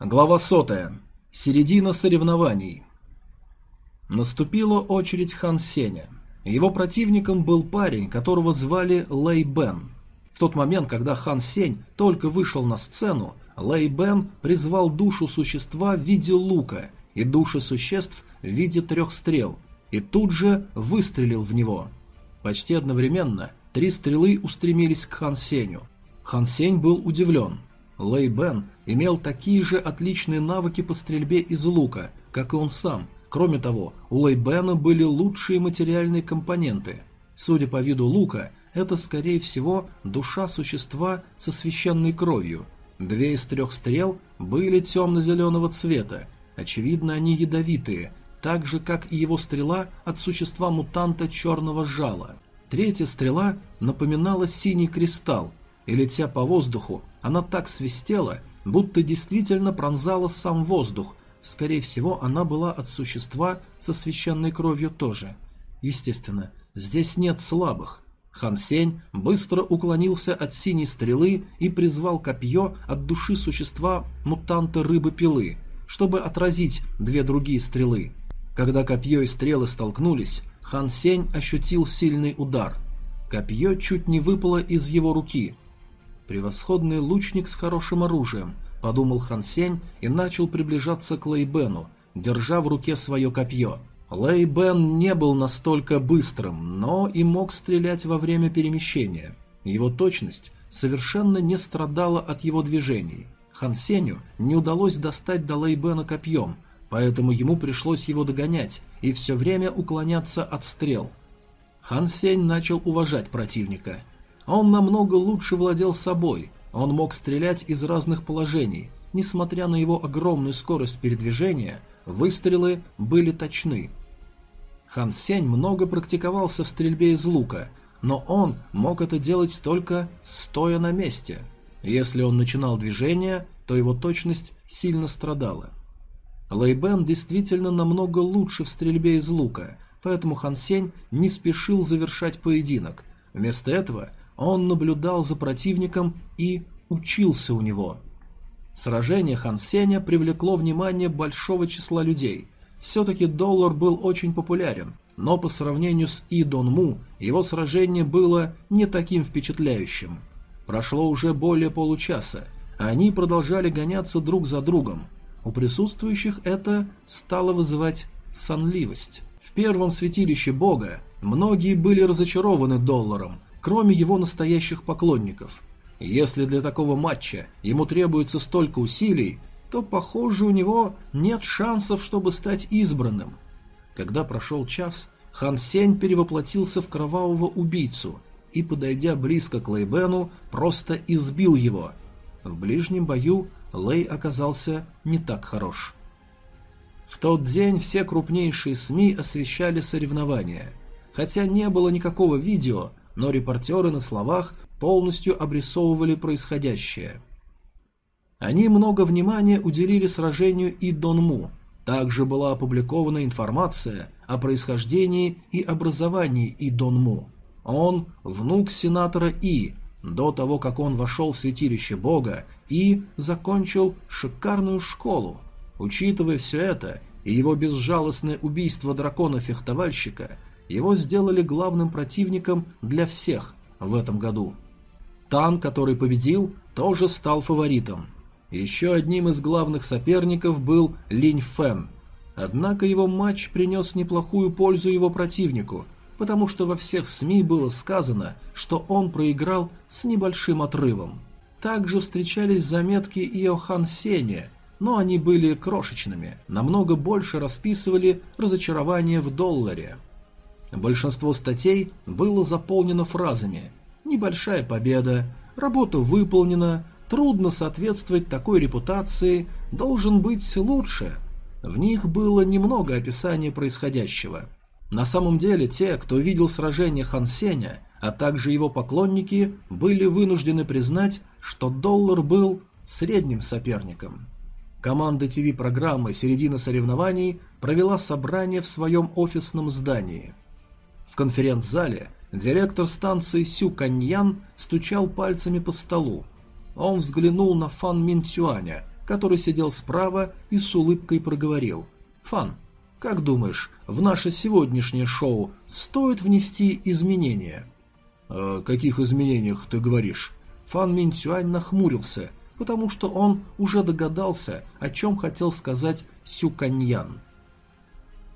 Глава сотая. Середина соревнований. Наступила очередь Хан Сеня. Его противником был парень, которого звали Лэй Бен. В тот момент, когда Хан Сень только вышел на сцену, Лэй Бен призвал душу существа в виде лука и души существ в виде трех стрел, и тут же выстрелил в него. Почти одновременно три стрелы устремились к Хан Сеню. Хан Сень был удивлен. Лэй Бен имел такие же отличные навыки по стрельбе из лука, как и он сам – Кроме того, у Лейбена были лучшие материальные компоненты. Судя по виду лука, это, скорее всего, душа существа со священной кровью. Две из трех стрел были темно-зеленого цвета. Очевидно, они ядовитые, так же, как и его стрела от существа-мутанта черного жала. Третья стрела напоминала синий кристалл, и, летя по воздуху, она так свистела, будто действительно пронзала сам воздух, Скорее всего, она была от существа со священной кровью тоже. Естественно, здесь нет слабых. Хан Сень быстро уклонился от синей стрелы и призвал копье от души существа мутанта рыбы-пилы, чтобы отразить две другие стрелы. Когда копье и стрелы столкнулись, Хан Сень ощутил сильный удар. Копье чуть не выпало из его руки. Превосходный лучник с хорошим оружием – подумал Хан Сень и начал приближаться к Лэй Бену, держа в руке свое копье. Лэй Бен не был настолько быстрым, но и мог стрелять во время перемещения. Его точность совершенно не страдала от его движений. Хан Сенью не удалось достать до Лэй Бена копьем, поэтому ему пришлось его догонять и все время уклоняться от стрел. Хан Сень начал уважать противника. Он намного лучше владел собой, он мог стрелять из разных положений. Несмотря на его огромную скорость передвижения, выстрелы были точны. Хан Сень много практиковался в стрельбе из лука, но он мог это делать только стоя на месте. Если он начинал движение, то его точность сильно страдала. Лэйбен действительно намного лучше в стрельбе из лука, поэтому Хан Сень не спешил завершать поединок. Вместо этого он наблюдал за противником и учился у него. Сражение Хан Сеня привлекло внимание большого числа людей. Все-таки доллар был очень популярен, но по сравнению с И Дон Му его сражение было не таким впечатляющим. Прошло уже более получаса, а они продолжали гоняться друг за другом. У присутствующих это стало вызывать сонливость. В первом святилище бога многие были разочарованы долларом, кроме его настоящих поклонников. Если для такого матча ему требуется столько усилий, то, похоже, у него нет шансов, чтобы стать избранным. Когда прошел час, Хан Сень перевоплотился в кровавого убийцу и, подойдя близко к Лэйбену, просто избил его. В ближнем бою Лэй оказался не так хорош. В тот день все крупнейшие СМИ освещали соревнования. Хотя не было никакого видео, но репортеры на словах полностью обрисовывали происходящее. Они много внимания уделили сражению И Донму. Также была опубликована информация о происхождении и образовании И Донму. Он – внук сенатора И. До того, как он вошел в святилище бога, И закончил шикарную школу. Учитывая все это и его безжалостное убийство дракона-фехтовальщика – его сделали главным противником для всех в этом году. Тан, который победил, тоже стал фаворитом. Еще одним из главных соперников был Линь Фэн. Однако его матч принес неплохую пользу его противнику, потому что во всех СМИ было сказано, что он проиграл с небольшим отрывом. Также встречались заметки и о Хан Сене, но они были крошечными, намного больше расписывали разочарование в долларе. Большинство статей было заполнено фразами «Небольшая победа», «Работа выполнена», «Трудно соответствовать такой репутации», «Должен быть лучше». В них было немного описания происходящего. На самом деле те, кто видел сражение Хан Сеня, а также его поклонники, были вынуждены признать, что доллар был средним соперником. Команда ТВ-программы «Середина соревнований» провела собрание в своем офисном здании – в конференц-зале директор станции Сю Каньян стучал пальцами по столу. Он взглянул на Фан Мин Цюаня, который сидел справа и с улыбкой проговорил. «Фан, как думаешь, в наше сегодняшнее шоу стоит внести изменения?» «О каких изменениях ты говоришь?» Фан Мин Цюань нахмурился, потому что он уже догадался, о чем хотел сказать Сю Каньян.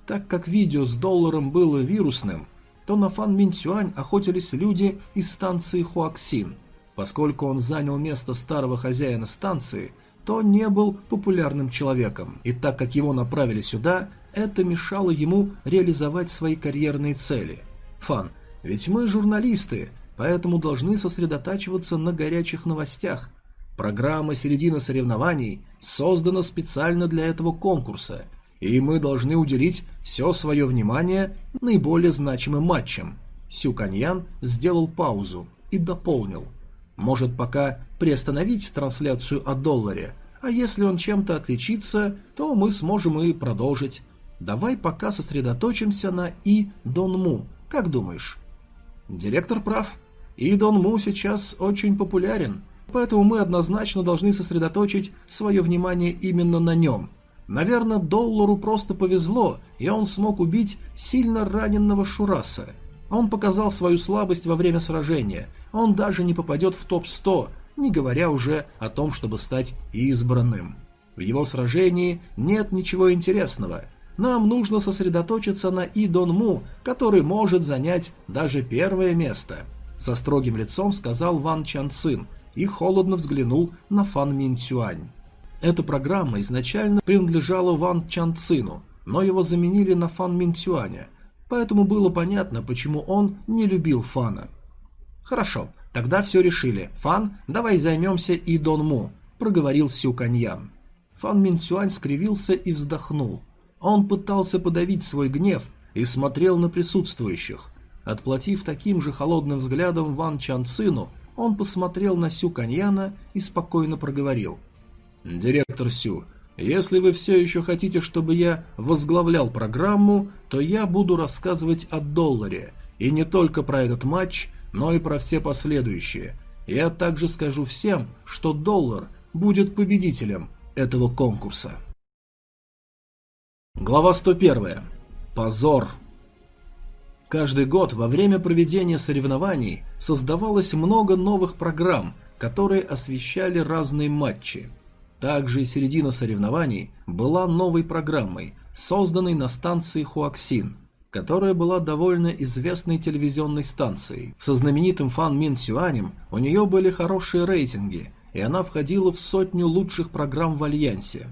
Так как видео с долларом было вирусным, то на Фан Мин Цюань охотились люди из станции Хуаксин. Поскольку он занял место старого хозяина станции, то не был популярным человеком, и так как его направили сюда, это мешало ему реализовать свои карьерные цели. Фан, ведь мы журналисты, поэтому должны сосредотачиваться на горячих новостях. Программа «Середина соревнований» создана специально для этого конкурса, и мы должны уделить все свое внимание наиболее значимым матчам. Сю Каньян сделал паузу и дополнил. Может пока приостановить трансляцию о долларе, а если он чем-то отличится, то мы сможем и продолжить. Давай пока сосредоточимся на И Донму. Как думаешь? Директор прав. И Донму сейчас очень популярен, поэтому мы однозначно должны сосредоточить свое внимание именно на нем. Наверное, доллару просто повезло, и он смог убить сильно раненного Шураса. Он показал свою слабость во время сражения. Он даже не попадет в топ-100, не говоря уже о том, чтобы стать избранным. В его сражении нет ничего интересного. Нам нужно сосредоточиться на И Дон Му, который может занять даже первое место. Со строгим лицом сказал Ван Чан Цин и холодно взглянул на Фан Мин Цюань. Эта программа изначально принадлежала Ван Чан Цину, но его заменили на Фан Мин Цюаня, поэтому было понятно, почему он не любил Фана. Хорошо, Тогда все решили. Фан, давай займемся и Дон Му, проговорил Сю Каньян. Фан Мин Цюань скривился и вздохнул. Он пытался подавить свой гнев и смотрел на присутствующих. Отплатив таким же холодным взглядом Ван Чан Цину, он посмотрел на Сю Каньяна и спокойно проговорил. «Директор Сю, если вы все еще хотите, чтобы я возглавлял программу, то я буду рассказывать о долларе, и не только про этот матч, но и про все последующие. Я также скажу всем, что доллар будет победителем этого конкурса. Глава 101. Позор. Каждый год во время проведения соревнований создавалось много новых программ, которые освещали разные матчи. Также и середина соревнований была новой программой, созданной на станции Хуаксин – которая была довольно известной телевизионной станцией. Со знаменитым Фан Мин Цюанем у нее были хорошие рейтинги, и она входила в сотню лучших программ в Альянсе.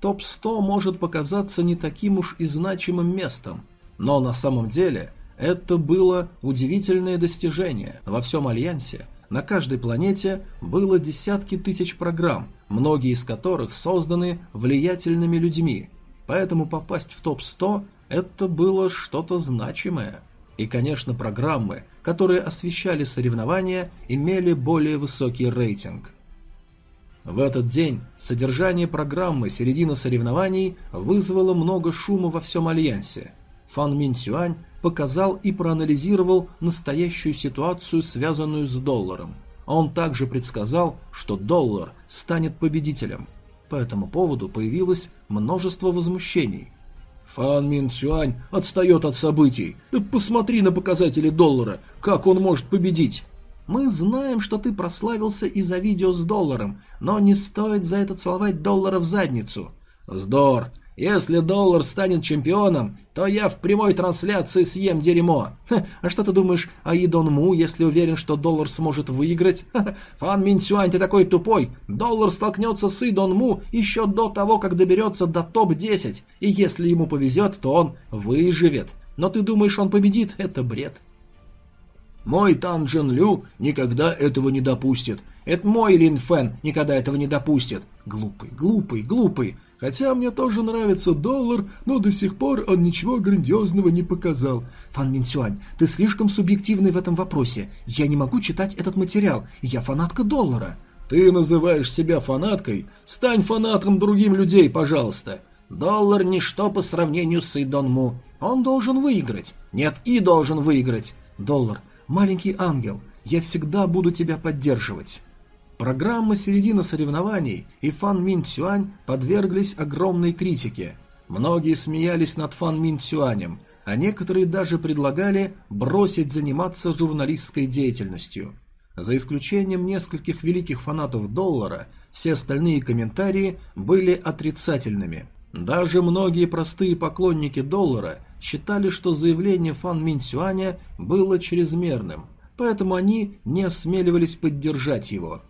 Топ-100 может показаться не таким уж и значимым местом, но на самом деле это было удивительное достижение. Во всем Альянсе на каждой планете было десятки тысяч программ, многие из которых созданы влиятельными людьми, поэтому попасть в топ-100 это было что-то значимое. И, конечно, программы, которые освещали соревнования, имели более высокий рейтинг. В этот день содержание программы «Середина соревнований» вызвало много шума во всем Альянсе. Фан Мин Цюань показал и проанализировал настоящую ситуацию, связанную с долларом. Он также предсказал, что доллар станет победителем. По этому поводу появилось множество возмущений – Фан Мин Цюань отстает от событий. Посмотри на показатели доллара. Как он может победить? Мы знаем, что ты прославился из-за видео с долларом, но не стоит за это целовать доллара в задницу. Вздор. Если доллар станет чемпионом, то я в прямой трансляции съем дерьмо. Ха, а что ты думаешь о Идон Му, если уверен, что доллар сможет выиграть? Ха, Фан Минцюань, ты такой тупой. Доллар столкнется с Идон Му еще до того, как доберется до топ-10. И если ему повезет, то он выживет. Но ты думаешь, он победит? Это бред. Мой Тан Джин Лю никогда этого не допустит. Это мой Лин Фэн никогда этого не допустит. Глупый, глупый, глупый. Хотя мне тоже нравится доллар, но до сих пор он ничего грандиозного не показал. Фан Минсюань, ты слишком субъективный в этом вопросе. Я не могу читать этот материал. Я фанатка доллара. Ты называешь себя фанаткой? Стань фанатом другим людей, пожалуйста. Доллар ничто по сравнению с Идонму. Он должен выиграть. Нет, и должен выиграть. Доллар, маленький ангел, я всегда буду тебя поддерживать. Программа середины соревнований и Фан Мин Цюань подверглись огромной критике. Многие смеялись над Фан Мин Цюанем, а некоторые даже предлагали бросить заниматься журналистской деятельностью. За исключением нескольких великих фанатов доллара, все остальные комментарии были отрицательными. Даже многие простые поклонники доллара считали, что заявление Фан Мин Цюаня было чрезмерным, поэтому они не осмеливались поддержать его.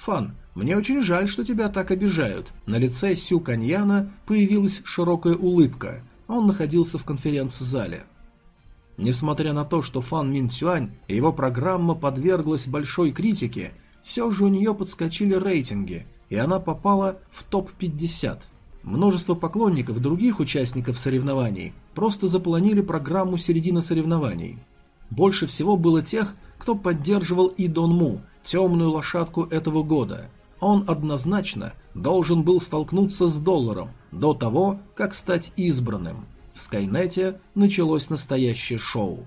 «Фан, мне очень жаль, что тебя так обижают». На лице Сю Каньяна появилась широкая улыбка. Он находился в конференц-зале. Несмотря на то, что Фан Мин Цюань и его программа подверглась большой критике, все же у нее подскочили рейтинги, и она попала в топ-50. Множество поклонников других участников соревнований просто запланили программу середины соревнований. Больше всего было тех, кто поддерживал И Дон Му, темную лошадку этого года. Он однозначно должен был столкнуться с долларом до того, как стать избранным. В Скайнете началось настоящее шоу.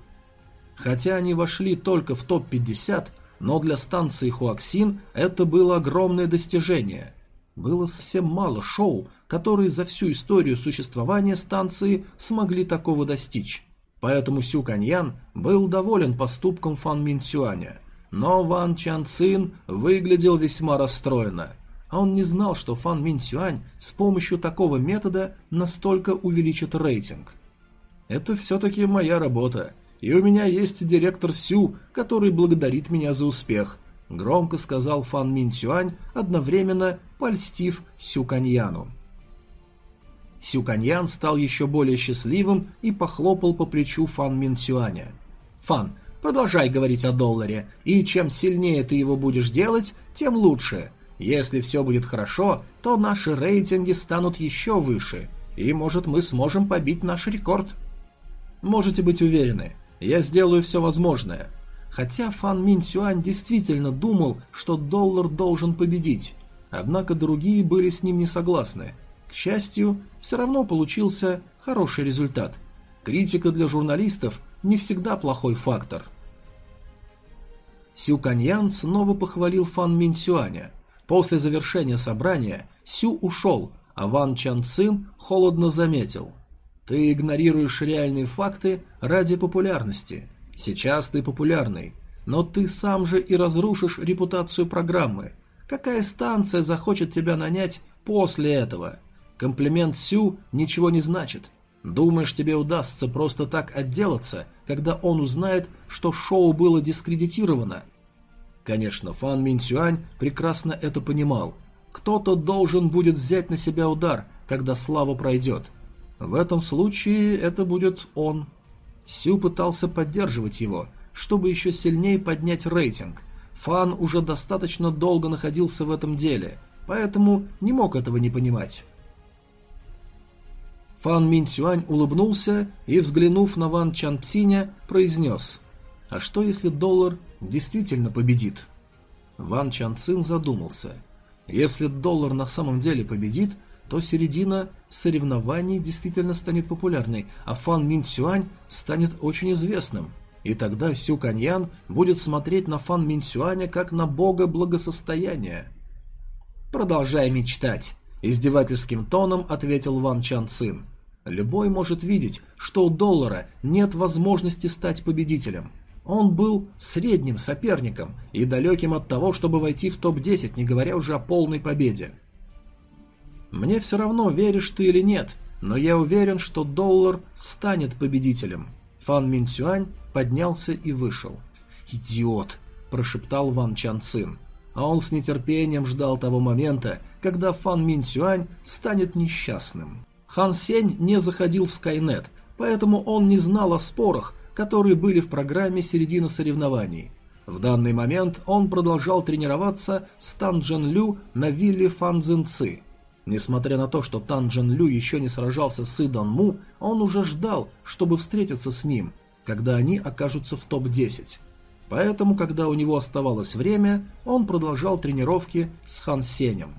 Хотя они вошли только в топ-50, но для станции Хуаксин это было огромное достижение. Было совсем мало шоу, которые за всю историю существования станции смогли такого достичь. Поэтому Сю Каньян был доволен поступком Фан Мин Цюаня. Но Ван Чан Цин выглядел весьма расстроенно. А он не знал, что Фан Мин Сюань с помощью такого метода настолько увеличит рейтинг. «Это все-таки моя работа, и у меня есть директор Сю, который благодарит меня за успех», громко сказал Фан Мин Сюань, одновременно польстив Сю Каньяну. Сю Каньян стал еще более счастливым и похлопал по плечу Фан Мин Сюаня. «Фан, Продолжай говорить о долларе, и чем сильнее ты его будешь делать, тем лучше. Если все будет хорошо, то наши рейтинги станут еще выше, и, может, мы сможем побить наш рекорд. Можете быть уверены, я сделаю все возможное. Хотя Фан Мин Сюань действительно думал, что доллар должен победить, однако другие были с ним не согласны. К счастью, все равно получился хороший результат. Критика для журналистов не всегда плохой фактор. Сю Каньян снова похвалил Фан Мин Сюаня. После завершения собрания Сю ушел, а Ван Чан Цин холодно заметил. «Ты игнорируешь реальные факты ради популярности. Сейчас ты популярный, но ты сам же и разрушишь репутацию программы. Какая станция захочет тебя нанять после этого? Комплимент Сю ничего не значит. Думаешь, тебе удастся просто так отделаться, когда он узнает, что шоу было дискредитировано? Конечно, Фан Минцюань прекрасно это понимал. Кто-то должен будет взять на себя удар, когда слава пройдет. В этом случае это будет он. Сю пытался поддерживать его, чтобы еще сильнее поднять рейтинг. Фан уже достаточно долго находился в этом деле, поэтому не мог этого не понимать. Фан Мин Цюань улыбнулся и, взглянув на Ван Чан Циня, произнес «А что, если доллар действительно победит?» Ван Чан Цин задумался. Если доллар на самом деле победит, то середина соревнований действительно станет популярной, а Фан Мин Цюань станет очень известным. И тогда Сю Каньян будет смотреть на Фан Мин Цюаня как на бога благосостояния. «Продолжай мечтать», – издевательским тоном ответил Ван Чан Цин. Любой может видеть, что у доллара нет возможности стать победителем. Он был средним соперником и далеким от того, чтобы войти в топ-10, не говоря уже о полной победе. Мне все равно, веришь ты или нет, но я уверен, что доллар станет победителем. Фан Мин Цюань поднялся и вышел. «Идиот!» – прошептал Ван Чан Цин. А он с нетерпением ждал того момента, когда Фан Мин Цюань станет несчастным. Хан Сень не заходил в Скайнет, поэтому он не знал о спорах, которые были в программе середины соревнований. В данный момент он продолжал тренироваться с Тан Джен Лю на вилле Фан Цзин Ци. Несмотря на то, что Тан Джен Лю еще не сражался с Идан Му, он уже ждал, чтобы встретиться с ним, когда они окажутся в топ-10. Поэтому, когда у него оставалось время, он продолжал тренировки с Хан Сенем.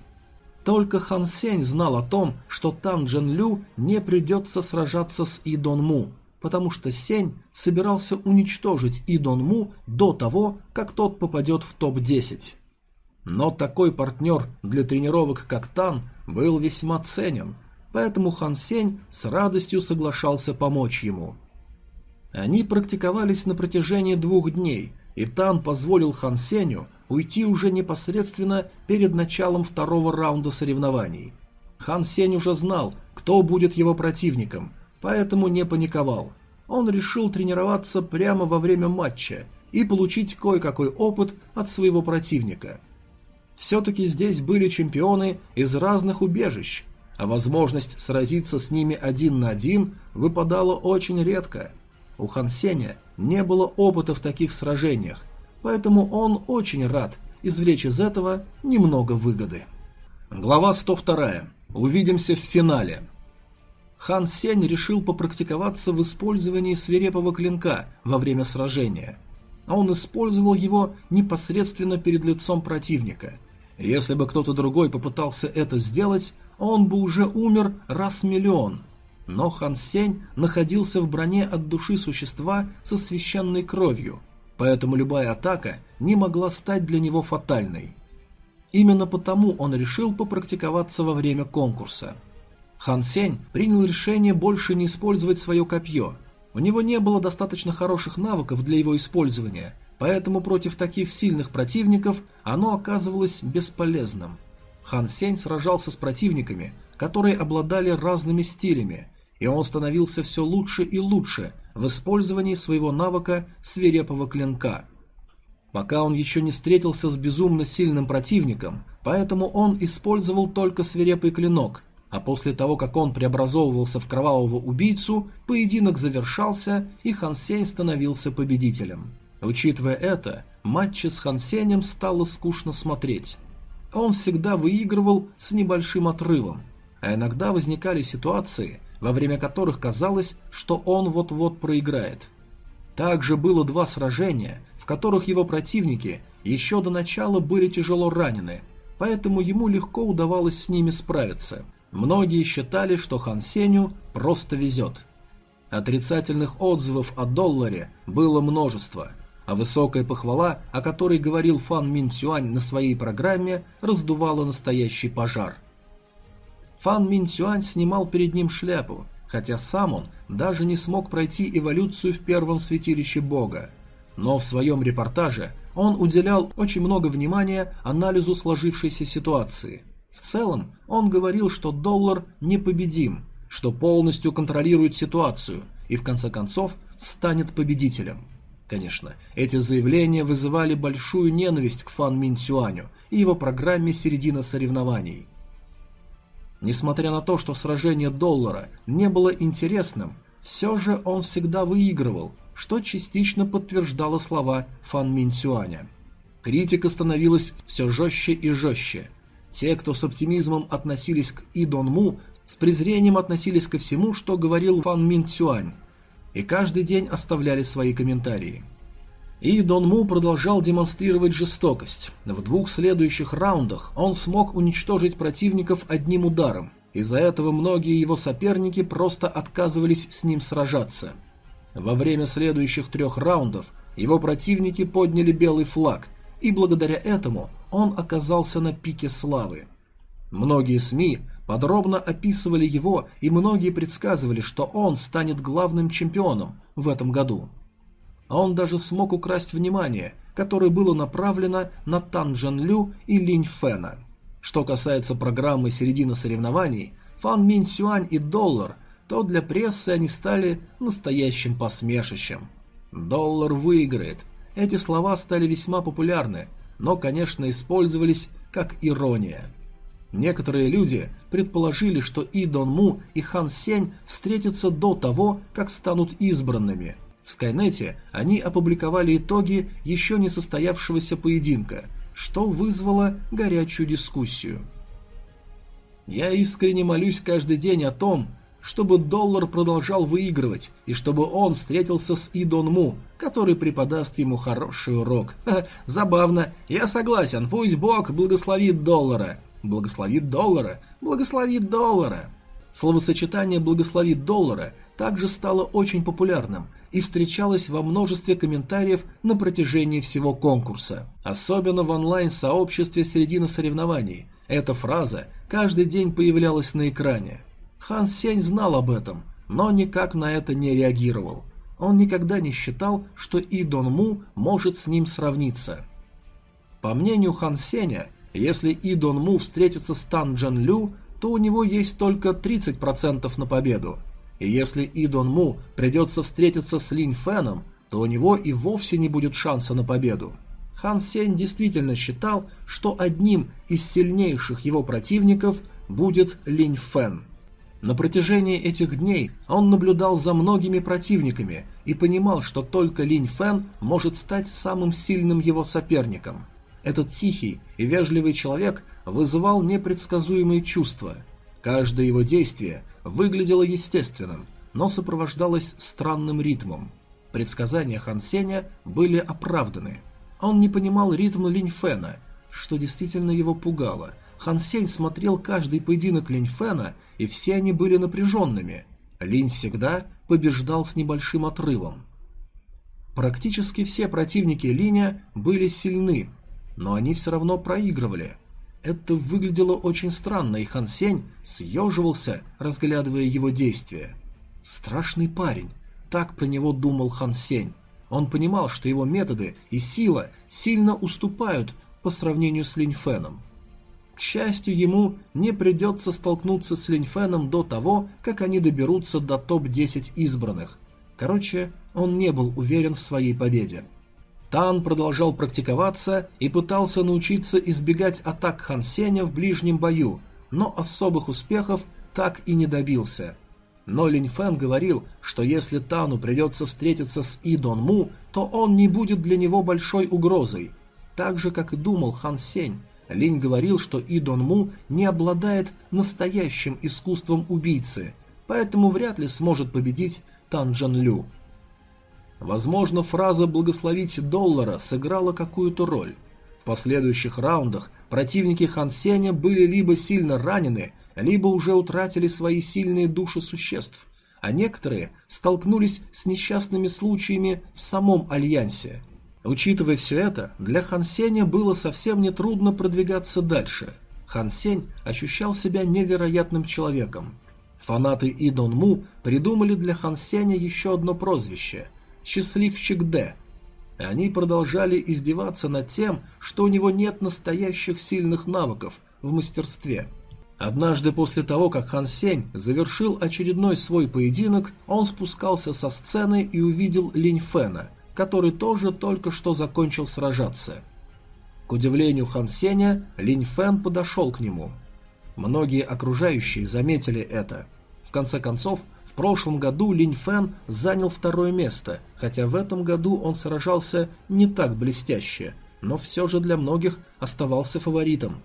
Только Хан Сень знал о том, что Тан Джен Лю не придется сражаться с И Дон Му, потому что Сень собирался уничтожить И Дон Му до того, как тот попадет в топ-10. Но такой партнер для тренировок, как Тан, был весьма ценен, поэтому Хан Сень с радостью соглашался помочь ему. Они практиковались на протяжении двух дней, и Тан позволил Хан Сенью уйти уже непосредственно перед началом второго раунда соревнований. Хан Сень уже знал, кто будет его противником, поэтому не паниковал. Он решил тренироваться прямо во время матча и получить кое-какой опыт от своего противника. Все-таки здесь были чемпионы из разных убежищ, а возможность сразиться с ними один на один выпадала очень редко. У Хан Сеня не было опыта в таких сражениях, поэтому он очень рад извлечь из этого немного выгоды. Глава 102. Увидимся в финале. Хан Сень решил попрактиковаться в использовании свирепого клинка во время сражения, а он использовал его непосредственно перед лицом противника. Если бы кто-то другой попытался это сделать, он бы уже умер раз миллион. Но Хан Сень находился в броне от души существа со священной кровью – поэтому любая атака не могла стать для него фатальной. Именно потому он решил попрактиковаться во время конкурса. Хан Сень принял решение больше не использовать свое копье. У него не было достаточно хороших навыков для его использования, поэтому против таких сильных противников оно оказывалось бесполезным. Хан Сень сражался с противниками, которые обладали разными стилями, и он становился все лучше и лучше – в использовании своего навыка свирепого клинка. Пока он еще не встретился с безумно сильным противником, поэтому он использовал только свирепый клинок, а после того, как он преобразовывался в кровавого убийцу, поединок завершался и Хан Сень становился победителем. Учитывая это, матчи с Хан Сенем стало скучно смотреть. Он всегда выигрывал с небольшим отрывом, а иногда возникали ситуации, во время которых казалось, что он вот-вот проиграет. Также было два сражения, в которых его противники еще до начала были тяжело ранены, поэтому ему легко удавалось с ними справиться. Многие считали, что Хан Сеню просто везет. Отрицательных отзывов о долларе было множество, а высокая похвала, о которой говорил Фан Мин Цюань на своей программе, раздувала настоящий пожар. Фан Мин Цюань снимал перед ним шляпу, хотя сам он даже не смог пройти эволюцию в первом святилище бога. Но в своем репортаже он уделял очень много внимания анализу сложившейся ситуации. В целом, он говорил, что доллар непобедим, что полностью контролирует ситуацию и в конце концов станет победителем. Конечно, эти заявления вызывали большую ненависть к Фан Мин Цюаню и его программе «Середина соревнований», Несмотря на то, что сражение доллара не было интересным, все же он всегда выигрывал, что частично подтверждало слова Фан Мин Цюаня. Критика становилась все жестче и жестче. Те, кто с оптимизмом относились к И Дон Му, с презрением относились ко всему, что говорил Фан Мин Цюань, и каждый день оставляли свои комментарии. И Дон Му продолжал демонстрировать жестокость. В двух следующих раундах он смог уничтожить противников одним ударом. Из-за этого многие его соперники просто отказывались с ним сражаться. Во время следующих трех раундов его противники подняли белый флаг, и благодаря этому он оказался на пике славы. Многие СМИ подробно описывали его, и многие предсказывали, что он станет главным чемпионом в этом году а он даже смог украсть внимание, которое было направлено на Тан Джан Лю и Линь Фэна. Что касается программы «Середина соревнований», Фан Мин Сюань и Доллар, то для прессы они стали настоящим посмешищем. «Доллар выиграет». Эти слова стали весьма популярны, но, конечно, использовались как ирония. Некоторые люди предположили, что И Дон Му и Хан Сень встретятся до того, как станут избранными – в Скайнете они опубликовали итоги еще не состоявшегося поединка, что вызвало горячую дискуссию. Я искренне молюсь каждый день о том, чтобы доллар продолжал выигрывать, и чтобы он встретился с Идон Му, который преподаст ему хороший урок. Ха, забавно. Я согласен, пусть Бог благословит доллара. Благословит доллара. Благословит доллара. Словосочетание «благословит доллара» также стало очень популярным, и встречалась во множестве комментариев на протяжении всего конкурса, особенно в онлайн-сообществе середины соревнований. Эта фраза каждый день появлялась на экране. Хан Сень знал об этом, но никак на это не реагировал. Он никогда не считал, что И Дон Му может с ним сравниться. По мнению Хан Сеня, если И Дон Му встретится с Тан Джан Лю, то у него есть только 30% на победу – и если Идон Му придется встретиться с Линь Фэном, то у него и вовсе не будет шанса на победу. Хан Сень действительно считал, что одним из сильнейших его противников будет Линь Фэн. На протяжении этих дней он наблюдал за многими противниками и понимал, что только Линь Фэн может стать самым сильным его соперником. Этот тихий и вежливый человек вызывал непредсказуемые чувства. Каждое его действие выглядело естественным, но сопровождалось странным ритмом. Предсказания Хан Сеня были оправданы. Он не понимал ритм Линь Фэна, что действительно его пугало. Хан Сень смотрел каждый поединок Линь Фэна, и все они были напряженными. Линь всегда побеждал с небольшим отрывом. Практически все противники Линя были сильны, но они все равно проигрывали – это выглядело очень странно, и Хан Сень съеживался, разглядывая его действия. Страшный парень. Так про него думал Хан Сень. Он понимал, что его методы и сила сильно уступают по сравнению с Линь Феном. К счастью, ему не придется столкнуться с Линь Феном до того, как они доберутся до топ-10 избранных. Короче, он не был уверен в своей победе. Тан продолжал практиковаться и пытался научиться избегать атак Хан Сеня в ближнем бою, но особых успехов так и не добился. Но Линь Фэн говорил, что если Тану придется встретиться с И Дон Му, то он не будет для него большой угрозой. Так же, как и думал Хан Сень, Линь говорил, что И Дон Му не обладает настоящим искусством убийцы, поэтому вряд ли сможет победить Тан Джан Лю. Возможно, фраза «благословить доллара» сыграла какую-то роль. В последующих раундах противники Хан Сеня были либо сильно ранены, либо уже утратили свои сильные души существ, а некоторые столкнулись с несчастными случаями в самом Альянсе. Учитывая все это, для Хан Сеня было совсем нетрудно продвигаться дальше. Хан Сень ощущал себя невероятным человеком. Фанаты Идон Му придумали для Хан Сеня еще одно прозвище счастливчик Д. Они продолжали издеваться над тем, что у него нет настоящих сильных навыков в мастерстве. Однажды после того, как Хан Сень завершил очередной свой поединок, он спускался со сцены и увидел Линь Фэна, который тоже только что закончил сражаться. К удивлению Хан Сеня, Линь Фэн подошел к нему. Многие окружающие заметили это. В конце концов, в прошлом году Линь Фэн занял второе место, хотя в этом году он сражался не так блестяще, но все же для многих оставался фаворитом.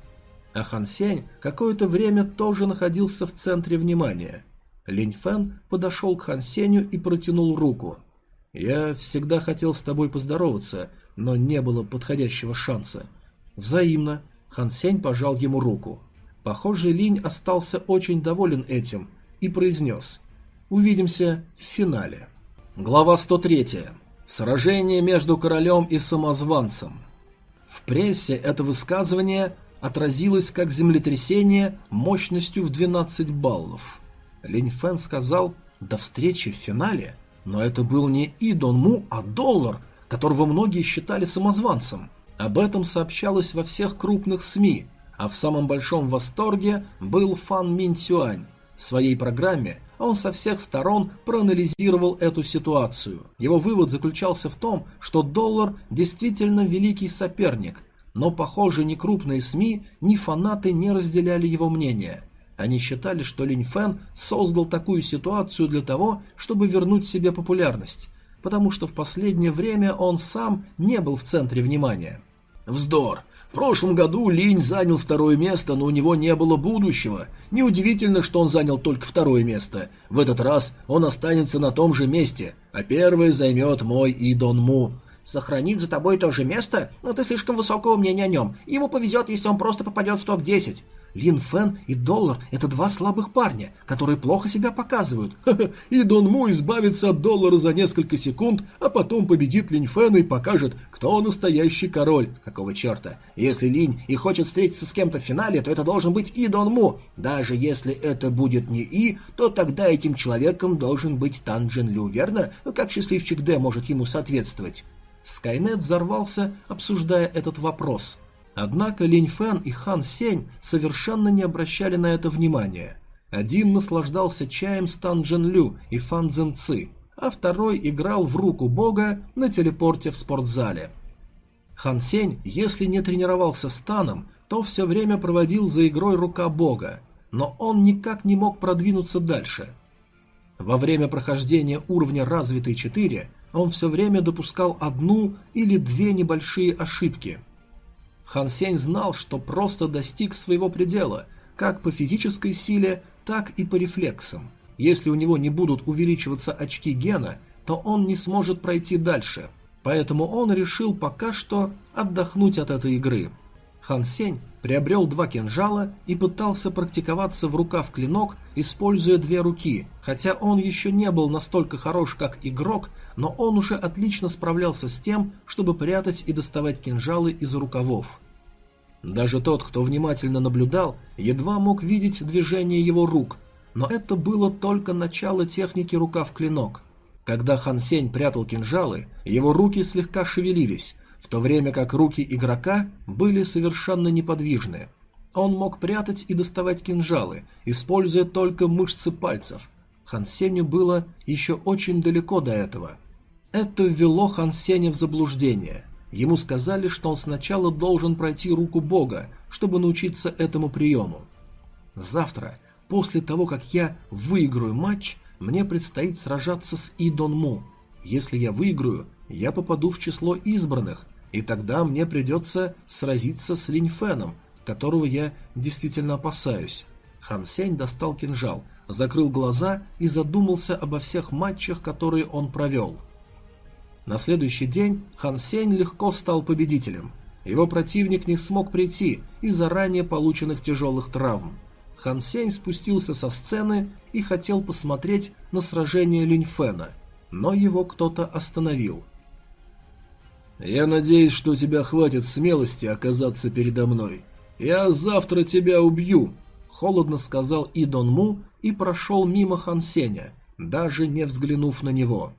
А Хан Сень какое-то время тоже находился в центре внимания. Линь Фэн подошел к Хан Сенью и протянул руку. «Я всегда хотел с тобой поздороваться, но не было подходящего шанса». «Взаимно». Хан Сень пожал ему руку. Похоже, Линь остался очень доволен этим и произнес Увидимся в финале. Глава 103. Сражение между королем и самозванцем. В прессе это высказывание отразилось как землетрясение мощностью в 12 баллов. Линь Фэн сказал «до встречи в финале», но это был не И Дон Му, а Доллар, которого многие считали самозванцем. Об этом сообщалось во всех крупных СМИ, а в самом большом восторге был Фан Мин Цюань. В своей программе он со всех сторон проанализировал эту ситуацию. Его вывод заключался в том, что доллар действительно великий соперник, но, похоже, ни крупные СМИ, ни фанаты не разделяли его мнение. Они считали, что Линь Фэн создал такую ситуацию для того, чтобы вернуть себе популярность, потому что в последнее время он сам не был в центре внимания. Вздор! В прошлом году Линь занял второе место, но у него не было будущего. Неудивительно, что он занял только второе место. В этот раз он останется на том же месте, а первое займет мой И Дон Му. Сохранит за тобой то же место? Но ты слишком высокого мнения о нем. Ему повезет, если он просто попадет в топ-10. Лин Фэн и Доллар – это два слабых парня, которые плохо себя показывают. И Дон Му избавится от Доллара за несколько секунд, а потом победит Линь Фэна и покажет, кто настоящий король. Какого черта? Если Линь и хочет встретиться с кем-то в финале, то это должен быть И Дон Му. Даже если это будет не И, то тогда этим человеком должен быть Тан Джин Лю, верно? Как счастливчик Д может ему соответствовать? Скайнет взорвался, обсуждая этот вопрос – Однако Линь Фэн и Хан Сень совершенно не обращали на это внимания. Один наслаждался чаем с Тан Джен Лю и Фан Цзэн Ци, а второй играл в руку бога на телепорте в спортзале. Хан Сень, если не тренировался с Таном, то все время проводил за игрой рука бога, но он никак не мог продвинуться дальше. Во время прохождения уровня развитый 4 он все время допускал одну или две небольшие ошибки – Хан Сень знал, что просто достиг своего предела, как по физической силе, так и по рефлексам. Если у него не будут увеличиваться очки гена, то он не сможет пройти дальше. Поэтому он решил пока что отдохнуть от этой игры. Хан Сень приобрел два кинжала и пытался практиковаться в рукав клинок, используя две руки, хотя он еще не был настолько хорош как игрок, но он уже отлично справлялся с тем, чтобы прятать и доставать кинжалы из рукавов. Даже тот, кто внимательно наблюдал, едва мог видеть движение его рук, но это было только начало техники рукав-клинок. Когда Хан Сень прятал кинжалы, его руки слегка шевелились, в то время как руки игрока были совершенно неподвижны. Он мог прятать и доставать кинжалы, используя только мышцы пальцев. Хан Сенью было еще очень далеко до этого – это ввело Хан Сеня в заблуждение. Ему сказали, что он сначала должен пройти руку Бога, чтобы научиться этому приему. Завтра, после того, как я выиграю матч, мне предстоит сражаться с Идон Му. Если я выиграю, я попаду в число избранных, и тогда мне придется сразиться с Линь Феном, которого я действительно опасаюсь. Хан Сень достал кинжал, закрыл глаза и задумался обо всех матчах, которые он провел – на следующий день Хан Сень легко стал победителем. Его противник не смог прийти из-за ранее полученных тяжелых травм. Хан Сень спустился со сцены и хотел посмотреть на сражение Линьфена, но его кто-то остановил. «Я надеюсь, что у тебя хватит смелости оказаться передо мной. Я завтра тебя убью», — холодно сказал И Дон и прошел мимо Хан Сеня, даже не взглянув на него.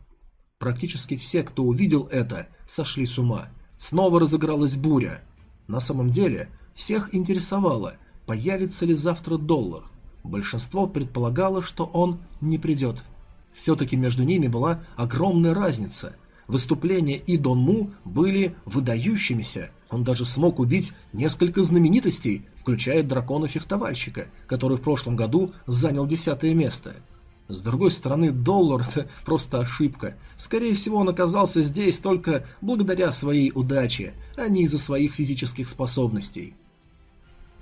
Практически все, кто увидел это, сошли с ума. Снова разыгралась буря. На самом деле, всех интересовало, появится ли завтра доллар. Большинство предполагало, что он не придет. Все-таки между ними была огромная разница. Выступления И Дон Му были выдающимися. Он даже смог убить несколько знаменитостей, включая дракона-фехтовальщика, который в прошлом году занял десятое место – с другой стороны, доллар – это просто ошибка. Скорее всего, он оказался здесь только благодаря своей удаче, а не из-за своих физических способностей.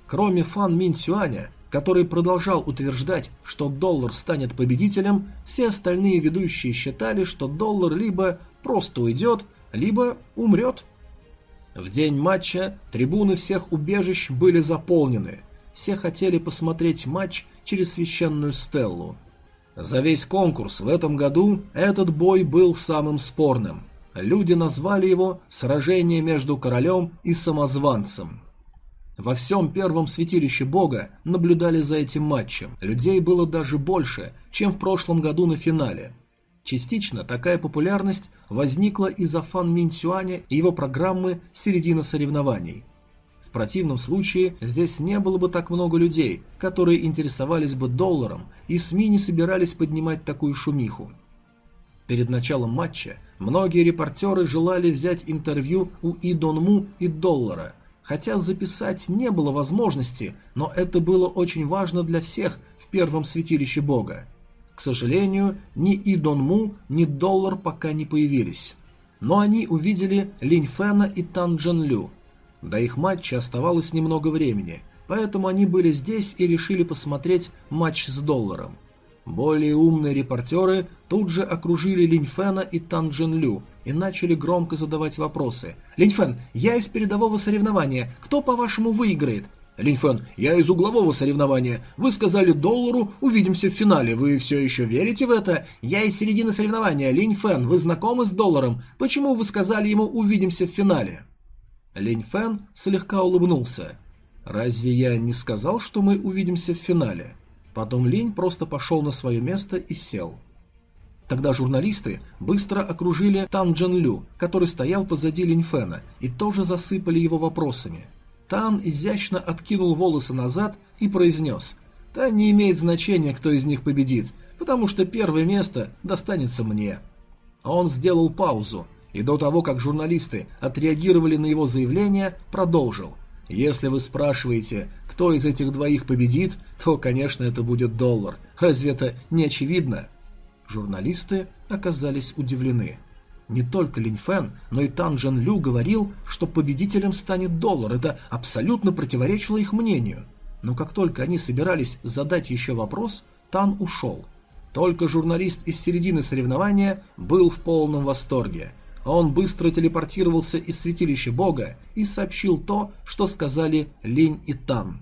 Кроме Фан Мин Цюаня, который продолжал утверждать, что доллар станет победителем, все остальные ведущие считали, что доллар либо просто уйдет, либо умрет. В день матча трибуны всех убежищ были заполнены. Все хотели посмотреть матч через священную стеллу – за весь конкурс в этом году этот бой был самым спорным. Люди назвали его «Сражение между королем и самозванцем». Во всем первом святилище бога наблюдали за этим матчем. Людей было даже больше, чем в прошлом году на финале. Частично такая популярность возникла из-за Фан Минцюаня и его программы «Середина соревнований». В противном случае здесь не было бы так много людей, которые интересовались бы долларом, и СМИ не собирались поднимать такую шумиху. Перед началом матча многие репортеры желали взять интервью у И Дон Му и Доллара, хотя записать не было возможности, но это было очень важно для всех в первом святилище бога. К сожалению, ни И Дон Му, ни Доллар пока не появились. Но они увидели Линь Фэна и Тан Джен Лю – до их матча оставалось немного времени, поэтому они были здесь и решили посмотреть матч с долларом. Более умные репортеры тут же окружили Линьфена и Тан Джин Лю и начали громко задавать вопросы. «Линьфен, я из передового соревнования. Кто, по-вашему, выиграет?» Линь Фэн, я из углового соревнования. Вы сказали доллару, увидимся в финале. Вы все еще верите в это? Я из середины соревнования. Линь Фэн, вы знакомы с долларом? Почему вы сказали ему увидимся в финале? Линь Фэн слегка улыбнулся. Разве я не сказал, что мы увидимся в финале? Потом Линь просто пошел на свое место и сел. Тогда журналисты быстро окружили Тан Джан Лю, который стоял позади Линь Фэна, и тоже засыпали его вопросами. Тан изящно откинул волосы назад и произнес «Да не имеет значения, кто из них победит, потому что первое место достанется мне». Он сделал паузу, и до того, как журналисты отреагировали на его заявление, продолжил. «Если вы спрашиваете, кто из этих двоих победит, то, конечно, это будет доллар. Разве это не очевидно?» Журналисты оказались удивлены. Не только Линь Фэн, но и Тан Джен Лю говорил, что победителем станет доллар. Это абсолютно противоречило их мнению. Но как только они собирались задать еще вопрос, Тан ушел. Только журналист из середины соревнования был в полном восторге. Он быстро телепортировался из святилища бога и сообщил то, что сказали Линь и Тан.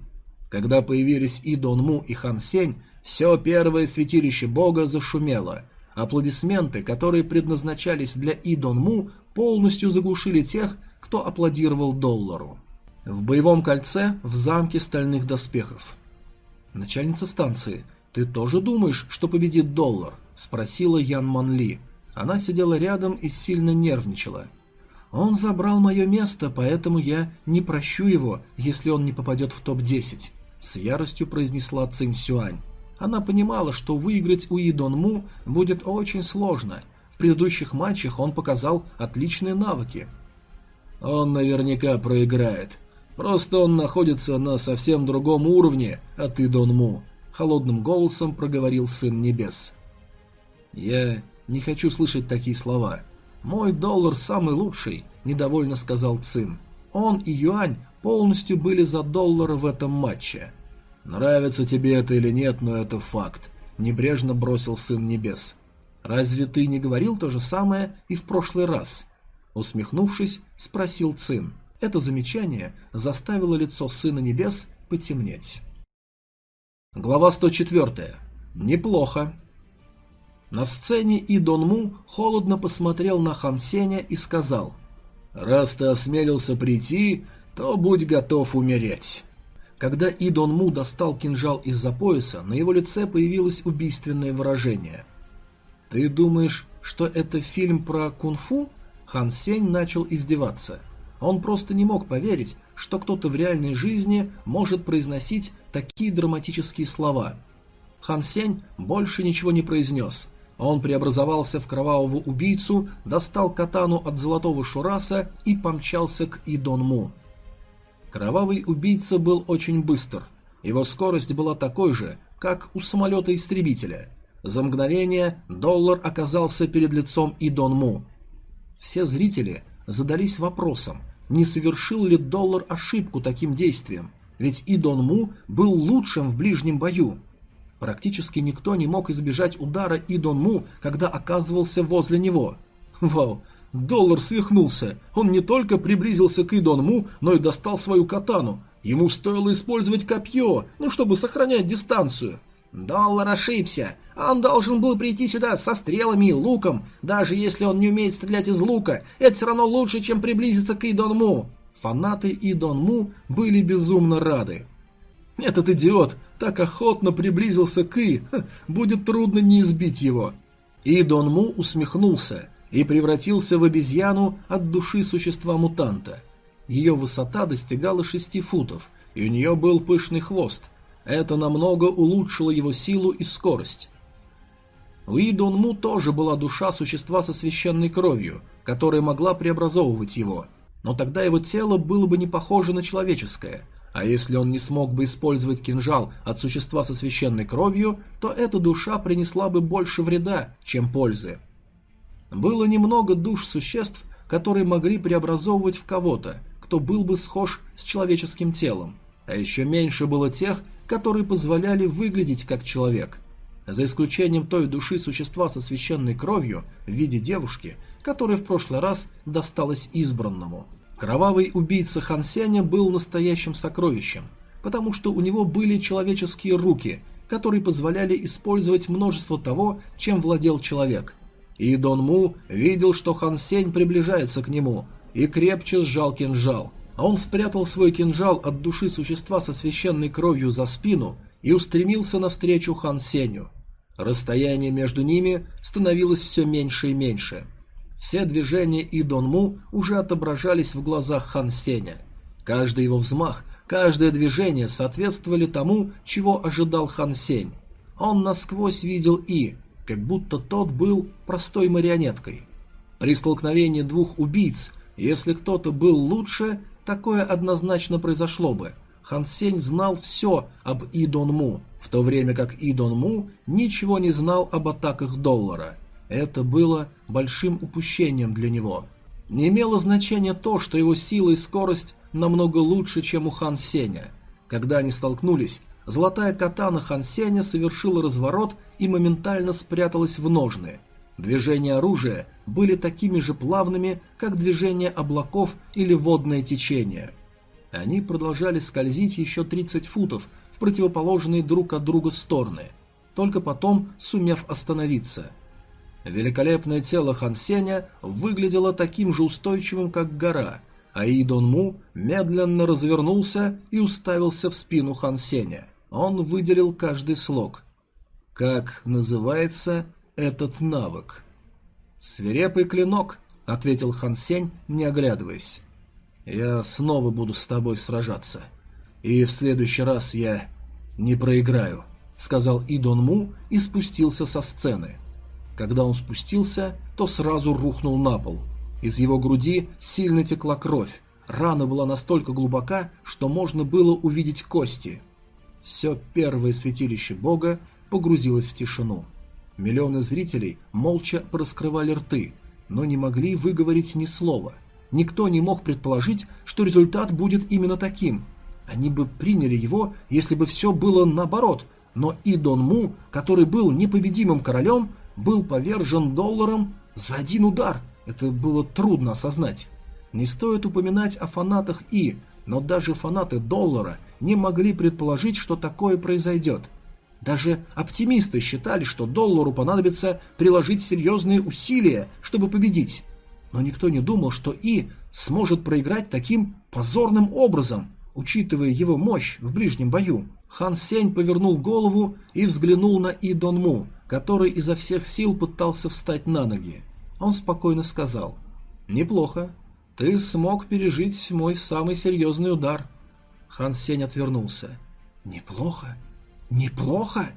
Когда появились и Дон Му, и Хан Сень, все первое святилище бога зашумело – Аплодисменты, которые предназначались для Идон Му, полностью заглушили тех, кто аплодировал доллару. В боевом кольце в замке стальных доспехов. «Начальница станции, ты тоже думаешь, что победит доллар?» – спросила Ян Манли. Она сидела рядом и сильно нервничала. «Он забрал мое место, поэтому я не прощу его, если он не попадет в топ-10», – с яростью произнесла Цинь Сюань. Она понимала, что выиграть у Идон Му будет очень сложно. В предыдущих матчах он показал отличные навыки. Он наверняка проиграет. Просто он находится на совсем другом уровне от Идон Му. Холодным голосом проговорил Сын Небес. Я не хочу слышать такие слова. Мой доллар самый лучший, недовольно сказал Цин. Он и Юань полностью были за доллар в этом матче. «Нравится тебе это или нет, но это факт», — небрежно бросил Сын Небес. «Разве ты не говорил то же самое и в прошлый раз?» Усмехнувшись, спросил Цин. Это замечание заставило лицо Сына Небес потемнеть. Глава 104. Неплохо. На сцене И Дон Му холодно посмотрел на Хан Сеня и сказал «Раз ты осмелился прийти, то будь готов умереть». Когда Идон Му достал кинжал из-за пояса, на его лице появилось убийственное выражение. «Ты думаешь, что это фильм про кунг-фу?» Хан Сень начал издеваться. Он просто не мог поверить, что кто-то в реальной жизни может произносить такие драматические слова. Хан Сень больше ничего не произнес. Он преобразовался в кровавого убийцу, достал катану от золотого шураса и помчался к Идон Му. Кровавый убийца был очень быстр. Его скорость была такой же, как у самолета-истребителя. За мгновение доллар оказался перед лицом Идон Му. Все зрители задались вопросом, не совершил ли доллар ошибку таким действием, ведь Идон Му был лучшим в ближнем бою. Практически никто не мог избежать удара Идон Му, когда оказывался возле него. Вау, Доллар свихнулся. Он не только приблизился к Идонму, но и достал свою катану. Ему стоило использовать копье, ну, чтобы сохранять дистанцию. Доллар ошибся. Он должен был прийти сюда со стрелами и луком. Даже если он не умеет стрелять из лука, это все равно лучше, чем приблизиться к Идонму. Фанаты Идонму были безумно рады. Этот идиот так охотно приблизился к И, будет трудно не избить его. Идонму усмехнулся и превратился в обезьяну от души существа-мутанта. Ее высота достигала шести футов, и у нее был пышный хвост. Это намного улучшило его силу и скорость. У Идонму тоже была душа существа со священной кровью, которая могла преобразовывать его, но тогда его тело было бы не похоже на человеческое, а если он не смог бы использовать кинжал от существа со священной кровью, то эта душа принесла бы больше вреда, чем пользы. Было немного душ существ, которые могли преобразовывать в кого-то, кто был бы схож с человеческим телом, а еще меньше было тех, которые позволяли выглядеть как человек. За исключением той души существа со священной кровью в виде девушки, которая в прошлый раз досталась избранному. Кровавый убийца Хан Сеня был настоящим сокровищем, потому что у него были человеческие руки, которые позволяли использовать множество того, чем владел человек. И Дон Му видел, что Хан Сень приближается к нему, и крепче сжал кинжал. А он спрятал свой кинжал от души существа со священной кровью за спину и устремился навстречу Хан Сенью. Расстояние между ними становилось все меньше и меньше. Все движения И Дон Му уже отображались в глазах Хан Сеня. Каждый его взмах, каждое движение соответствовали тому, чего ожидал Хан Сень. Он насквозь видел И, как будто тот был простой марионеткой. При столкновении двух убийц, если кто-то был лучше, такое однозначно произошло бы. Хан Сень знал все об И Дон Му, в то время как И Дон Му ничего не знал об атаках доллара. Это было большим упущением для него. Не имело значения то, что его сила и скорость намного лучше, чем у Хан Сеня. Когда они столкнулись, золотая катана Хан Сеня совершила разворот и моментально спряталась в ножны. Движения оружия были такими же плавными, как движение облаков или водное течение. Они продолжали скользить еще 30 футов в противоположные друг от друга стороны, только потом сумев остановиться. Великолепное тело Хан Сеня выглядело таким же устойчивым, как гора, а Идон Му медленно развернулся и уставился в спину Хан Сеня. Он выделил каждый слог. «Как называется этот навык?» «Свирепый клинок», — ответил Хан Сень, не оглядываясь. «Я снова буду с тобой сражаться, и в следующий раз я не проиграю», — сказал Идон Му и спустился со сцены. Когда он спустился, то сразу рухнул на пол — из его груди сильно текла кровь. Рана была настолько глубока, что можно было увидеть кости. Все первое святилище бога погрузилось в тишину. Миллионы зрителей молча пораскрывали рты, но не могли выговорить ни слова. Никто не мог предположить, что результат будет именно таким. Они бы приняли его, если бы все было наоборот, но и Дон Му, который был непобедимым королем, был повержен долларом за один удар – это было трудно осознать. Не стоит упоминать о фанатах И, но даже фанаты доллара не могли предположить, что такое произойдет. Даже оптимисты считали, что доллару понадобится приложить серьезные усилия, чтобы победить. Но никто не думал, что И сможет проиграть таким позорным образом, учитывая его мощь в ближнем бою. Хан Сень повернул голову и взглянул на И Дон Му, который изо всех сил пытался встать на ноги. Он спокойно сказал. «Неплохо. Ты смог пережить мой самый серьезный удар». Хан Сень отвернулся. «Неплохо? Неплохо?»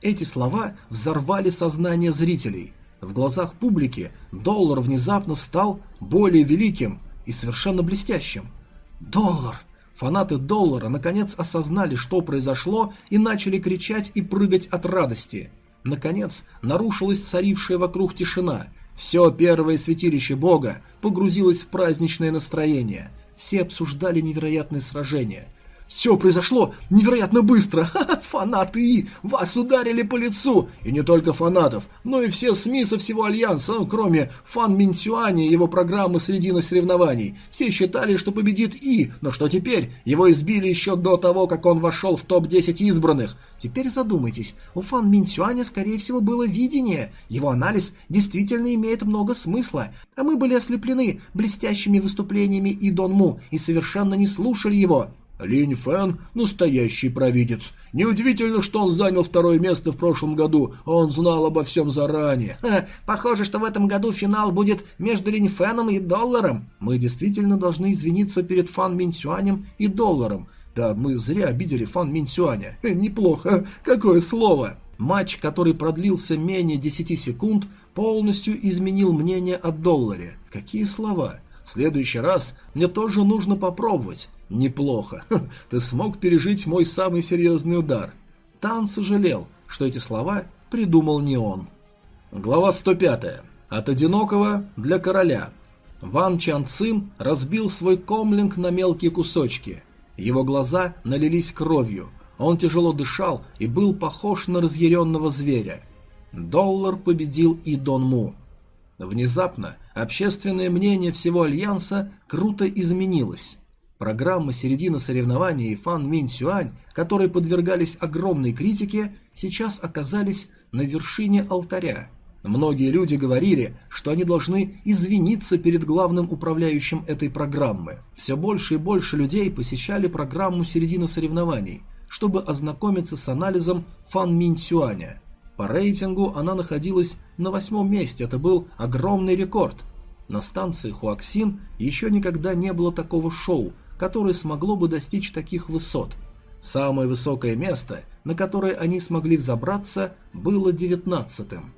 Эти слова взорвали сознание зрителей. В глазах публики доллар внезапно стал более великим и совершенно блестящим. «Доллар!» Фанаты доллара наконец осознали, что произошло, и начали кричать и прыгать от радости. Наконец нарушилась царившая вокруг тишина, все первое святилище бога погрузилось в праздничное настроение. Все обсуждали невероятные сражения. Все произошло невероятно быстро. Фанаты вас ударили по лицу. И не только фанатов, но и все СМИ со всего Альянса, кроме Фан Минтюани и его программы «Средина соревнований». Все считали, что победит И, но что теперь? Его избили еще до того, как он вошел в топ-10 избранных. Теперь задумайтесь, у Фан Минтюаня, скорее всего, было видение. Его анализ действительно имеет много смысла, а мы были ослеплены блестящими выступлениями И Дон Му и совершенно не слушали его. Линь Фэн – настоящий провидец. Неудивительно, что он занял второе место в прошлом году, он знал обо всем заранее. Ха, похоже, что в этом году финал будет между Линь Фэном и Долларом. Мы действительно должны извиниться перед Фан Минсюанем и Долларом. Да, мы зря обидели Фан Минсюаня. Неплохо, какое слово. Матч, который продлился менее 10 секунд, полностью изменил мнение о Долларе. Какие слова? В следующий раз мне тоже нужно попробовать. Неплохо. Ты смог пережить мой самый серьезный удар. Тан сожалел, что эти слова придумал не он. Глава 105. От одинокого для короля. Ван Чан Цин разбил свой комлинг на мелкие кусочки. Его глаза налились кровью. Он тяжело дышал и был похож на разъяренного зверя. Доллар победил и Дон Му. Внезапно общественное мнение всего Альянса круто изменилось. Программа середины соревнований и Фан Мин Сюань, которые подвергались огромной критике, сейчас оказались на вершине алтаря. Многие люди говорили, что они должны извиниться перед главным управляющим этой программы. Все больше и больше людей посещали программу середины соревнований, чтобы ознакомиться с анализом Фан Мин Сюаня. По рейтингу она находилась на восьмом месте, это был огромный рекорд. На станции Хуаксин еще никогда не было такого шоу, которое смогло бы достичь таких высот. Самое высокое место, на которое они смогли взобраться, было девятнадцатым.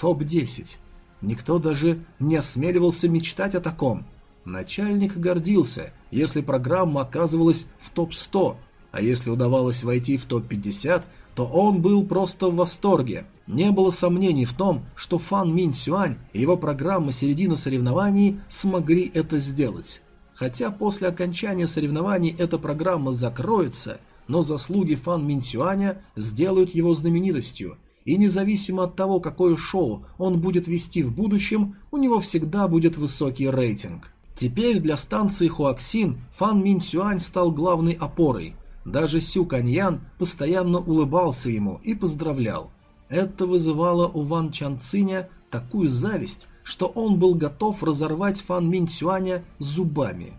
Топ-10. Никто даже не осмеливался мечтать о таком. Начальник гордился, если программа оказывалась в топ-100, а если удавалось войти в топ-50, то он был просто в восторге. Не было сомнений в том, что Фан Мин Сюань и его программа «Середина соревнований» смогли это сделать. Хотя после окончания соревнований эта программа закроется, но заслуги Фан Мин Сюаня сделают его знаменитостью, и независимо от того, какое шоу он будет вести в будущем, у него всегда будет высокий рейтинг. Теперь для станции Хуаксин Фан Мин Сюань стал главной опорой. Даже Сю Каньян постоянно улыбался ему и поздравлял. Это вызывало у Ван Чан Циня такую зависть, что он был готов разорвать Фан Мин Цюаня зубами.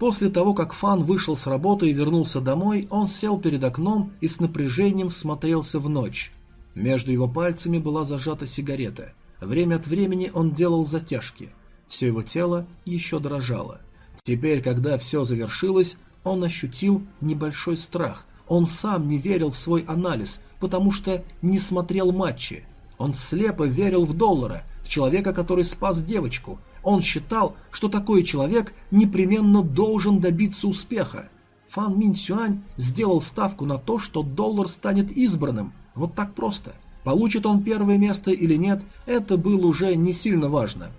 После того, как Фан вышел с работы и вернулся домой, он сел перед окном и с напряжением всмотрелся в ночь. Между его пальцами была зажата сигарета. Время от времени он делал затяжки. Все его тело еще дрожало. Теперь, когда все завершилось, он ощутил небольшой страх. Он сам не верил в свой анализ, потому что не смотрел матчи. Он слепо верил в доллара, человека, который спас девочку. Он считал, что такой человек непременно должен добиться успеха. Фан Мин Сюань сделал ставку на то, что доллар станет избранным. Вот так просто. Получит он первое место или нет, это было уже не сильно важно.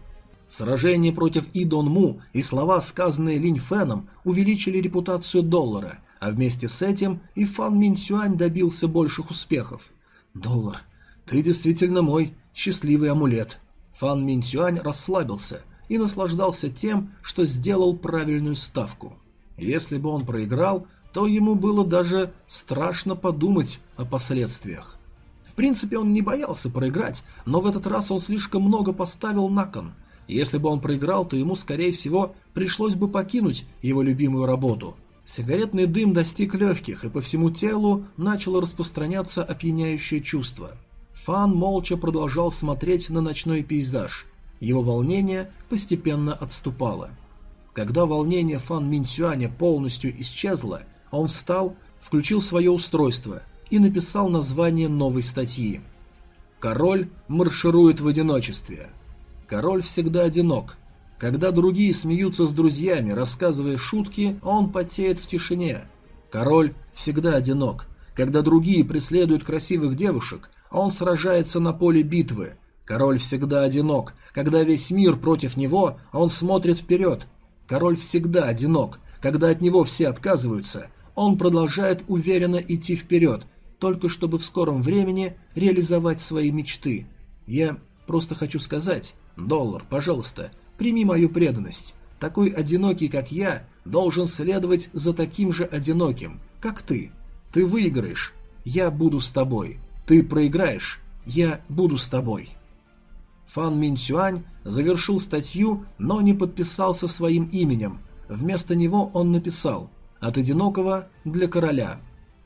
Сражение против И Дон Му и слова, сказанные Линь Фэном, увеличили репутацию доллара, а вместе с этим и Фан Мин Сюань добился больших успехов. «Доллар, ты действительно мой счастливый амулет», Фан Минтюань расслабился и наслаждался тем, что сделал правильную ставку. Если бы он проиграл, то ему было даже страшно подумать о последствиях. В принципе, он не боялся проиграть, но в этот раз он слишком много поставил на кон. Если бы он проиграл, то ему, скорее всего, пришлось бы покинуть его любимую работу. Сигаретный дым достиг легких, и по всему телу начало распространяться опьяняющее чувство – Фан молча продолжал смотреть на ночной пейзаж. Его волнение постепенно отступало. Когда волнение Фан Минсюаня полностью исчезло, он встал, включил свое устройство и написал название новой статьи. «Король марширует в одиночестве». Король всегда одинок. Когда другие смеются с друзьями, рассказывая шутки, он потеет в тишине. Король всегда одинок. Когда другие преследуют красивых девушек, он сражается на поле битвы. Король всегда одинок. Когда весь мир против него, он смотрит вперед. Король всегда одинок. Когда от него все отказываются, он продолжает уверенно идти вперед, только чтобы в скором времени реализовать свои мечты. Я просто хочу сказать, доллар, пожалуйста, прими мою преданность. Такой одинокий, как я, должен следовать за таким же одиноким, как ты. Ты выиграешь, я буду с тобой. Ты проиграешь, я буду с тобой. Фан Мин Сюань завершил статью, но не подписался своим именем. Вместо него он написал «От одинокого для короля».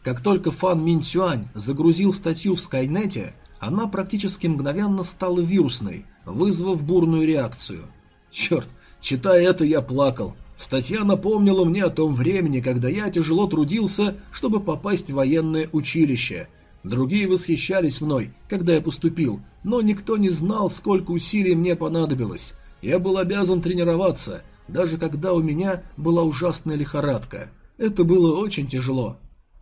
Как только Фан Мин Сюань загрузил статью в Скайнете, она практически мгновенно стала вирусной, вызвав бурную реакцию. Черт, читая это, я плакал. Статья напомнила мне о том времени, когда я тяжело трудился, чтобы попасть в военное училище – Другие восхищались мной, когда я поступил, но никто не знал, сколько усилий мне понадобилось. Я был обязан тренироваться, даже когда у меня была ужасная лихорадка. Это было очень тяжело.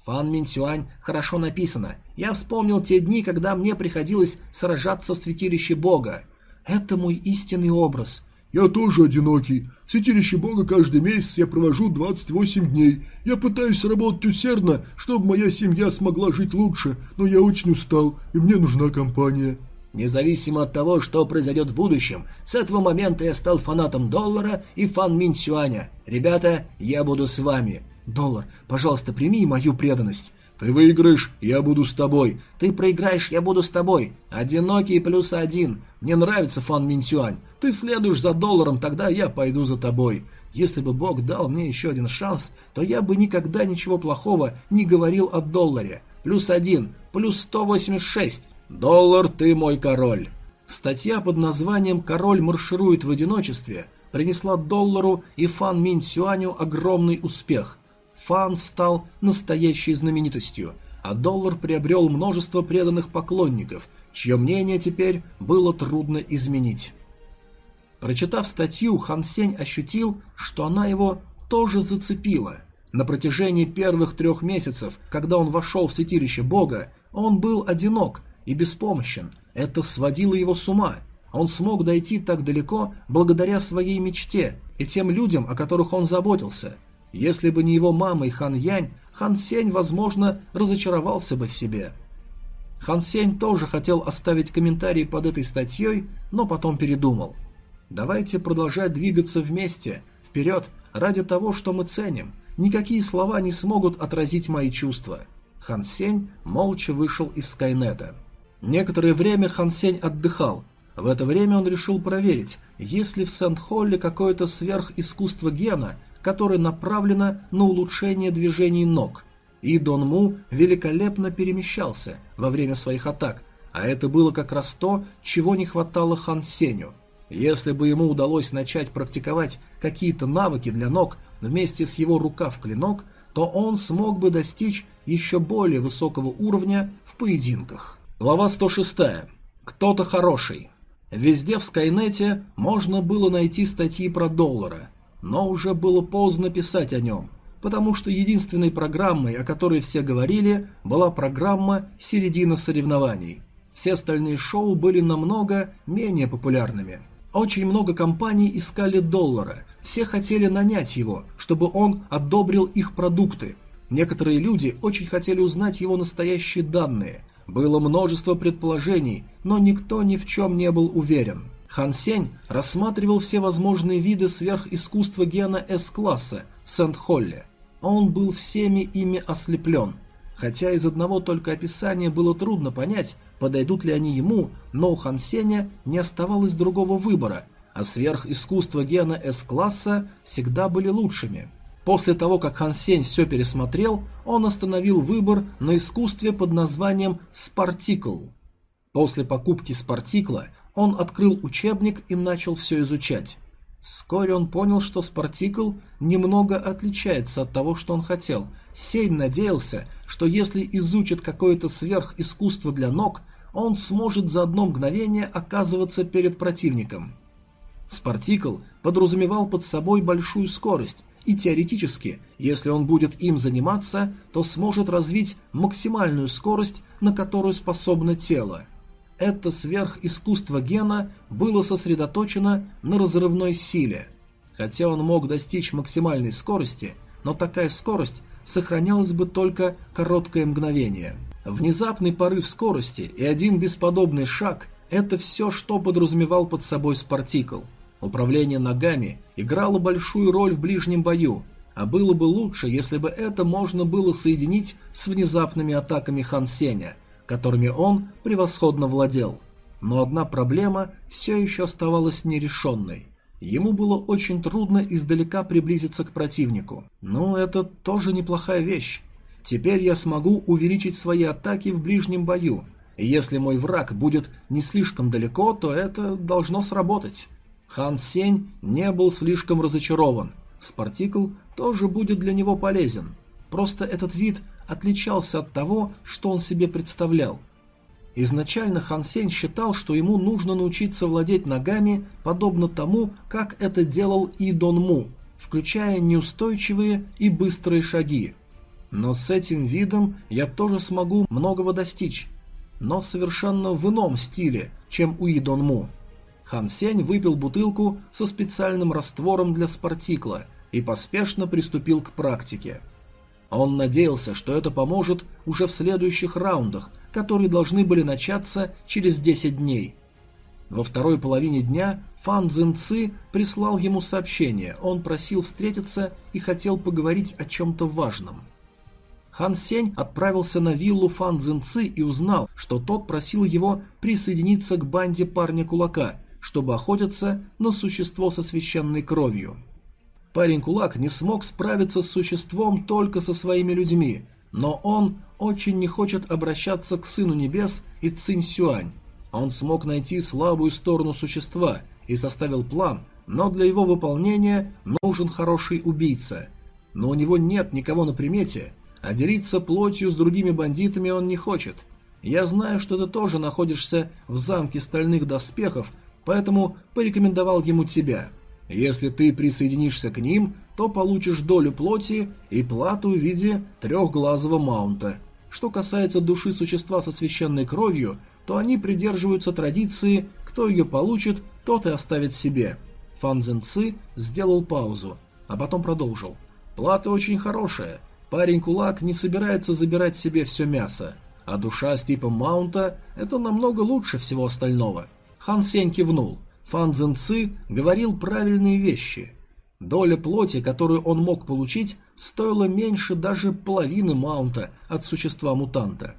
Фан Минсюань хорошо написано. Я вспомнил те дни, когда мне приходилось сражаться в святилище Бога. Это мой истинный образ. Я тоже одинокий. В святилище Бога каждый месяц я провожу 28 дней. Я пытаюсь работать усердно, чтобы моя семья смогла жить лучше, но я очень устал, и мне нужна компания. Независимо от того, что произойдет в будущем, с этого момента я стал фанатом доллара и фан Мин Сюаня. Ребята, я буду с вами. Доллар, пожалуйста, прими мою преданность. Ты выиграешь, я буду с тобой. Ты проиграешь, я буду с тобой. Одинокий плюс один. Мне нравится фан Мин Сюань. Ты следуешь за долларом, тогда я пойду за тобой. Если бы Бог дал мне еще один шанс, то я бы никогда ничего плохого не говорил о долларе. Плюс один, плюс 186. Доллар, ты мой король. Статья под названием «Король марширует в одиночестве» принесла доллару и Фан Мин Цюаню огромный успех. Фан стал настоящей знаменитостью, а доллар приобрел множество преданных поклонников, чье мнение теперь было трудно изменить. Прочитав статью, Хан Сень ощутил, что она его тоже зацепила. На протяжении первых трех месяцев, когда он вошел в святилище Бога, он был одинок и беспомощен. Это сводило его с ума. Он смог дойти так далеко благодаря своей мечте и тем людям, о которых он заботился. Если бы не его мама и Хан Янь, Хан Сень, возможно, разочаровался бы в себе. Хан Сень тоже хотел оставить комментарий под этой статьей, но потом передумал – Давайте продолжать двигаться вместе, вперед, ради того, что мы ценим. Никакие слова не смогут отразить мои чувства. Хан Сень молча вышел из Скайнета. Некоторое время Хан Сень отдыхал. В это время он решил проверить, есть ли в Сент-Холле какое-то сверхискусство гена, которое направлено на улучшение движений ног. И Дон Му великолепно перемещался во время своих атак, а это было как раз то, чего не хватало Хан Сеню – если бы ему удалось начать практиковать какие-то навыки для ног вместе с его рука в клинок, то он смог бы достичь еще более высокого уровня в поединках. Глава 106. Кто-то хороший. Везде в Скайнете можно было найти статьи про доллара, но уже было поздно писать о нем, потому что единственной программой, о которой все говорили, была программа «Середина соревнований». Все остальные шоу были намного менее популярными – очень много компаний искали доллара, все хотели нанять его, чтобы он одобрил их продукты. Некоторые люди очень хотели узнать его настоящие данные. Было множество предположений, но никто ни в чем не был уверен. Хан Сень рассматривал все возможные виды сверхискусства гена С-класса в Сент-Холле. Он был всеми ими ослеплен. Хотя из одного только описания было трудно понять, подойдут ли они ему, но у Хан Сеня не оставалось другого выбора, а сверхискусства гена С-класса всегда были лучшими. После того, как Хан Сень все пересмотрел, он остановил выбор на искусстве под названием «Спартикл». После покупки «Спартикла» он открыл учебник и начал все изучать. Вскоре он понял, что Спартикл немного отличается от того, что он хотел. Сень надеялся, что если изучит какое-то сверхискусство для ног, он сможет за одно мгновение оказываться перед противником. Спартикл подразумевал под собой большую скорость, и теоретически, если он будет им заниматься, то сможет развить максимальную скорость, на которую способно тело. Это сверхискусство гена было сосредоточено на разрывной силе. Хотя он мог достичь максимальной скорости, но такая скорость сохранялась бы только короткое мгновение – Внезапный порыв скорости и один бесподобный шаг – это все, что подразумевал под собой Спартикл. Управление ногами играло большую роль в ближнем бою, а было бы лучше, если бы это можно было соединить с внезапными атаками Хан Сеня, которыми он превосходно владел. Но одна проблема все еще оставалась нерешенной. Ему было очень трудно издалека приблизиться к противнику. Ну, это тоже неплохая вещь. Теперь я смогу увеличить свои атаки в ближнем бою. И если мой враг будет не слишком далеко, то это должно сработать. Хан Сень не был слишком разочарован. Спартикл тоже будет для него полезен. Просто этот вид отличался от того, что он себе представлял. Изначально Хан Сень считал, что ему нужно научиться владеть ногами, подобно тому, как это делал И Дон Му, включая неустойчивые и быстрые шаги. Но с этим видом я тоже смогу многого достичь. Но совершенно в ином стиле, чем у Идон Му. Хан Сень выпил бутылку со специальным раствором для спартикла и поспешно приступил к практике. Он надеялся, что это поможет уже в следующих раундах, которые должны были начаться через 10 дней. Во второй половине дня Фан Цзинци прислал ему сообщение, он просил встретиться и хотел поговорить о чем-то важном. Хан Сень отправился на виллу Фан Цзинци и узнал, что тот просил его присоединиться к банде парня-кулака, чтобы охотиться на существо со священной кровью. Парень-кулак не смог справиться с существом только со своими людьми, но он очень не хочет обращаться к Сыну Небес и Цинь Сюань. Он смог найти слабую сторону существа и составил план, но для его выполнения нужен хороший убийца. Но у него нет никого на примете, а делиться плотью с другими бандитами он не хочет. Я знаю, что ты тоже находишься в замке стальных доспехов, поэтому порекомендовал ему тебя – если ты присоединишься к ним, то получишь долю плоти и плату в виде трехглазого маунта. Что касается души существа со священной кровью, то они придерживаются традиции «кто ее получит, тот и оставит себе». Фан Цзэн Ци сделал паузу, а потом продолжил. «Плата очень хорошая. Парень-кулак не собирается забирать себе все мясо, а душа с типом маунта – это намного лучше всего остального». Хан Сень кивнул – Фан Цзэн Ци говорил правильные вещи. Доля плоти, которую он мог получить, стоила меньше даже половины маунта от существа-мутанта.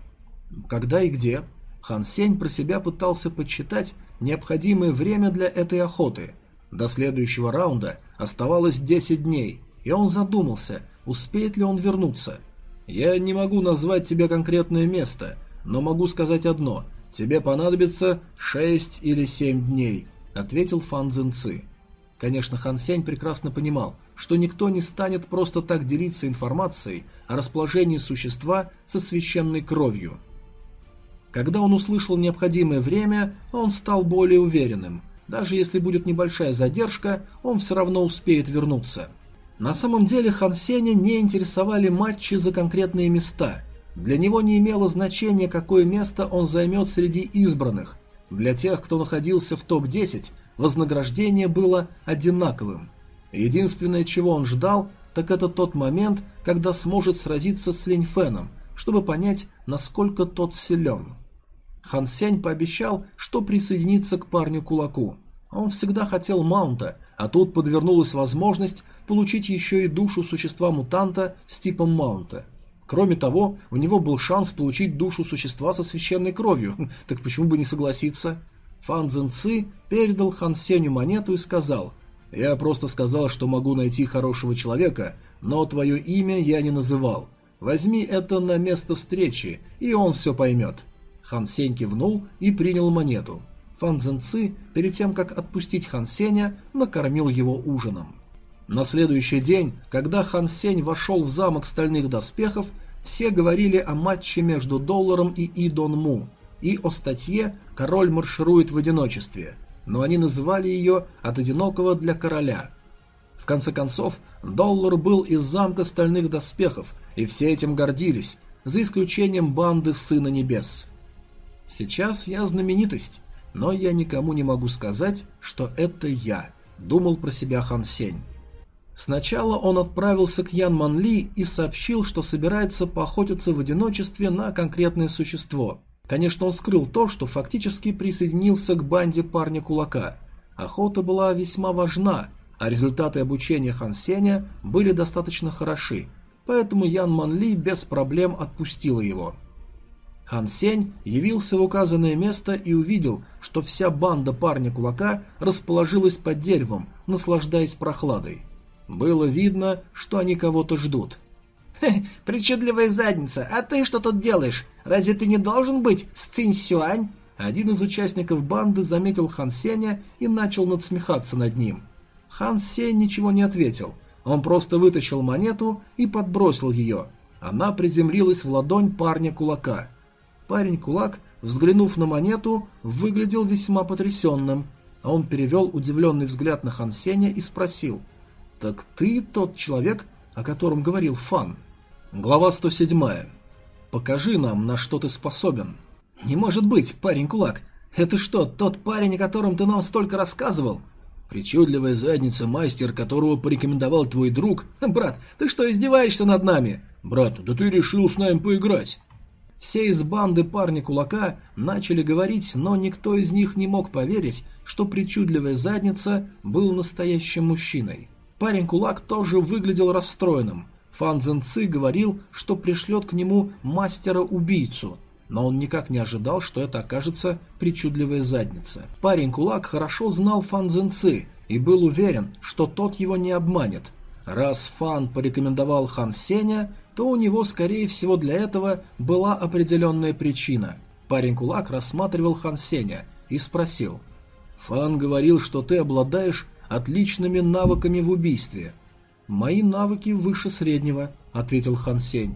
Когда и где? Хан Сень про себя пытался подсчитать необходимое время для этой охоты. До следующего раунда оставалось 10 дней, и он задумался, успеет ли он вернуться. «Я не могу назвать тебе конкретное место, но могу сказать одно – тебе понадобится 6 или 7 дней, — ответил Фан Цзиньцы. Конечно, Хан Сень прекрасно понимал, что никто не станет просто так делиться информацией о расположении существа со священной кровью. Когда он услышал необходимое время, он стал более уверенным. Даже если будет небольшая задержка, он все равно успеет вернуться. На самом деле Хан Сеня не интересовали матчи за конкретные места. Для него не имело значения, какое место он займет среди избранных, для тех, кто находился в топ-10, вознаграждение было одинаковым. Единственное, чего он ждал, так это тот момент, когда сможет сразиться с Линьфеном, чтобы понять, насколько тот силен. Хан Сень пообещал, что присоединится к парню-кулаку. Он всегда хотел маунта, а тут подвернулась возможность получить еще и душу существа-мутанта с типом маунта. Кроме того, у него был шанс получить душу существа со священной кровью, так почему бы не согласиться? Фан Цзэн Ци передал Хан Сеню монету и сказал, «Я просто сказал, что могу найти хорошего человека, но твое имя я не называл. Возьми это на место встречи, и он все поймет». Хан Сень кивнул и принял монету. Фан Цзэн Ци, перед тем, как отпустить Хан Сеня, накормил его ужином. На следующий день, когда Хан Сень вошел в замок стальных доспехов, все говорили о матче между Долларом и Идон Му, и о статье «Король марширует в одиночестве», но они называли ее «От одинокого для короля». В конце концов, Доллар был из замка стальных доспехов, и все этим гордились, за исключением банды Сына Небес. Сейчас я знаменитость, но я никому не могу сказать, что это я, думал про себя Хан Сень. Сначала он отправился к Ян Манли и сообщил, что собирается поохотиться в одиночестве на конкретное существо. Конечно, он скрыл то, что фактически присоединился к банде парня-кулака. Охота была весьма важна, а результаты обучения Хан Сеня были достаточно хороши, поэтому Ян Манли без проблем отпустила его. Хан Сень явился в указанное место и увидел, что вся банда парня-кулака расположилась под деревом, наслаждаясь прохладой. Было видно, что они кого-то ждут. Хе, причудливая задница, а ты что тут делаешь? Разве ты не должен быть с Цинь Сюань? Один из участников банды заметил Хан Сеня и начал надсмехаться над ним. Хан Сень ничего не ответил. Он просто вытащил монету и подбросил ее. Она приземлилась в ладонь парня-кулака. Парень-кулак, взглянув на монету, выглядел весьма потрясенным, а он перевел удивленный взгляд на Хан Сеня и спросил – «Так ты тот человек, о котором говорил Фан?» Глава 107. «Покажи нам, на что ты способен». «Не может быть, парень-кулак! Это что, тот парень, о котором ты нам столько рассказывал?» «Причудливая задница, мастер, которого порекомендовал твой друг». «Брат, ты что, издеваешься над нами?» «Брат, да ты решил с нами поиграть». Все из банды парня кулака начали говорить, но никто из них не мог поверить, что причудливая задница был настоящим мужчиной. Парень кулак тоже выглядел расстроенным. Фан Цзэн Ци говорил, что пришлет к нему мастера-убийцу, но он никак не ожидал, что это окажется причудливая задница. Парень кулак хорошо знал Фан Цзэн Ци и был уверен, что тот его не обманет. Раз Фан порекомендовал Хан Сеня, то у него, скорее всего, для этого была определенная причина. Парень кулак рассматривал Хан Сеня и спросил. «Фан говорил, что ты обладаешь отличными навыками в убийстве». «Мои навыки выше среднего», — ответил Хан Сень.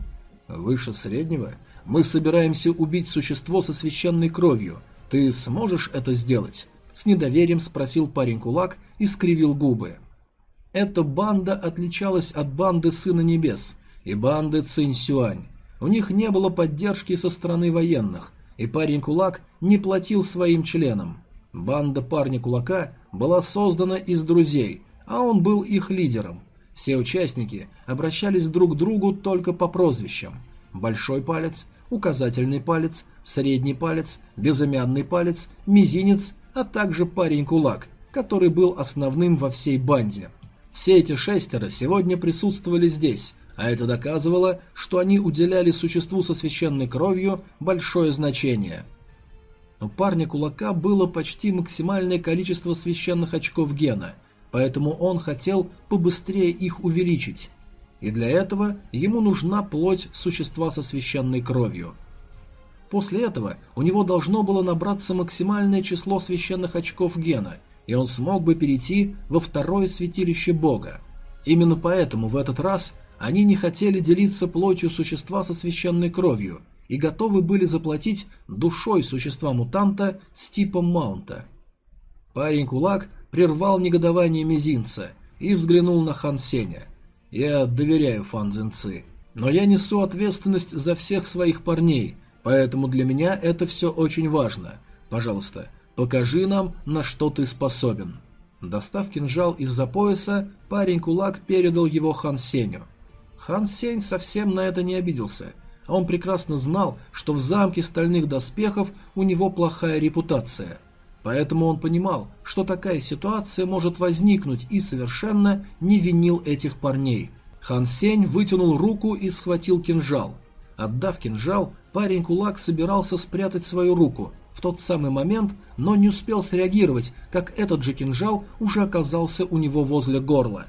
«Выше среднего? Мы собираемся убить существо со священной кровью. Ты сможешь это сделать?» С недоверием спросил парень кулак и скривил губы. Эта банда отличалась от банды Сына Небес и банды Цинь Сюань. У них не было поддержки со стороны военных, и парень кулак не платил своим членам. Банда парня кулака была создана из друзей, а он был их лидером. Все участники обращались друг к другу только по прозвищам. Большой палец, указательный палец, средний палец, безымянный палец, мизинец а также парень-кулак, который был основным во всей банде. Все эти шестеро сегодня присутствовали здесь, а это доказывало, что они уделяли существу со священной кровью большое значение. У парня-кулака было почти максимальное количество священных очков гена, поэтому он хотел побыстрее их увеличить. И для этого ему нужна плоть существа со священной кровью – После этого у него должно было набраться максимальное число священных очков гена, и он смог бы перейти во второе святилище бога. Именно поэтому в этот раз они не хотели делиться плотью существа со священной кровью и готовы были заплатить душой существа-мутанта с типом маунта. Парень-кулак прервал негодование мизинца и взглянул на Хан Сеня. «Я доверяю Фан Цзиньци, но я несу ответственность за всех своих парней, Поэтому для меня это все очень важно. Пожалуйста, покажи нам, на что ты способен». Достав кинжал из-за пояса, парень-кулак передал его Хан Сеню. Хан Сень совсем на это не обиделся. а Он прекрасно знал, что в замке стальных доспехов у него плохая репутация. Поэтому он понимал, что такая ситуация может возникнуть и совершенно не винил этих парней. Хан Сень вытянул руку и схватил кинжал. Отдав кинжал, Парень-кулак собирался спрятать свою руку в тот самый момент, но не успел среагировать, как этот же кинжал уже оказался у него возле горла.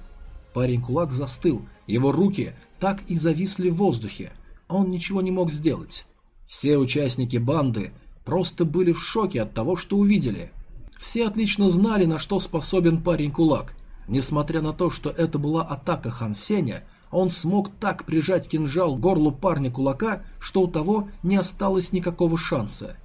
Парень-кулак застыл, его руки так и зависли в воздухе. Он ничего не мог сделать. Все участники банды просто были в шоке от того, что увидели. Все отлично знали, на что способен парень-кулак. Несмотря на то, что это была атака Хан Сеня, он смог так прижать кинжал к горлу парня кулака, что у того не осталось никакого шанса.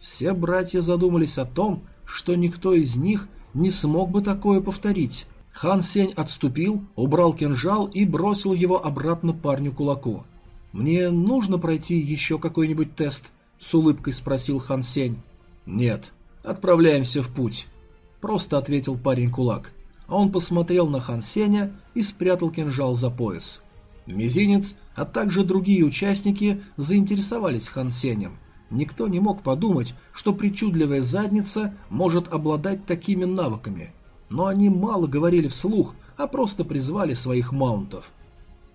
Все братья задумались о том, что никто из них не смог бы такое повторить. Хан Сень отступил, убрал кинжал и бросил его обратно парню кулаку. «Мне нужно пройти еще какой-нибудь тест?» – с улыбкой спросил Хан Сень. «Нет, отправляемся в путь», – просто ответил парень кулак а он посмотрел на Хан Сеня и спрятал кинжал за пояс. Мизинец, а также другие участники заинтересовались Хан Сенем. Никто не мог подумать, что причудливая задница может обладать такими навыками. Но они мало говорили вслух, а просто призвали своих маунтов.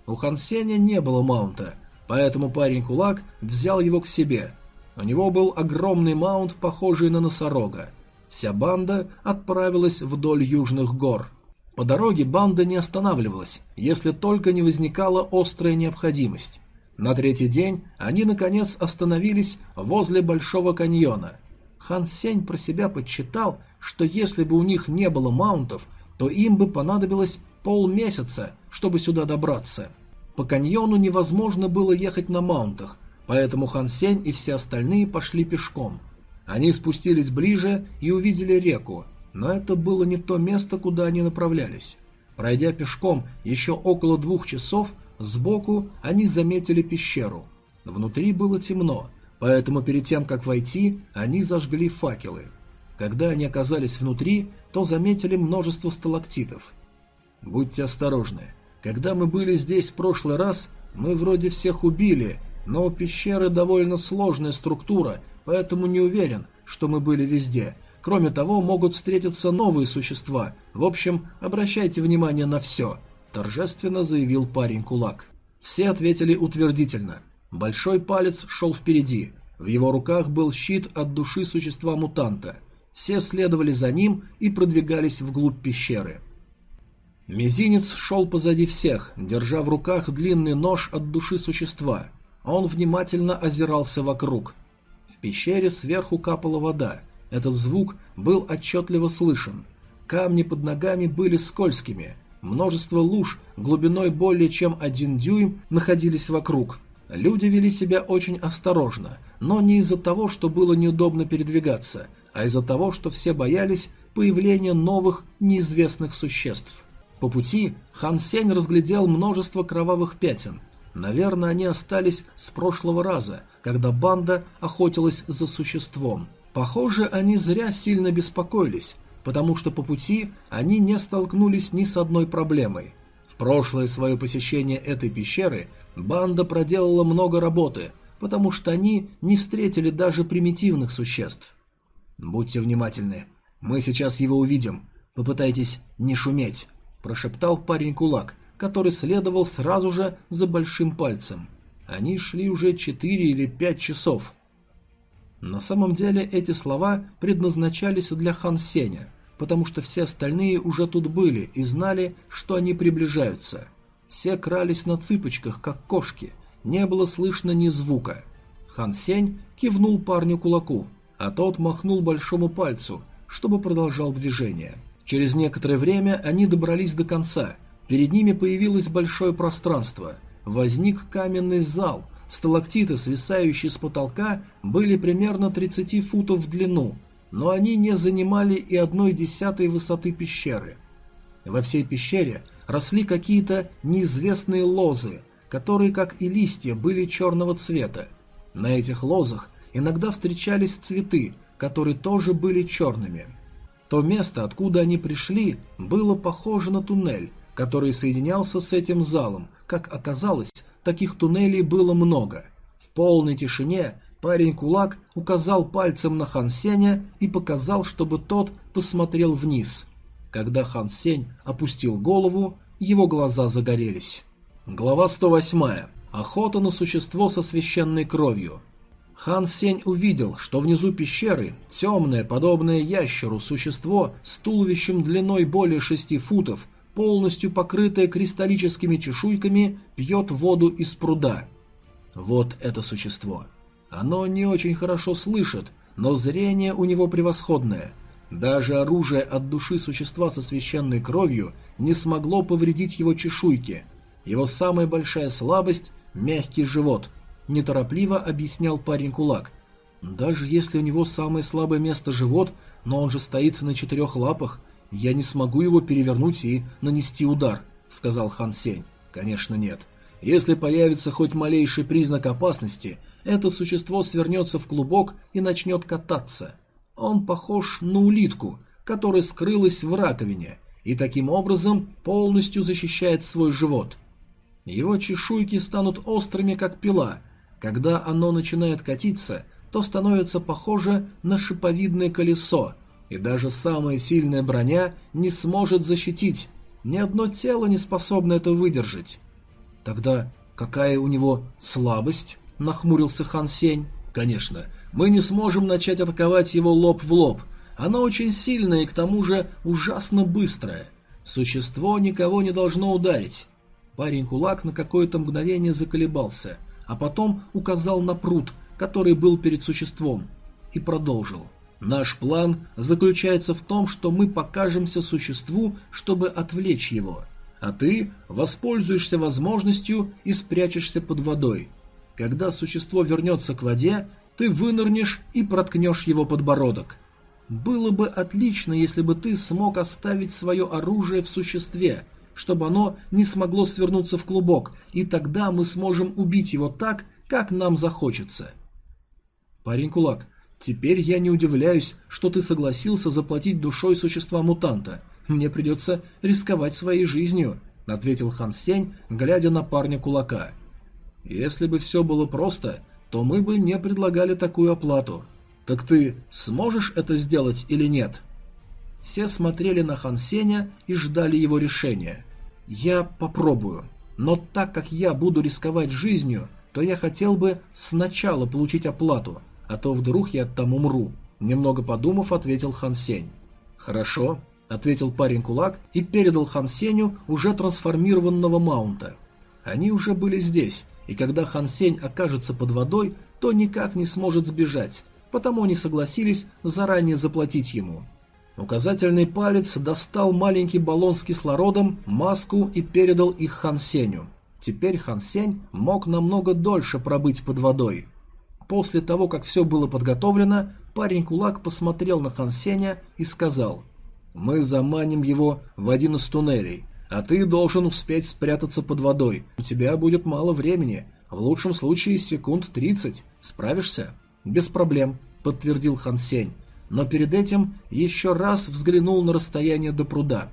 У Хан Сеня не было маунта, поэтому парень-кулак взял его к себе. У него был огромный маунт, похожий на носорога. Вся банда отправилась вдоль южных гор. По дороге банда не останавливалась, если только не возникала острая необходимость. На третий день они, наконец, остановились возле Большого каньона. Хан Сень про себя подсчитал, что если бы у них не было маунтов, то им бы понадобилось полмесяца, чтобы сюда добраться. По каньону невозможно было ехать на маунтах, поэтому Хан Сень и все остальные пошли пешком – они спустились ближе и увидели реку, но это было не то место, куда они направлялись. Пройдя пешком еще около двух часов, сбоку они заметили пещеру. Внутри было темно, поэтому перед тем, как войти, они зажгли факелы. Когда они оказались внутри, то заметили множество сталактитов. «Будьте осторожны. Когда мы были здесь в прошлый раз, мы вроде всех убили, но пещеры довольно сложная структура, поэтому не уверен, что мы были везде. Кроме того, могут встретиться новые существа. В общем, обращайте внимание на все», – торжественно заявил парень-кулак. Все ответили утвердительно. Большой палец шел впереди. В его руках был щит от души существа-мутанта. Все следовали за ним и продвигались вглубь пещеры. Мизинец шел позади всех, держа в руках длинный нож от души существа. Он внимательно озирался вокруг. В пещере сверху капала вода. Этот звук был отчетливо слышен. Камни под ногами были скользкими. Множество луж глубиной более чем один дюйм находились вокруг. Люди вели себя очень осторожно, но не из-за того, что было неудобно передвигаться, а из-за того, что все боялись появления новых неизвестных существ. По пути Хан Сень разглядел множество кровавых пятен. Наверное, они остались с прошлого раза, когда банда охотилась за существом. Похоже, они зря сильно беспокоились, потому что по пути они не столкнулись ни с одной проблемой. В прошлое свое посещение этой пещеры банда проделала много работы, потому что они не встретили даже примитивных существ. «Будьте внимательны. Мы сейчас его увидим. Попытайтесь не шуметь», – прошептал парень-кулак, который следовал сразу же за большим пальцем. Они шли уже четыре или пять часов. На самом деле эти слова предназначались для Хан Сеня, потому что все остальные уже тут были и знали, что они приближаются. Все крались на цыпочках, как кошки, не было слышно ни звука. Хан Сень кивнул парню кулаку, а тот махнул большому пальцу, чтобы продолжал движение. Через некоторое время они добрались до конца. Перед ними появилось большое пространство. Возник каменный зал – Сталактиты, свисающие с потолка, были примерно 30 футов в длину, но они не занимали и одной десятой высоты пещеры. Во всей пещере росли какие-то неизвестные лозы, которые, как и листья, были черного цвета. На этих лозах иногда встречались цветы, которые тоже были черными. То место, откуда они пришли, было похоже на туннель, который соединялся с этим залом, как оказалось, таких туннелей было много. В полной тишине парень-кулак указал пальцем на Хан Сеня и показал, чтобы тот посмотрел вниз. Когда Хан Сень опустил голову, его глаза загорелись. Глава 108. Охота на существо со священной кровью. Хан Сень увидел, что внизу пещеры темное, подобное ящеру, существо с туловищем длиной более шести футов полностью покрытое кристаллическими чешуйками, пьет воду из пруда. Вот это существо. Оно не очень хорошо слышит, но зрение у него превосходное. Даже оружие от души существа со священной кровью не смогло повредить его чешуйки. Его самая большая слабость – мягкий живот, неторопливо объяснял парень кулак. Даже если у него самое слабое место живот, но он же стоит на четырех лапах, «Я не смогу его перевернуть и нанести удар», — сказал Хан Сень. «Конечно нет. Если появится хоть малейший признак опасности, это существо свернется в клубок и начнет кататься. Он похож на улитку, которая скрылась в раковине, и таким образом полностью защищает свой живот. Его чешуйки станут острыми, как пила. Когда оно начинает катиться, то становится похоже на шиповидное колесо, и даже самая сильная броня не сможет защитить. Ни одно тело не способно это выдержать. Тогда какая у него слабость? Нахмурился Хан Сень. Конечно, мы не сможем начать атаковать его лоб в лоб. Оно очень сильное и к тому же ужасно быстрое. Существо никого не должно ударить. Парень-кулак на какое-то мгновение заколебался, а потом указал на пруд, который был перед существом, и продолжил. — Наш план заключается в том, что мы покажемся существу, чтобы отвлечь его, а ты воспользуешься возможностью и спрячешься под водой. Когда существо вернется к воде, ты вынырнешь и проткнешь его подбородок. Было бы отлично, если бы ты смог оставить свое оружие в существе, чтобы оно не смогло свернуться в клубок, и тогда мы сможем убить его так, как нам захочется. Парень-кулак, Теперь я не удивляюсь, что ты согласился заплатить душой существа-мутанта. Мне придется рисковать своей жизнью», — ответил Хан Сень, глядя на парня кулака. Если бы все было просто, то мы бы не предлагали такую оплату. Так ты сможешь это сделать или нет?» Все смотрели на Хан Сеня и ждали его решения. «Я попробую, но так как я буду рисковать жизнью, то я хотел бы сначала получить оплату, а то вдруг я там умру», немного подумав, ответил Хан Сень. «Хорошо», — ответил парень кулак и передал Хан Сеню уже трансформированного маунта. Они уже были здесь, и когда Хан Сень окажется под водой, то никак не сможет сбежать, потому они согласились заранее заплатить ему. Указательный палец достал маленький баллон с кислородом, маску и передал их Хан Сеню. Теперь Хан Сень мог намного дольше пробыть под водой. После того, как все было подготовлено, парень-кулак посмотрел на Хан Сеня и сказал «Мы заманим его в один из туннелей, а ты должен успеть спрятаться под водой. У тебя будет мало времени, в лучшем случае секунд 30. Справишься?» «Без проблем», — подтвердил Хан Сень но перед этим еще раз взглянул на расстояние до пруда.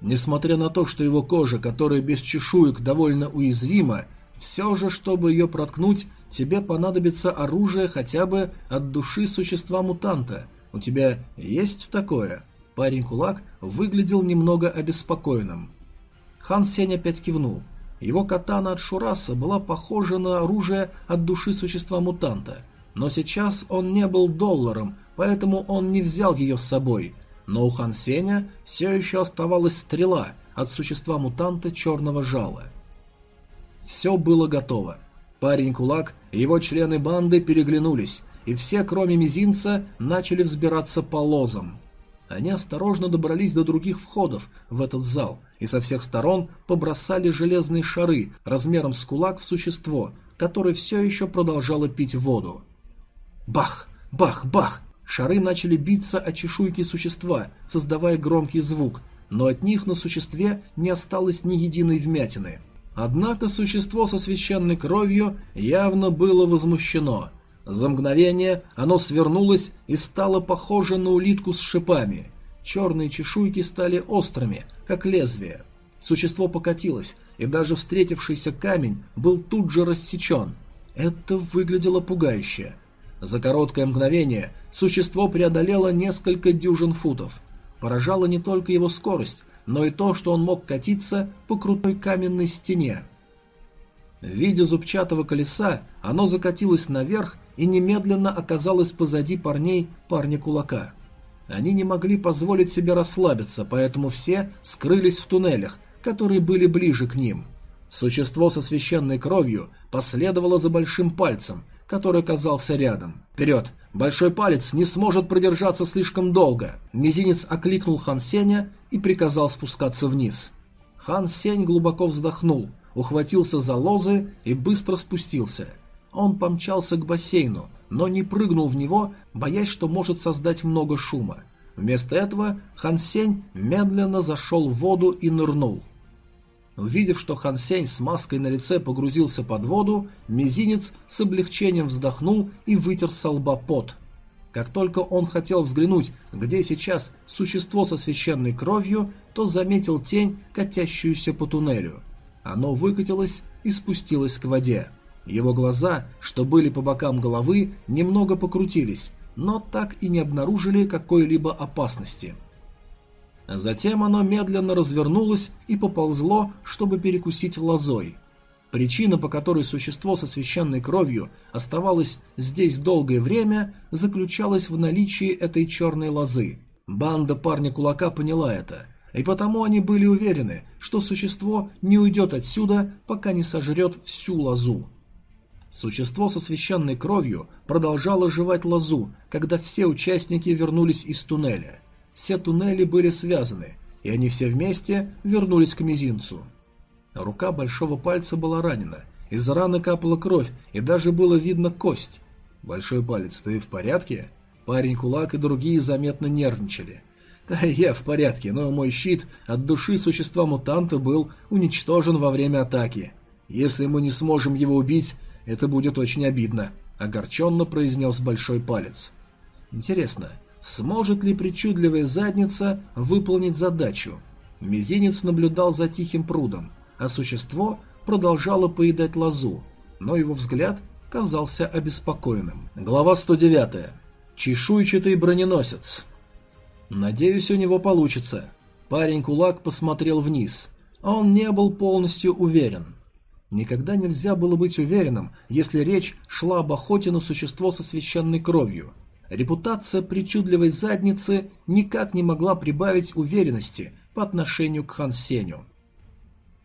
Несмотря на то, что его кожа, которая без чешуек довольно уязвима, все же, чтобы ее проткнуть, тебе понадобится оружие хотя бы от души существа-мутанта. У тебя есть такое? Парень-кулак выглядел немного обеспокоенным. Хан Сень опять кивнул. Его катана от Шураса была похожа на оружие от души существа-мутанта, но сейчас он не был долларом, поэтому он не взял ее с собой. Но у Хан Сеня все еще оставалась стрела от существа-мутанта черного жала. Все было готово. Парень-кулак его члены банды переглянулись, и все, кроме мизинца, начали взбираться по лозам. Они осторожно добрались до других входов в этот зал и со всех сторон побросали железные шары размером с кулак в существо, которое все еще продолжало пить воду. Бах! Бах! Бах! Шары начали биться о чешуйки существа, создавая громкий звук, но от них на существе не осталось ни единой вмятины. Однако существо со священной кровью явно было возмущено. За мгновение оно свернулось и стало похоже на улитку с шипами. Черные чешуйки стали острыми, как лезвие. Существо покатилось, и даже встретившийся камень был тут же рассечен. Это выглядело пугающе. За короткое мгновение существо преодолело несколько дюжин футов. Поражала не только его скорость, но и то, что он мог катиться по крутой каменной стене. В виде зубчатого колеса оно закатилось наверх и немедленно оказалось позади парней парня-кулака. Они не могли позволить себе расслабиться, поэтому все скрылись в туннелях, которые были ближе к ним. Существо со священной кровью последовало за большим пальцем, который оказался рядом. «Вперед! Большой палец не сможет продержаться слишком долго!» Мизинец окликнул Хан Сеня и приказал спускаться вниз. Хан Сень глубоко вздохнул, ухватился за лозы и быстро спустился. Он помчался к бассейну, но не прыгнул в него, боясь, что может создать много шума. Вместо этого Хан Сень медленно зашел в воду и нырнул. Увидев, что Хан Сень с маской на лице погрузился под воду, мизинец с облегчением вздохнул и вытер со лба пот. Как только он хотел взглянуть, где сейчас существо со священной кровью, то заметил тень, катящуюся по туннелю. Оно выкатилось и спустилось к воде. Его глаза, что были по бокам головы, немного покрутились, но так и не обнаружили какой-либо опасности. Затем оно медленно развернулось и поползло, чтобы перекусить лозой. Причина, по которой существо со священной кровью оставалось здесь долгое время, заключалась в наличии этой черной лозы. Банда парня-кулака поняла это, и потому они были уверены, что существо не уйдет отсюда, пока не сожрет всю лозу. Существо со священной кровью продолжало жевать лозу, когда все участники вернулись из туннеля. Все туннели были связаны, и они все вместе вернулись к мизинцу. Рука большого пальца была ранена, из раны капала кровь, и даже было видно кость. Большой палец, ты в порядке? Парень-кулак и другие заметно нервничали. Да, я в порядке, но мой щит от души существа-мутанта был уничтожен во время атаки. Если мы не сможем его убить, это будет очень обидно, огорченно произнес большой палец. Интересно, Сможет ли причудливая задница выполнить задачу? Мизинец наблюдал за тихим прудом, а существо продолжало поедать лозу. но его взгляд казался обеспокоенным. Глава 109. Чешуйчатый броненосец. Надеюсь, у него получится. Парень-кулак посмотрел вниз. Он не был полностью уверен. Никогда нельзя было быть уверенным, если речь шла об охоте на существо со священной кровью. Репутация причудливой задницы никак не могла прибавить уверенности по отношению к Хан Сеню.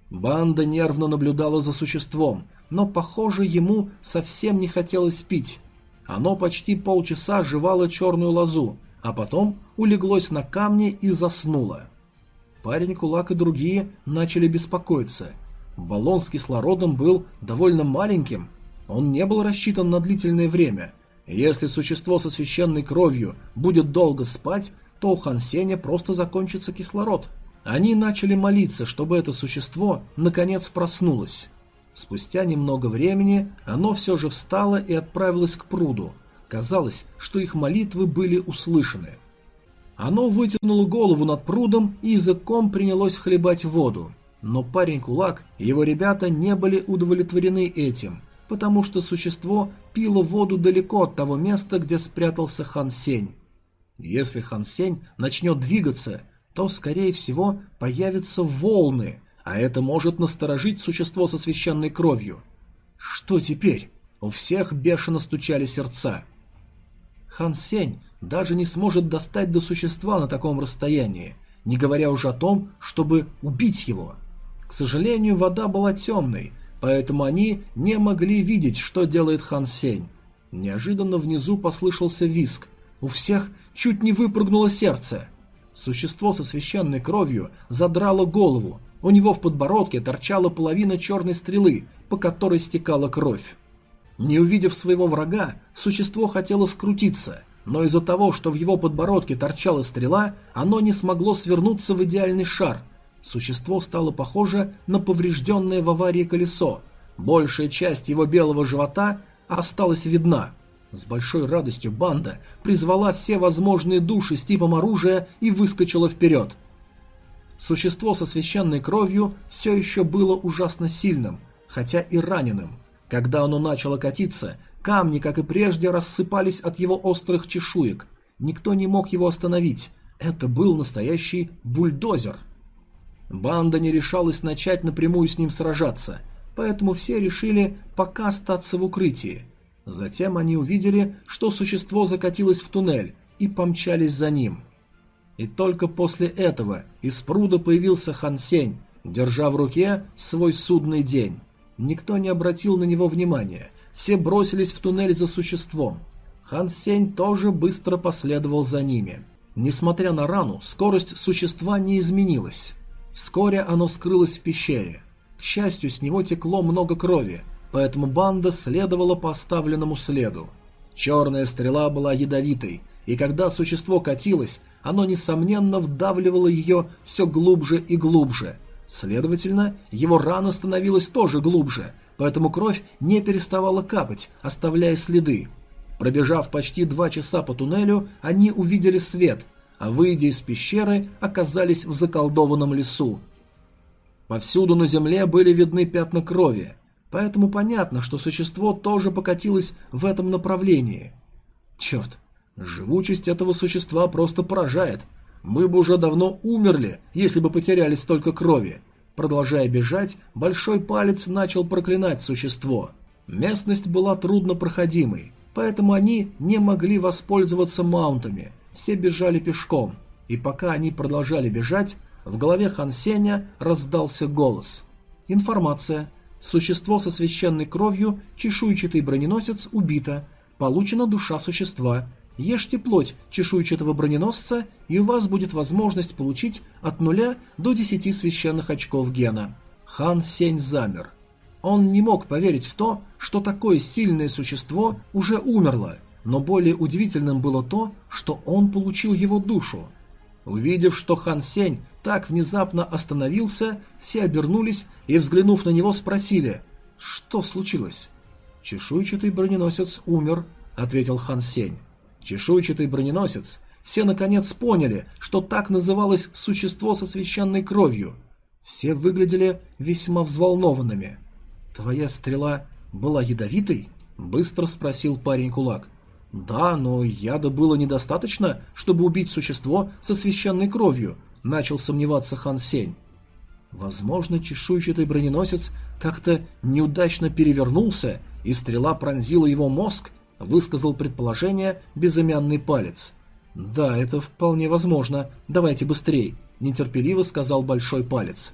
Банда нервно наблюдала за существом, но, похоже, ему совсем не хотелось пить. Оно почти полчаса жевало черную лозу, а потом улеглось на камне и заснуло. Парень Кулак и другие начали беспокоиться. Баллон с кислородом был довольно маленьким, он не был рассчитан на длительное время. Если существо со священной кровью будет долго спать, то у Хансеня просто закончится кислород. Они начали молиться, чтобы это существо наконец проснулось. Спустя немного времени оно все же встало и отправилось к пруду. Казалось, что их молитвы были услышаны. Оно вытянуло голову над прудом и языком принялось хлебать воду. Но парень-кулак и его ребята не были удовлетворены этим, потому что существо пило воду далеко от того места, где спрятался Хан Сень. Если Хан Сень начнет двигаться, то, скорее всего, появятся волны, а это может насторожить существо со священной кровью. Что теперь? У всех бешено стучали сердца. Хан Сень даже не сможет достать до существа на таком расстоянии, не говоря уже о том, чтобы убить его. К сожалению, вода была темной, поэтому они не могли видеть, что делает Хан Сень. Неожиданно внизу послышался виск. У всех чуть не выпрыгнуло сердце. Существо со священной кровью задрало голову. У него в подбородке торчала половина черной стрелы, по которой стекала кровь. Не увидев своего врага, существо хотело скрутиться, но из-за того, что в его подбородке торчала стрела, оно не смогло свернуться в идеальный шар. Существо стало похоже на поврежденное в аварии колесо. Большая часть его белого живота осталась видна. С большой радостью банда призвала все возможные души с типом оружия и выскочила вперед. Существо со священной кровью все еще было ужасно сильным, хотя и раненым. Когда оно начало катиться, камни, как и прежде, рассыпались от его острых чешуек. Никто не мог его остановить. Это был настоящий бульдозер. Банда не решалась начать напрямую с ним сражаться, поэтому все решили пока остаться в укрытии. Затем они увидели, что существо закатилось в туннель и помчались за ним. И только после этого из пруда появился Хан Сень, держа в руке свой судный день. Никто не обратил на него внимания. Все бросились в туннель за существом. Хан Сень тоже быстро последовал за ними. Несмотря на рану, скорость существа не изменилась. Вскоре оно скрылось в пещере. К счастью, с него текло много крови, поэтому банда следовала по оставленному следу. Черная стрела была ядовитой, и когда существо катилось, оно, несомненно, вдавливало ее все глубже и глубже – Следовательно, его рана становилась тоже глубже, поэтому кровь не переставала капать, оставляя следы. Пробежав почти два часа по туннелю, они увидели свет, а выйдя из пещеры, оказались в заколдованном лесу. Повсюду на земле были видны пятна крови, поэтому понятно, что существо тоже покатилось в этом направлении. Черт, живучесть этого существа просто поражает – мы бы уже давно умерли, если бы потеряли столько крови. Продолжая бежать, большой палец начал проклинать существо. Местность была труднопроходимой, поэтому они не могли воспользоваться маунтами. Все бежали пешком. И пока они продолжали бежать, в голове Хан Сеня раздался голос. Информация. Существо со священной кровью, чешуйчатый броненосец, убито. Получена душа существа. Ешьте плоть чешуйчатого броненосца, и у вас будет возможность получить от нуля до 10 священных очков гена. Хан Сень замер. Он не мог поверить в то, что такое сильное существо уже умерло, но более удивительным было то, что он получил его душу. Увидев, что Хан Сень так внезапно остановился, все обернулись и, взглянув на него, спросили, что случилось. «Чешуйчатый броненосец умер», — ответил Хан Сень. Чешуйчатый броненосец, все наконец поняли, что так называлось существо со священной кровью. Все выглядели весьма взволнованными. «Твоя стрела была ядовитой?» – быстро спросил парень-кулак. «Да, но яда было недостаточно, чтобы убить существо со священной кровью», – начал сомневаться Хан Сень. Возможно, чешуйчатый броненосец как-то неудачно перевернулся, и стрела пронзила его мозг, высказал предположение безымянный палец. «Да, это вполне возможно. Давайте быстрей», – нетерпеливо сказал большой палец.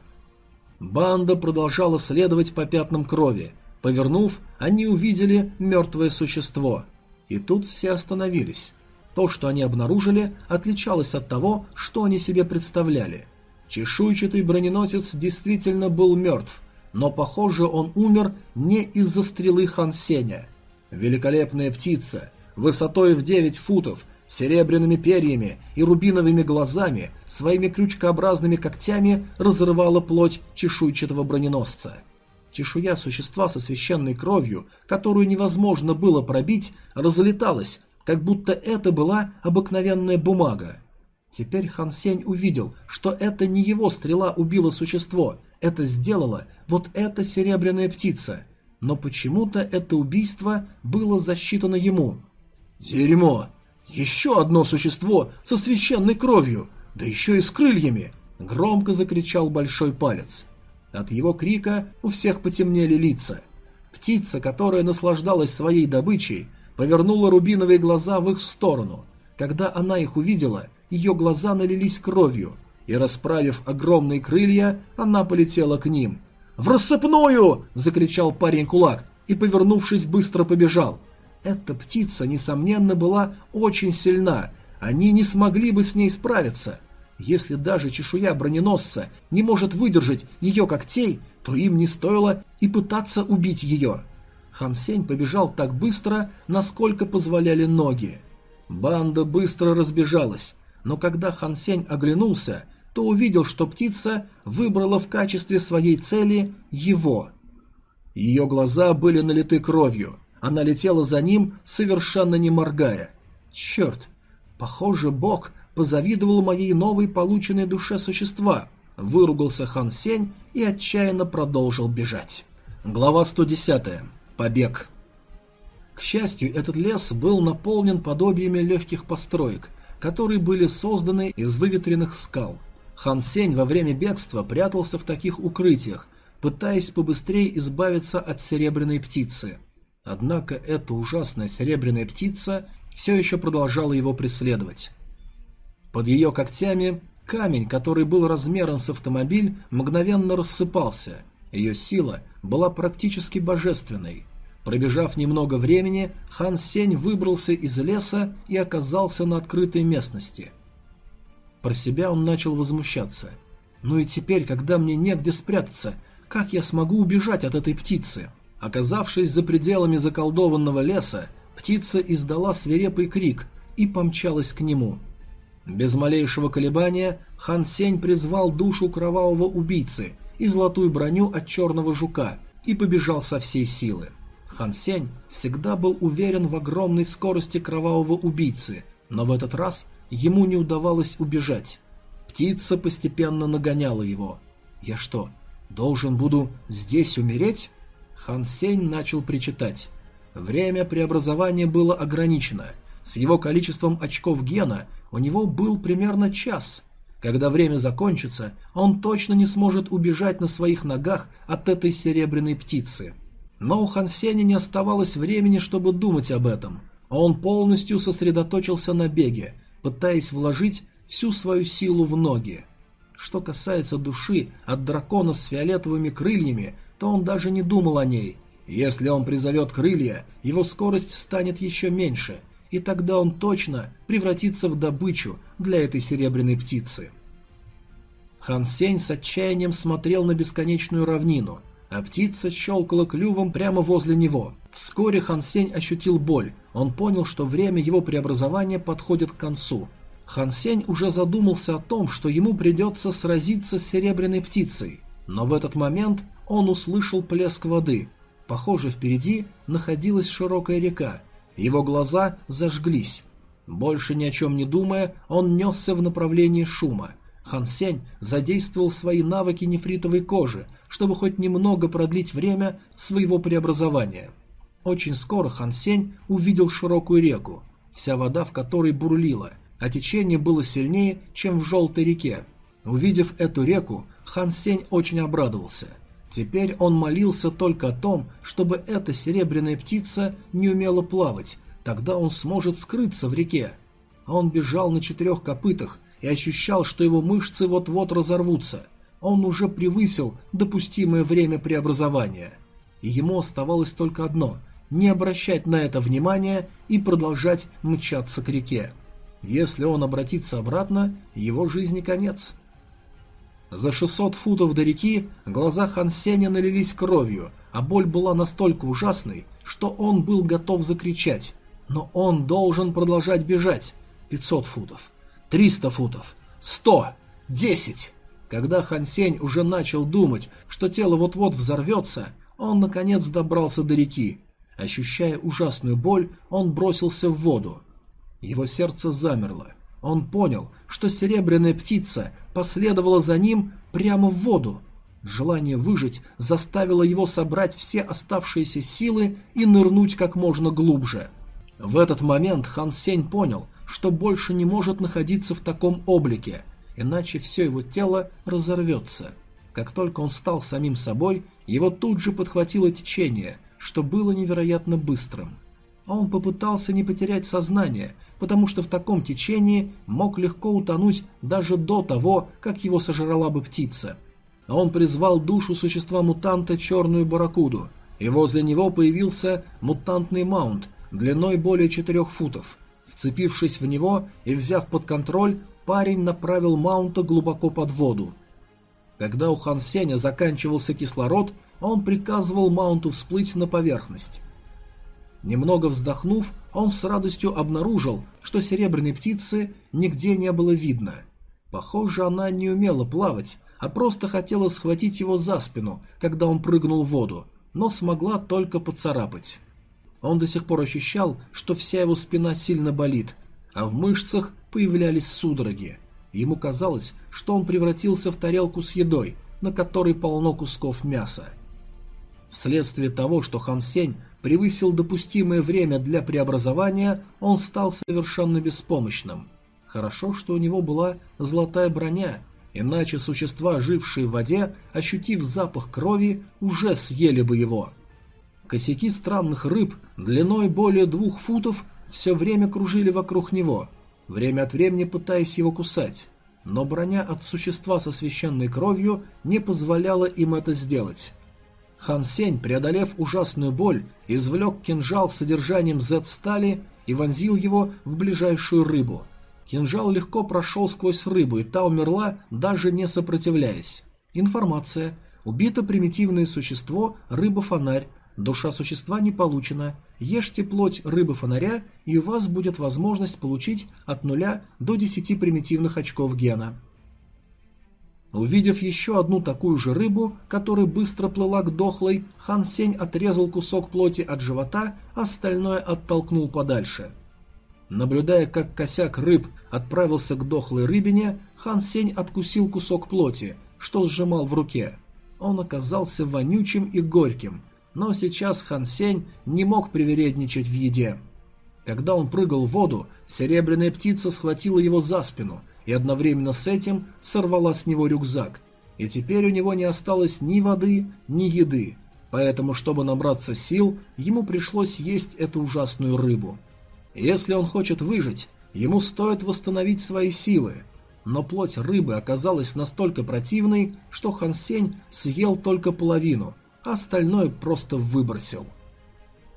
Банда продолжала следовать по пятнам крови. Повернув, они увидели мертвое существо. И тут все остановились. То, что они обнаружили, отличалось от того, что они себе представляли. Чешуйчатый броненосец действительно был мертв, но, похоже, он умер не из-за стрелы Хан Сеня. Великолепная птица, высотой в 9 футов, серебряными перьями и рубиновыми глазами, своими крючкообразными когтями разрывала плоть чешуйчатого броненосца. Чешуя существа со священной кровью, которую невозможно было пробить, разлеталась, как будто это была обыкновенная бумага. Теперь Хан Сень увидел, что это не его стрела убила существо, это сделала вот эта серебряная птица. Но почему-то это убийство было засчитано ему. «Дерьмо! Еще одно существо со священной кровью, да еще и с крыльями!» Громко закричал большой палец. От его крика у всех потемнели лица. Птица, которая наслаждалась своей добычей, повернула рубиновые глаза в их сторону. Когда она их увидела, ее глаза налились кровью, и, расправив огромные крылья, она полетела к ним. «В рассыпную!» – закричал парень-кулак и, повернувшись, быстро побежал. Эта птица, несомненно, была очень сильна, они не смогли бы с ней справиться. Если даже чешуя броненосца не может выдержать ее когтей, то им не стоило и пытаться убить ее. Хан Сень побежал так быстро, насколько позволяли ноги. Банда быстро разбежалась, но когда Хан Сень оглянулся, то увидел, что птица выбрала в качестве своей цели его. Ее глаза были налиты кровью, она летела за ним, совершенно не моргая. Черт, похоже, Бог позавидовал моей новой полученной душе существа, выругался Хан Сень и отчаянно продолжил бежать. Глава 110. Побег. К счастью, этот лес был наполнен подобиями легких построек, которые были созданы из выветренных скал. Хан Сень во время бегства прятался в таких укрытиях, пытаясь побыстрее избавиться от серебряной птицы. Однако эта ужасная серебряная птица все еще продолжала его преследовать. Под ее когтями камень, который был размером с автомобиль, мгновенно рассыпался. Ее сила была практически божественной. Пробежав немного времени, Хан Сень выбрался из леса и оказался на открытой местности. Про себя он начал возмущаться. «Ну и теперь, когда мне негде спрятаться, как я смогу убежать от этой птицы?» Оказавшись за пределами заколдованного леса, птица издала свирепый крик и помчалась к нему – без малейшего колебания Хан Сень призвал душу кровавого убийцы и золотую броню от черного жука и побежал со всей силы. Хан Сень всегда был уверен в огромной скорости кровавого убийцы, но в этот раз ему не удавалось убежать. Птица постепенно нагоняла его. «Я что, должен буду здесь умереть?» Хан Сень начал причитать. Время преобразования было ограничено. С его количеством очков гена у него был примерно час. Когда время закончится, он точно не сможет убежать на своих ногах от этой серебряной птицы. Но у Хан Сеня не оставалось времени, чтобы думать об этом. Он полностью сосредоточился на беге, пытаясь вложить всю свою силу в ноги. Что касается души от дракона с фиолетовыми крыльями, то он даже не думал о ней. Если он призовет крылья, его скорость станет еще меньше – и тогда он точно превратится в добычу для этой серебряной птицы. Хан Сень с отчаянием смотрел на бесконечную равнину, а птица щелкала клювом прямо возле него. Вскоре Хан Сень ощутил боль, он понял, что время его преобразования подходит к концу. Хан Сень уже задумался о том, что ему придется сразиться с серебряной птицей, но в этот момент он услышал плеск воды. Похоже, впереди находилась широкая река, его глаза зажглись. Больше ни о чем не думая, он несся в направлении шума. Хан Сень задействовал свои навыки нефритовой кожи, чтобы хоть немного продлить время своего преобразования. Очень скоро Хан Сень увидел широкую реку, вся вода в которой бурлила, а течение было сильнее, чем в желтой реке. Увидев эту реку, Хан Сень очень обрадовался. Теперь он молился только о том, чтобы эта серебряная птица не умела плавать, тогда он сможет скрыться в реке. Он бежал на четырех копытах и ощущал, что его мышцы вот-вот разорвутся. Он уже превысил допустимое время преобразования. И ему оставалось только одно – не обращать на это внимания и продолжать мчаться к реке. Если он обратится обратно, его жизни конец. За 600 футов до реки глаза Хан Сеня налились кровью, а боль была настолько ужасной, что он был готов закричать. Но он должен продолжать бежать. 500 футов, 300 футов, 100, 10. Когда Хан Сень уже начал думать, что тело вот-вот взорвется, он наконец добрался до реки. Ощущая ужасную боль, он бросился в воду. Его сердце замерло. Он понял, что серебряная птица последовала за ним прямо в воду. Желание выжить заставило его собрать все оставшиеся силы и нырнуть как можно глубже. В этот момент Хан Сень понял, что больше не может находиться в таком облике, иначе все его тело разорвется. Как только он стал самим собой, его тут же подхватило течение, что было невероятно быстрым. Он попытался не потерять сознание, потому что в таком течении мог легко утонуть даже до того, как его сожрала бы птица. Он призвал душу существа-мутанта Черную Баракуду, и возле него появился мутантный маунт длиной более четырех футов. Вцепившись в него и взяв под контроль, парень направил маунта глубоко под воду. Когда у Хан Сеня заканчивался кислород, он приказывал маунту всплыть на поверхность. Немного вздохнув, он с радостью обнаружил, что серебряной птицы нигде не было видно. Похоже, она не умела плавать, а просто хотела схватить его за спину, когда он прыгнул в воду, но смогла только поцарапать. Он до сих пор ощущал, что вся его спина сильно болит, а в мышцах появлялись судороги. Ему казалось, что он превратился в тарелку с едой, на которой полно кусков мяса. Вследствие того, что Хан Сень превысил допустимое время для преобразования, он стал совершенно беспомощным. Хорошо, что у него была золотая броня, иначе существа, жившие в воде, ощутив запах крови, уже съели бы его. Косяки странных рыб длиной более двух футов все время кружили вокруг него, время от времени пытаясь его кусать, но броня от существа со священной кровью не позволяла им это сделать. Хан Сень, преодолев ужасную боль, извлек кинжал с содержанием Z-стали и вонзил его в ближайшую рыбу. Кинжал легко прошел сквозь рыбу, и та умерла, даже не сопротивляясь. Информация. Убито примитивное существо, рыба-фонарь. Душа существа не получена. Ешьте плоть рыбы-фонаря, и у вас будет возможность получить от 0 до 10 примитивных очков гена. Увидев еще одну такую же рыбу, которая быстро плыла к дохлой, Хан Сень отрезал кусок плоти от живота, остальное оттолкнул подальше. Наблюдая, как косяк рыб отправился к дохлой рыбине, Хан Сень откусил кусок плоти, что сжимал в руке. Он оказался вонючим и горьким, но сейчас Хан Сень не мог привередничать в еде. Когда он прыгал в воду, серебряная птица схватила его за спину – и одновременно с этим сорвала с него рюкзак, и теперь у него не осталось ни воды, ни еды, поэтому, чтобы набраться сил, ему пришлось есть эту ужасную рыбу. Если он хочет выжить, ему стоит восстановить свои силы, но плоть рыбы оказалась настолько противной, что Хан Сень съел только половину, а остальное просто выбросил.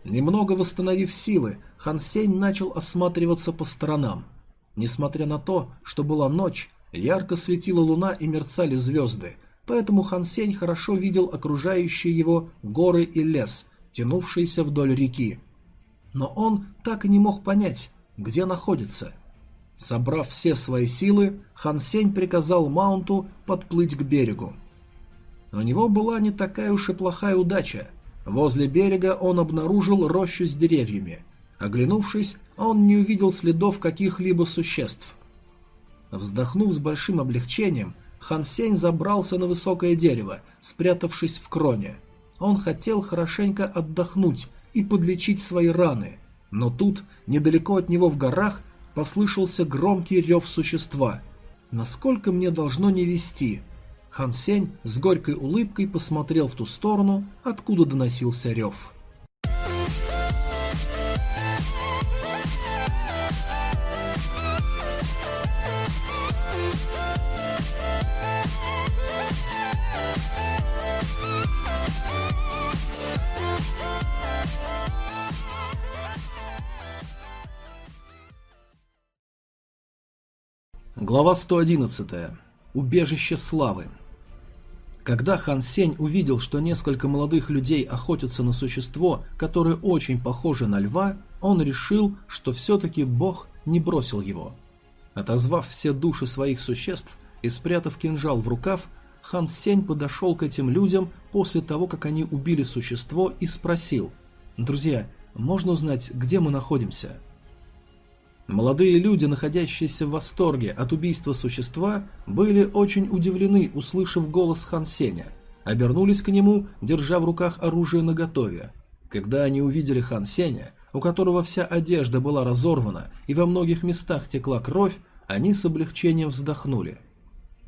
Немного восстановив силы, Хан Сень начал осматриваться по сторонам – Несмотря на то, что была ночь, ярко светила луна и мерцали звезды, поэтому Хан Сень хорошо видел окружающие его горы и лес, тянувшиеся вдоль реки. Но он так и не мог понять, где находится. Собрав все свои силы, Хан Сень приказал Маунту подплыть к берегу. У него была не такая уж и плохая удача. Возле берега он обнаружил рощу с деревьями. Оглянувшись, он не увидел следов каких-либо существ. Вздохнув с большим облегчением, Хан Сень забрался на высокое дерево, спрятавшись в кроне. Он хотел хорошенько отдохнуть и подлечить свои раны, но тут, недалеко от него в горах, послышался громкий рев существа. Насколько мне должно не вести? Хан Сень с горькой улыбкой посмотрел в ту сторону, откуда доносился рев. Глава 111. Убежище славы. Когда Хан Сень увидел, что несколько молодых людей охотятся на существо, которое очень похоже на льва, он решил, что все-таки Бог не бросил его. Отозвав все души своих существ и спрятав кинжал в рукав, Хан Сень подошел к этим людям после того, как они убили существо и спросил «Друзья, можно узнать, где мы находимся?» Молодые люди, находящиеся в восторге от убийства существа, были очень удивлены, услышав голос Хан Сеня. Обернулись к нему, держа в руках оружие наготове. Когда они увидели Хан Сеня, у которого вся одежда была разорвана и во многих местах текла кровь, они с облегчением вздохнули.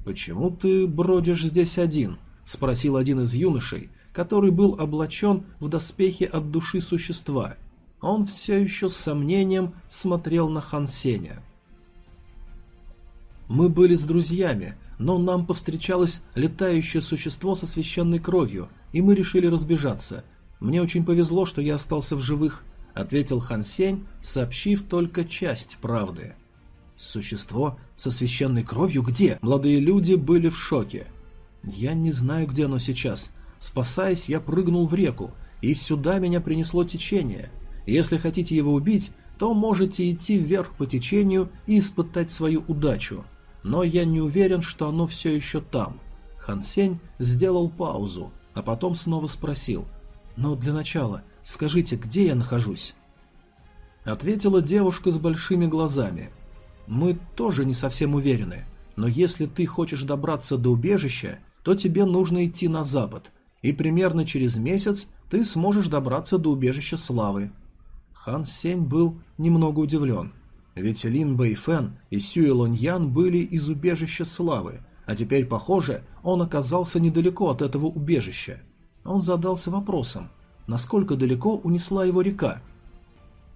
«Почему ты бродишь здесь один?» – спросил один из юношей, который был облачен в доспехи от души существа – он все еще с сомнением смотрел на Хан Сеня. «Мы были с друзьями, но нам повстречалось летающее существо со священной кровью, и мы решили разбежаться. Мне очень повезло, что я остался в живых», — ответил Хан Сень, сообщив только часть правды. «Существо со священной кровью где?» Молодые люди были в шоке. «Я не знаю, где оно сейчас. Спасаясь, я прыгнул в реку, и сюда меня принесло течение. Если хотите его убить, то можете идти вверх по течению и испытать свою удачу. Но я не уверен, что оно все еще там. Хан Сень сделал паузу, а потом снова спросил. «Но для начала, скажите, где я нахожусь?» Ответила девушка с большими глазами. «Мы тоже не совсем уверены, но если ты хочешь добраться до убежища, то тебе нужно идти на запад, и примерно через месяц ты сможешь добраться до убежища славы. Хан Сень был немного удивлен. Ведь Лин Бэйфэн и Сюэ Лоньян были из убежища славы, а теперь, похоже, он оказался недалеко от этого убежища. Он задался вопросом, насколько далеко унесла его река.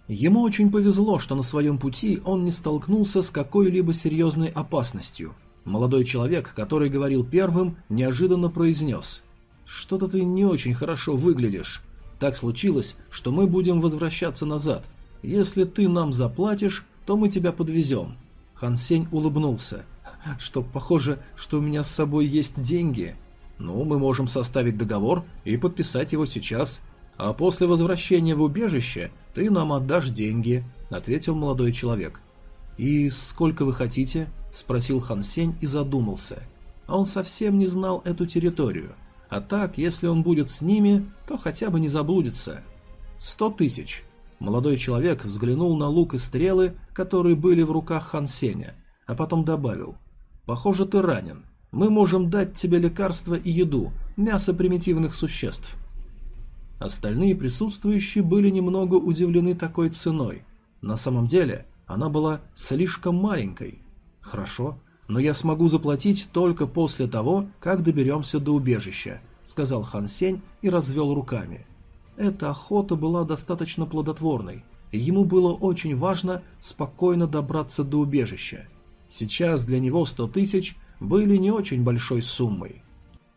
Ему очень повезло, что на своем пути он не столкнулся с какой-либо серьезной опасностью. Молодой человек, который говорил первым, неожиданно произнес «Что-то ты не очень хорошо выглядишь». Так случилось, что мы будем возвращаться назад. Если ты нам заплатишь, то мы тебя подвезем». Хан Сень улыбнулся. «Что, похоже, что у меня с собой есть деньги?» «Ну, мы можем составить договор и подписать его сейчас. А после возвращения в убежище ты нам отдашь деньги», — ответил молодой человек. «И сколько вы хотите?» — спросил Хан Сень и задумался. А он совсем не знал эту территорию — а так, если он будет с ними, то хотя бы не заблудится. Сто тысяч. Молодой человек взглянул на лук и стрелы, которые были в руках Хан Сеня, а потом добавил. «Похоже, ты ранен. Мы можем дать тебе лекарства и еду, мясо примитивных существ». Остальные присутствующие были немного удивлены такой ценой. На самом деле, она была слишком маленькой. Хорошо, но я смогу заплатить только после того, как доберемся до убежища», — сказал Хан Сень и развел руками. Эта охота была достаточно плодотворной, ему было очень важно спокойно добраться до убежища. Сейчас для него сто тысяч были не очень большой суммой.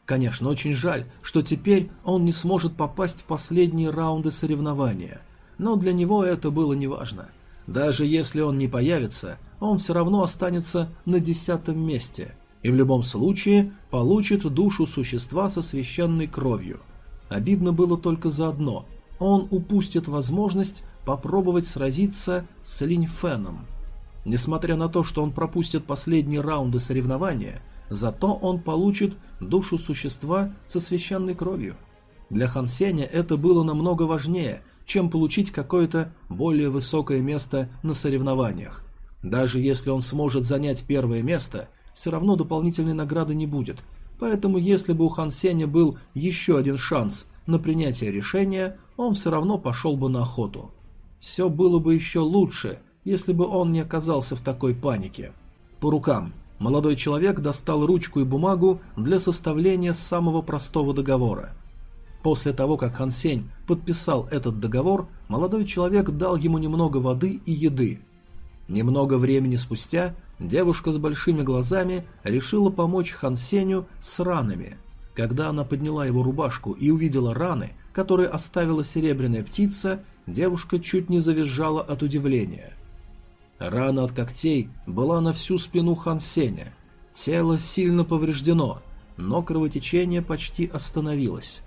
Конечно, очень жаль, что теперь он не сможет попасть в последние раунды соревнования, но для него это было неважно. Даже если он не появится, он все равно останется на десятом месте и в любом случае получит душу существа со священной кровью. Обидно было только за одно – он упустит возможность попробовать сразиться с Линьфеном. Несмотря на то, что он пропустит последние раунды соревнования, зато он получит душу существа со священной кровью. Для Хан Сеня это было намного важнее, чем получить какое-то более высокое место на соревнованиях. Даже если он сможет занять первое место, все равно дополнительной награды не будет. Поэтому если бы у Хан Сеня был еще один шанс на принятие решения, он все равно пошел бы на охоту. Все было бы еще лучше, если бы он не оказался в такой панике. По рукам. Молодой человек достал ручку и бумагу для составления самого простого договора. После того, как Хан Сень подписал этот договор, молодой человек дал ему немного воды и еды. Немного времени спустя девушка с большими глазами решила помочь Хан Сенью с ранами. Когда она подняла его рубашку и увидела раны, которые оставила серебряная птица, девушка чуть не завизжала от удивления. Рана от когтей была на всю спину Хан Сеня. Тело сильно повреждено, но кровотечение почти остановилось.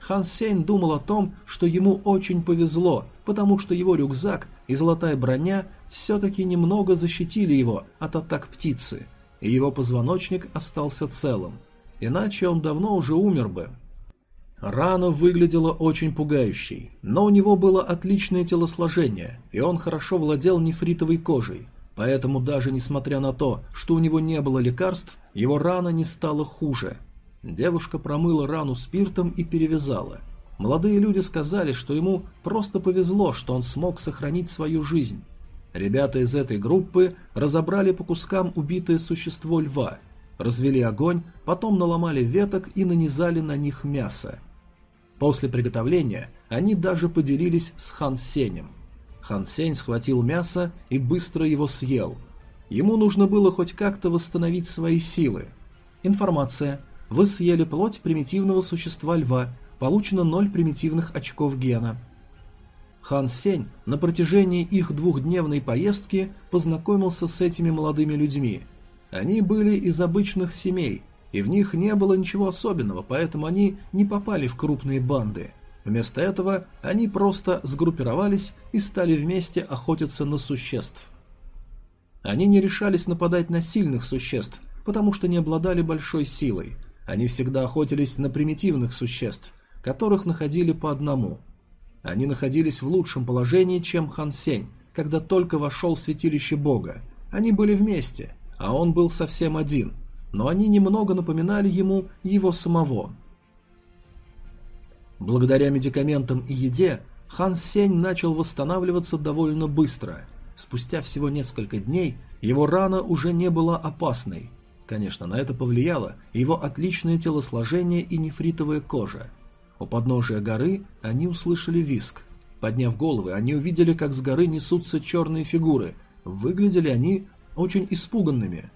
Хан Сень думал о том, что ему очень повезло, потому что его рюкзак и золотая броня все-таки немного защитили его от атак птицы, и его позвоночник остался целым. Иначе он давно уже умер бы. Рана выглядела очень пугающей, но у него было отличное телосложение, и он хорошо владел нефритовой кожей, поэтому даже несмотря на то, что у него не было лекарств, его рана не стала хуже. Девушка промыла рану спиртом и перевязала. Молодые люди сказали, что ему просто повезло, что он смог сохранить свою жизнь. Ребята из этой группы разобрали по кускам убитое существо льва, развели огонь, потом наломали веток и нанизали на них мясо. После приготовления они даже поделились с Хан Сенем. Хан Сень схватил мясо и быстро его съел. Ему нужно было хоть как-то восстановить свои силы. Информация. Вы съели плоть примитивного существа льва. Получено 0 примитивных очков гена. Хан Сень на протяжении их двухдневной поездки познакомился с этими молодыми людьми. Они были из обычных семей, и в них не было ничего особенного, поэтому они не попали в крупные банды. Вместо этого они просто сгруппировались и стали вместе охотиться на существ. Они не решались нападать на сильных существ, потому что не обладали большой силой. Они всегда охотились на примитивных существ, которых находили по одному. Они находились в лучшем положении, чем Хан Сень, когда только вошел в святилище бога. Они были вместе, а он был совсем один – но они немного напоминали ему его самого. Благодаря медикаментам и еде Хан Сень начал восстанавливаться довольно быстро. Спустя всего несколько дней его рана уже не была опасной. Конечно, на это повлияло его отличное телосложение и нефритовая кожа. У подножия горы они услышали виск. Подняв головы, они увидели, как с горы несутся черные фигуры. Выглядели они очень испуганными.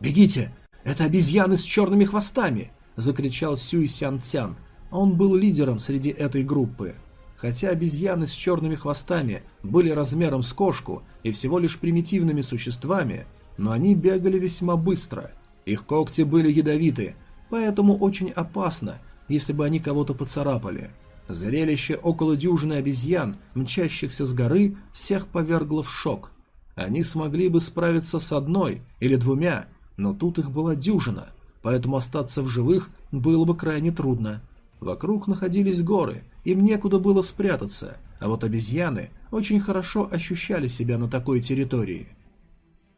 «Бегите! «Это обезьяны с черными хвостами!» – закричал Сюй Сян Цян. Он был лидером среди этой группы. Хотя обезьяны с черными хвостами были размером с кошку и всего лишь примитивными существами, но они бегали весьма быстро. Их когти были ядовиты, поэтому очень опасно, если бы они кого-то поцарапали. Зрелище около дюжины обезьян, мчащихся с горы, всех повергло в шок. Они смогли бы справиться с одной или двумя, но тут их была дюжина, поэтому остаться в живых было бы крайне трудно. Вокруг находились горы, им некуда было спрятаться, а вот обезьяны очень хорошо ощущали себя на такой территории.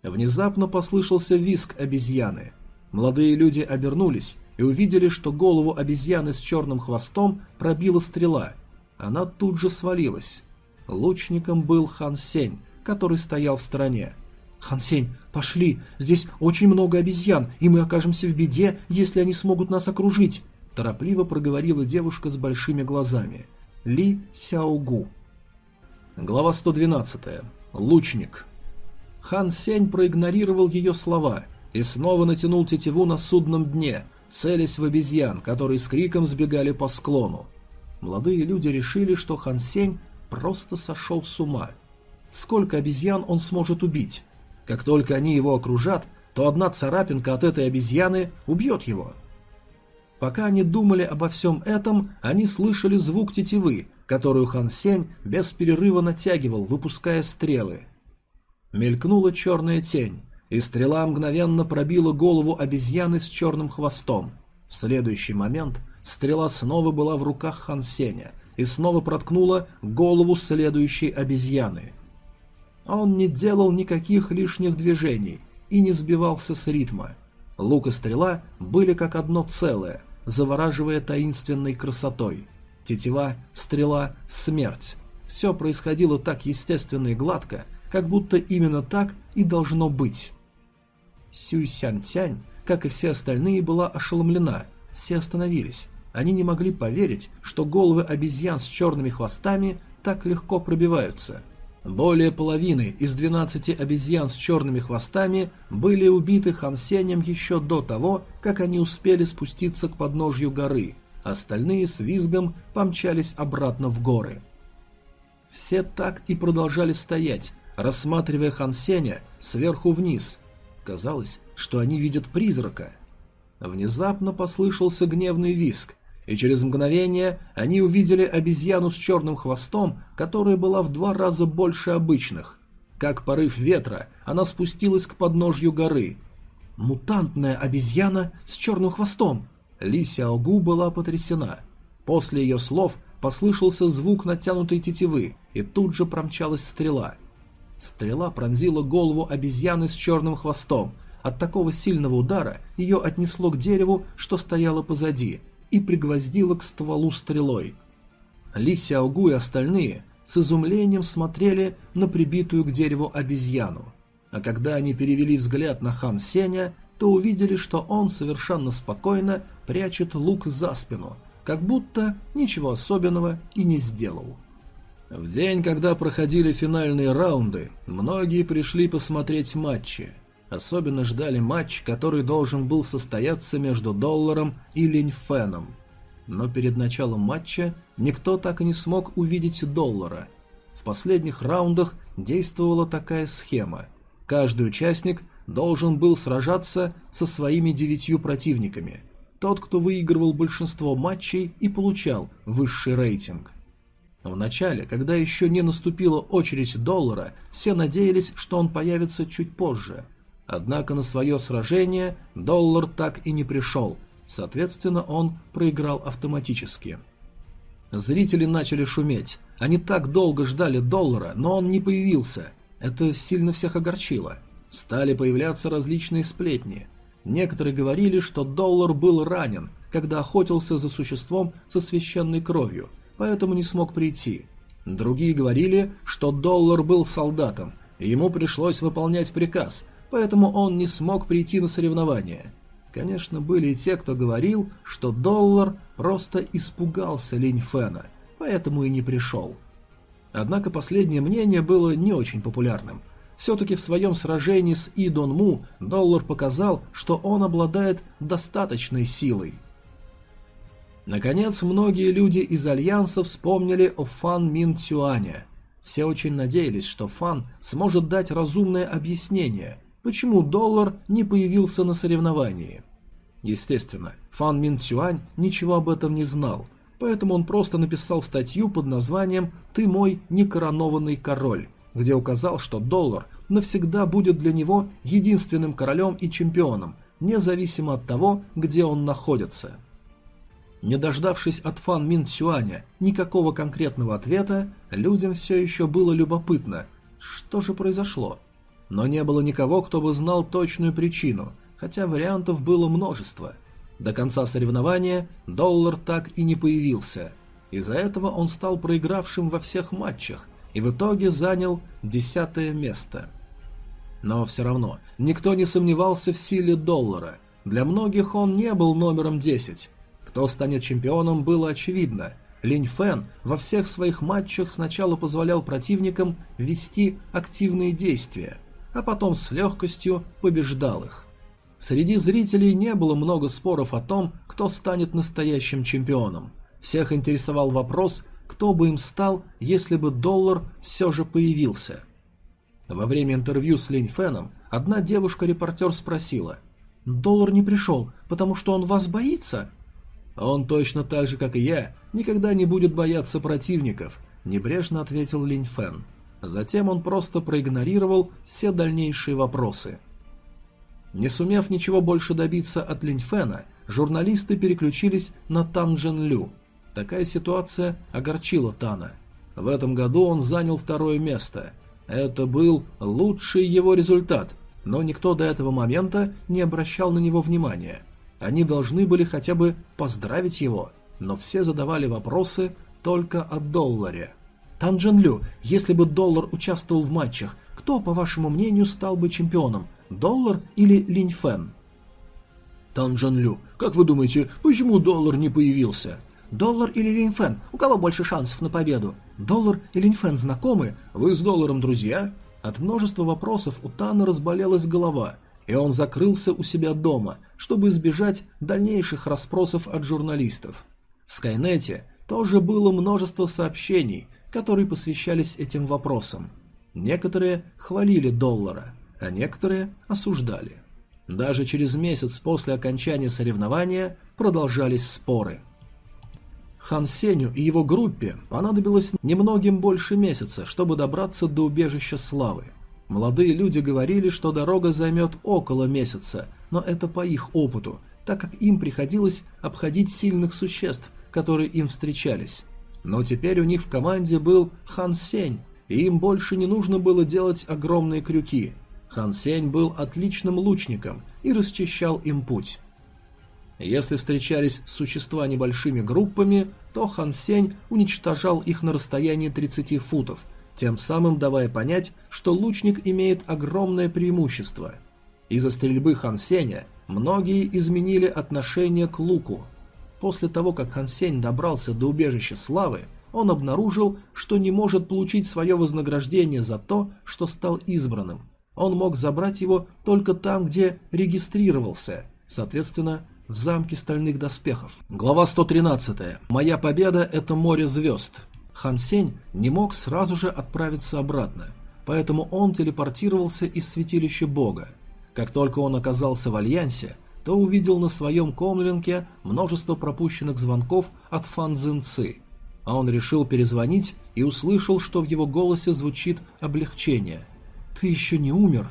Внезапно послышался визг обезьяны. Молодые люди обернулись и увидели, что голову обезьяны с черным хвостом пробила стрела. Она тут же свалилась. Лучником был Хан Сень, который стоял в стороне. «Хансень, пошли, здесь очень много обезьян, и мы окажемся в беде, если они смогут нас окружить», – торопливо проговорила девушка с большими глазами. Ли Сяогу. Глава 112. Лучник. Хан Сень проигнорировал ее слова и снова натянул тетиву на судном дне, целясь в обезьян, которые с криком сбегали по склону. Молодые люди решили, что Хан Сень просто сошел с ума. Сколько обезьян он сможет убить? Как только они его окружат, то одна царапинка от этой обезьяны убьет его. Пока они думали обо всем этом, они слышали звук тетивы, которую Хан Сень без перерыва натягивал, выпуская стрелы. Мелькнула черная тень, и стрела мгновенно пробила голову обезьяны с черным хвостом. В следующий момент стрела снова была в руках Хан Сеня и снова проткнула голову следующей обезьяны – Он не делал никаких лишних движений и не сбивался с ритма. Лук и стрела были как одно целое, завораживая таинственной красотой. Тетива, стрела, смерть. Все происходило так естественно и гладко, как будто именно так и должно быть. Сюй Сян как и все остальные, была ошеломлена. Все остановились. Они не могли поверить, что головы обезьян с черными хвостами так легко пробиваются. Более половины из 12 обезьян с черными хвостами были убиты Хан Сенем еще до того, как они успели спуститься к подножью горы. Остальные с визгом помчались обратно в горы. Все так и продолжали стоять, рассматривая Хан Сеня сверху вниз. Казалось, что они видят призрака. Внезапно послышался гневный визг, и через мгновение они увидели обезьяну с черным хвостом, которая была в два раза больше обычных. Как порыв ветра, она спустилась к подножью горы. «Мутантная обезьяна с черным хвостом!» Ли Сяогу была потрясена. После ее слов послышался звук натянутой тетивы, и тут же промчалась стрела. Стрела пронзила голову обезьяны с черным хвостом. От такого сильного удара ее отнесло к дереву, что стояло позади – и пригвоздила к стволу стрелой. Ли Сяогу и остальные с изумлением смотрели на прибитую к дереву обезьяну. А когда они перевели взгляд на Хан Сеня, то увидели, что он совершенно спокойно прячет лук за спину, как будто ничего особенного и не сделал. В день, когда проходили финальные раунды, многие пришли посмотреть матчи – Особенно ждали матч, который должен был состояться между Долларом и Линьфеном. Но перед началом матча никто так и не смог увидеть Доллара. В последних раундах действовала такая схема. Каждый участник должен был сражаться со своими девятью противниками. Тот, кто выигрывал большинство матчей и получал высший рейтинг. В начале, когда еще не наступила очередь доллара, все надеялись, что он появится чуть позже. Однако на свое сражение доллар так и не пришел, соответственно он проиграл автоматически. Зрители начали шуметь. Они так долго ждали доллара, но он не появился. Это сильно всех огорчило. Стали появляться различные сплетни. Некоторые говорили, что доллар был ранен, когда охотился за существом со священной кровью, поэтому не смог прийти. Другие говорили, что доллар был солдатом, и ему пришлось выполнять приказ, поэтому он не смог прийти на соревнования. Конечно, были и те, кто говорил, что Доллар просто испугался Линь Фэна, поэтому и не пришел. Однако последнее мнение было не очень популярным. Все-таки в своем сражении с И Дон Му Доллар показал, что он обладает достаточной силой. Наконец, многие люди из Альянса вспомнили о Фан Мин Цюане. Все очень надеялись, что Фан сможет дать разумное объяснение, почему доллар не появился на соревновании. Естественно, Фан Мин Цюань ничего об этом не знал, поэтому он просто написал статью под названием «Ты мой некоронованный король», где указал, что доллар навсегда будет для него единственным королем и чемпионом, независимо от того, где он находится. Не дождавшись от Фан Мин Цюаня никакого конкретного ответа, людям все еще было любопытно, что же произошло – но не было никого, кто бы знал точную причину, хотя вариантов было множество. До конца соревнования доллар так и не появился. Из-за этого он стал проигравшим во всех матчах и в итоге занял десятое место. Но все равно никто не сомневался в силе доллара. Для многих он не был номером 10. Кто станет чемпионом, было очевидно. Линь Фэн во всех своих матчах сначала позволял противникам вести активные действия, а потом с легкостью побеждал их. Среди зрителей не было много споров о том, кто станет настоящим чемпионом. Всех интересовал вопрос, кто бы им стал, если бы доллар все же появился. Во время интервью с Линь Феном одна девушка-репортер спросила, «Доллар не пришел, потому что он вас боится?» «Он точно так же, как и я, никогда не будет бояться противников», – небрежно ответил Линь Фен. Затем он просто проигнорировал все дальнейшие вопросы. Не сумев ничего больше добиться от Линьфена, журналисты переключились на Тан Джен Лю. Такая ситуация огорчила Тана. В этом году он занял второе место. Это был лучший его результат, но никто до этого момента не обращал на него внимания. Они должны были хотя бы поздравить его, но все задавали вопросы только о долларе. Тан Джен Лю, если бы доллар участвовал в матчах, кто, по вашему мнению, стал бы чемпионом? Доллар или Линь Фэн? Тан Джен Лю, как вы думаете, почему доллар не появился? Доллар или Линь Фэн? У кого больше шансов на победу? Доллар и Линь Фэн знакомы? Вы с долларом друзья? От множества вопросов у Тана разболелась голова, и он закрылся у себя дома, чтобы избежать дальнейших расспросов от журналистов. В Скайнете тоже было множество сообщений, которые посвящались этим вопросам. Некоторые хвалили доллара, а некоторые осуждали. Даже через месяц после окончания соревнования продолжались споры. Хан Сеню и его группе понадобилось немногим больше месяца, чтобы добраться до убежища славы. Молодые люди говорили, что дорога займет около месяца, но это по их опыту, так как им приходилось обходить сильных существ, которые им встречались. Но теперь у них в команде был Хан Сень, и им больше не нужно было делать огромные крюки. Хан Сень был отличным лучником и расчищал им путь. Если встречались существа небольшими группами, то Хан Сень уничтожал их на расстоянии 30 футов, тем самым давая понять, что лучник имеет огромное преимущество. Из-за стрельбы Хан Сеня многие изменили отношение к луку. После того, как Хан Сень добрался до убежища славы, он обнаружил, что не может получить свое вознаграждение за то, что стал избранным. Он мог забрать его только там, где регистрировался, соответственно, в замке стальных доспехов. Глава 113. Моя победа – это море звезд. Хан Сень не мог сразу же отправиться обратно, поэтому он телепортировался из святилища бога. Как только он оказался в Альянсе, то увидел на своем комлинке множество пропущенных звонков от Фан Цзин Ци – а он решил перезвонить и услышал, что в его голосе звучит облегчение. «Ты еще не умер?»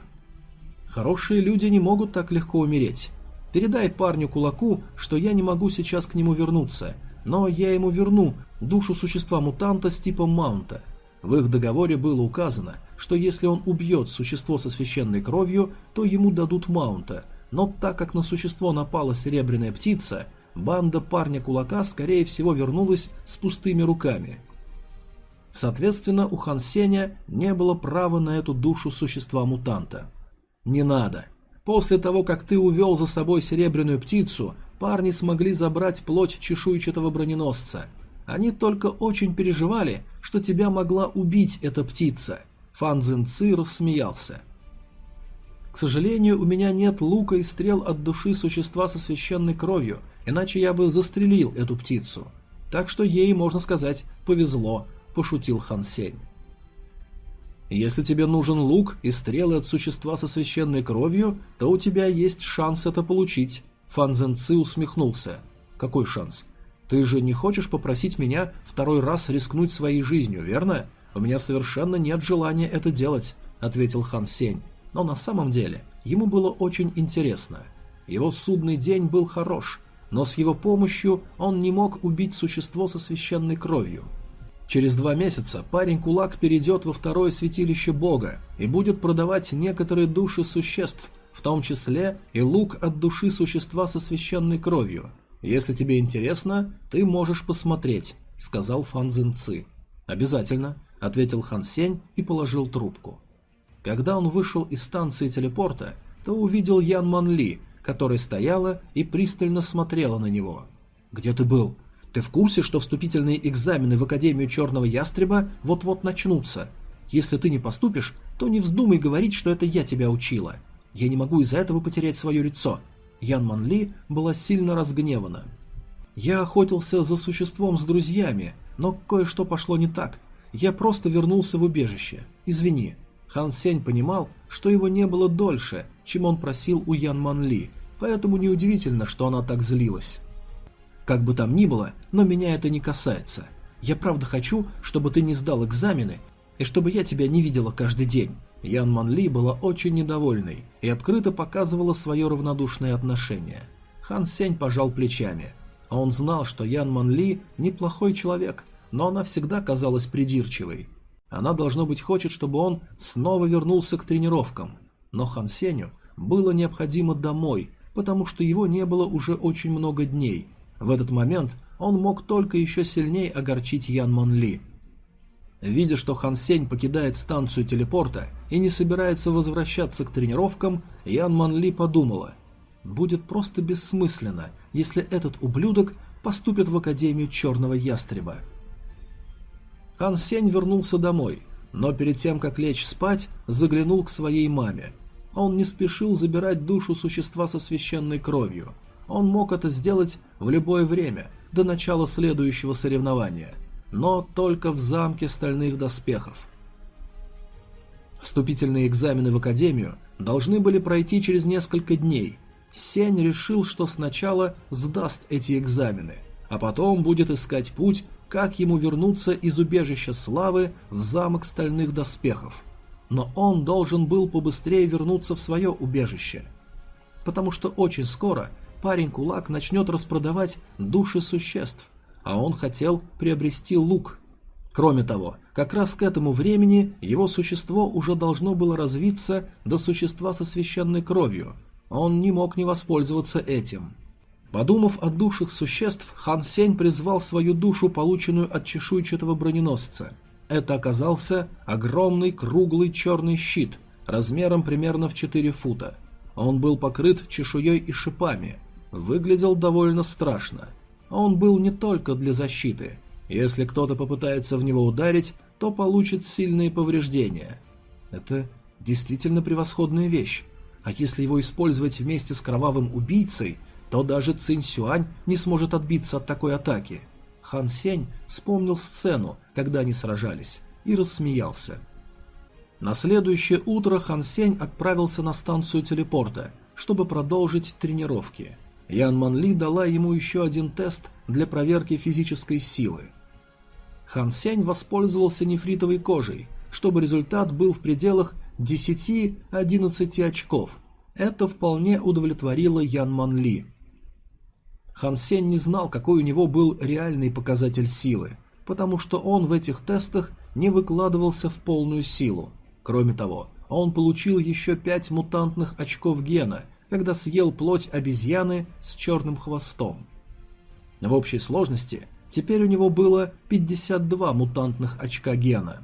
«Хорошие люди не могут так легко умереть. Передай парню кулаку, что я не могу сейчас к нему вернуться, но я ему верну душу существа-мутанта с типом Маунта». В их договоре было указано, что если он убьет существо со священной кровью, то ему дадут Маунта, но так как на существо напала серебряная птица – банда парня-кулака, скорее всего, вернулась с пустыми руками. Соответственно, у Хан Сеня не было права на эту душу существа-мутанта. «Не надо. После того, как ты увел за собой серебряную птицу, парни смогли забрать плоть чешуйчатого броненосца. Они только очень переживали, что тебя могла убить эта птица». Фан Цзин Ци рассмеялся. К сожалению, у меня нет лука и стрел от души существа со священной кровью, иначе я бы застрелил эту птицу. Так что ей, можно сказать, повезло, пошутил Хан Сень. Если тебе нужен лук и стрелы от существа со священной кровью, то у тебя есть шанс это получить. Фан Зен Ци усмехнулся. Какой шанс? Ты же не хочешь попросить меня второй раз рискнуть своей жизнью, верно? У меня совершенно нет желания это делать, ответил Хан Сень но на самом деле ему было очень интересно. Его судный день был хорош, но с его помощью он не мог убить существо со священной кровью. Через два месяца парень-кулак перейдет во второе святилище бога и будет продавать некоторые души существ, в том числе и лук от души существа со священной кровью. Если тебе интересно, ты можешь посмотреть, сказал Фан Цзин Ци. Обязательно, ответил Хан Сень и положил трубку. Когда он вышел из станции телепорта, то увидел Ян Ман Ли, которая стояла и пристально смотрела на него. «Где ты был? Ты в курсе, что вступительные экзамены в Академию Черного Ястреба вот-вот начнутся? Если ты не поступишь, то не вздумай говорить, что это я тебя учила. Я не могу из-за этого потерять свое лицо». Ян Ман Ли была сильно разгневана. «Я охотился за существом с друзьями, но кое-что пошло не так. Я просто вернулся в убежище. Извини, Хан Сень понимал, что его не было дольше, чем он просил у Ян Ман Ли, поэтому неудивительно, что она так злилась. Как бы там ни было, но меня это не касается. Я правда хочу, чтобы ты не сдал экзамены, и чтобы я тебя не видела каждый день. Ян Ман Ли была очень недовольной и открыто показывала свое равнодушное отношение. Хан Сень пожал плечами. А он знал, что Ян Ман Ли неплохой человек, но она всегда казалась придирчивой. Она, должно быть, хочет, чтобы он снова вернулся к тренировкам. Но Хан Сеню было необходимо домой, потому что его не было уже очень много дней. В этот момент он мог только еще сильнее огорчить Ян Ман Ли. Видя, что Хан Сень покидает станцию телепорта и не собирается возвращаться к тренировкам, Ян Ман Ли подумала, будет просто бессмысленно, если этот ублюдок поступит в Академию Черного Ястреба. Хан Сень вернулся домой, но перед тем, как лечь спать, заглянул к своей маме. Он не спешил забирать душу существа со священной кровью. Он мог это сделать в любое время, до начала следующего соревнования, но только в замке стальных доспехов. Вступительные экзамены в Академию должны были пройти через несколько дней. Сень решил, что сначала сдаст эти экзамены, а потом будет искать путь, как ему вернуться из убежища славы в замок стальных доспехов. Но он должен был побыстрее вернуться в свое убежище, потому что очень скоро парень-кулак начнет распродавать души существ, а он хотел приобрести лук. Кроме того, как раз к этому времени его существо уже должно было развиться до существа со священной кровью. Он не мог не воспользоваться этим. Подумав о душах существ, Хан Сень призвал свою душу, полученную от чешуйчатого броненосца. Это оказался огромный круглый черный щит, размером примерно в 4 фута. Он был покрыт чешуей и шипами. Выглядел довольно страшно. Он был не только для защиты. Если кто-то попытается в него ударить, то получит сильные повреждения. Это действительно превосходная вещь. А если его использовать вместе с кровавым убийцей – то даже Цинь Сюань не сможет отбиться от такой атаки. Хан Сень вспомнил сцену, когда они сражались, и рассмеялся. На следующее утро Хан Сень отправился на станцию телепорта, чтобы продолжить тренировки. Ян Ман Ли дала ему еще один тест для проверки физической силы. Хан Сень воспользовался нефритовой кожей, чтобы результат был в пределах 10-11 очков. Это вполне удовлетворило Ян Ман Ли. Хан Сень не знал, какой у него был реальный показатель силы, потому что он в этих тестах не выкладывался в полную силу. Кроме того, он получил еще пять мутантных очков гена, когда съел плоть обезьяны с черным хвостом. В общей сложности теперь у него было 52 мутантных очка гена.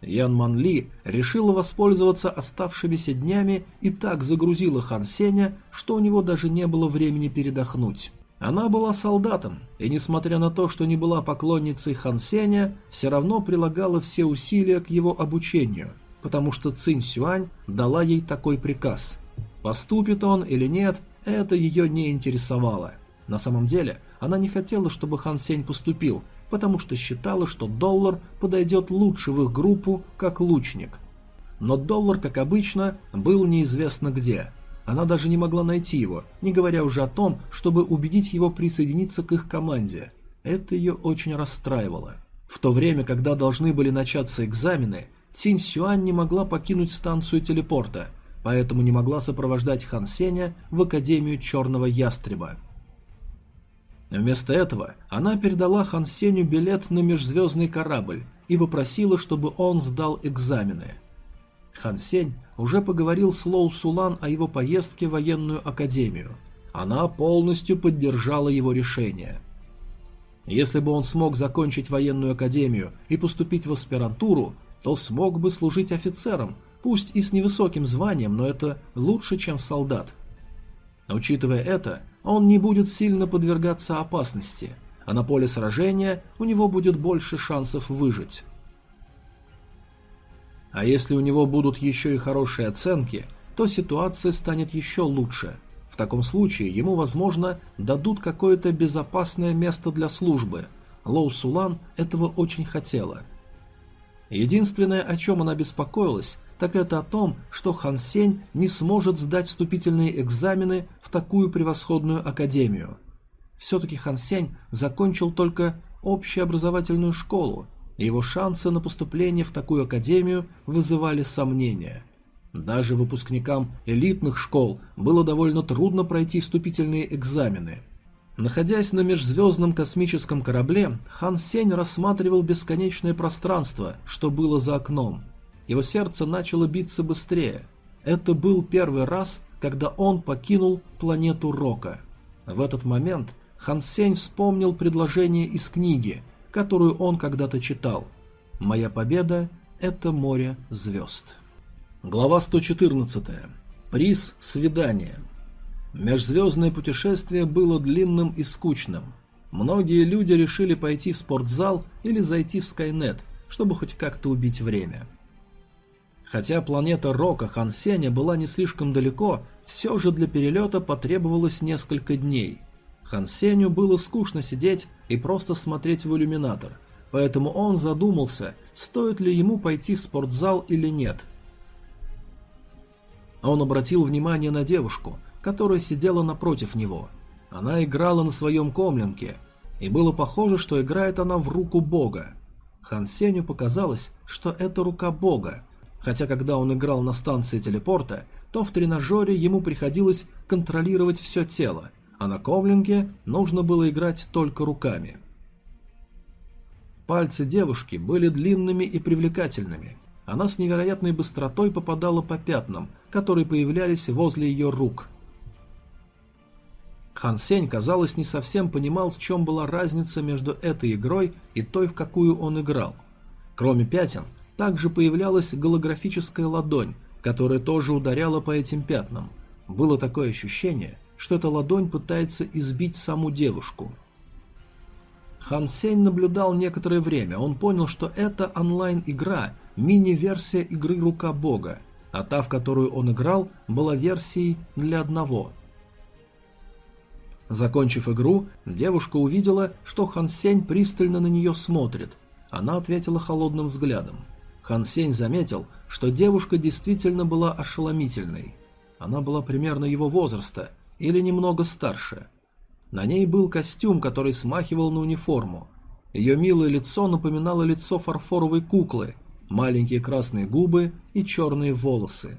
Ян Ман Ли решила воспользоваться оставшимися днями и так загрузила Хан Сеня, что у него даже не было времени передохнуть. Она была солдатом, и несмотря на то, что не была поклонницей Хан Сеня, все равно прилагала все усилия к его обучению, потому что Цинь Сюань дала ей такой приказ. Поступит он или нет, это ее не интересовало. На самом деле, она не хотела, чтобы Хан Сень поступил, потому что считала, что доллар подойдет лучше в их группу как лучник. Но доллар, как обычно, был неизвестно где – она даже не могла найти его, не говоря уже о том, чтобы убедить его присоединиться к их команде. Это ее очень расстраивало. В то время, когда должны были начаться экзамены, Цинь Сюань не могла покинуть станцию телепорта, поэтому не могла сопровождать Хан Сеня в Академию Черного Ястреба. Вместо этого она передала Хан Сеню билет на межзвездный корабль и попросила, чтобы он сдал экзамены. Хан Сень уже поговорил с Лоу Сулан о его поездке в военную академию. Она полностью поддержала его решение. Если бы он смог закончить военную академию и поступить в аспирантуру, то смог бы служить офицером, пусть и с невысоким званием, но это лучше, чем солдат. Учитывая это, он не будет сильно подвергаться опасности, а на поле сражения у него будет больше шансов выжить. А если у него будут еще и хорошие оценки, то ситуация станет еще лучше. В таком случае ему, возможно, дадут какое-то безопасное место для службы. Лоу Сулан этого очень хотела. Единственное, о чем она беспокоилась, так это о том, что Хан Сень не сможет сдать вступительные экзамены в такую превосходную академию. Все-таки Хан Сень закончил только общеобразовательную школу, его шансы на поступление в такую академию вызывали сомнения. Даже выпускникам элитных школ было довольно трудно пройти вступительные экзамены. Находясь на межзвездном космическом корабле, Хан Сень рассматривал бесконечное пространство, что было за окном. Его сердце начало биться быстрее. Это был первый раз, когда он покинул планету Рока. В этот момент Хан Сень вспомнил предложение из книги, которую он когда-то читал. «Моя победа – это море звезд». Глава 114. Приз свидания. Межзвездное путешествие было длинным и скучным. Многие люди решили пойти в спортзал или зайти в Скайнет, чтобы хоть как-то убить время. Хотя планета Рока Хансеня была не слишком далеко, все же для перелета потребовалось несколько дней. Хансеню было скучно сидеть и просто смотреть в иллюминатор, поэтому он задумался, стоит ли ему пойти в спортзал или нет. Он обратил внимание на девушку – которая сидела напротив него. Она играла на своем комленке, и было похоже, что играет она в руку бога. Хан показалось, что это рука бога, хотя когда он играл на станции телепорта, то в тренажере ему приходилось контролировать все тело, а на комленке нужно было играть только руками. Пальцы девушки были длинными и привлекательными. Она с невероятной быстротой попадала по пятнам, которые появлялись возле ее рук. Хан Сень, казалось, не совсем понимал, в чем была разница между этой игрой и той, в какую он играл. Кроме пятен, также появлялась голографическая ладонь, которая тоже ударяла по этим пятнам. Было такое ощущение, что эта ладонь пытается избить саму девушку. Хан Сень наблюдал некоторое время, он понял, что это онлайн-игра, мини-версия игры «Рука Бога», а та, в которую он играл, была версией для одного – Закончив игру, девушка увидела, что Хан Сень пристально на нее смотрит. Она ответила холодным взглядом. Хан Сень заметил, что девушка действительно была ошеломительной. Она была примерно его возраста или немного старше. На ней был костюм, который смахивал на униформу. Ее милое лицо напоминало лицо фарфоровой куклы, маленькие красные губы и черные волосы.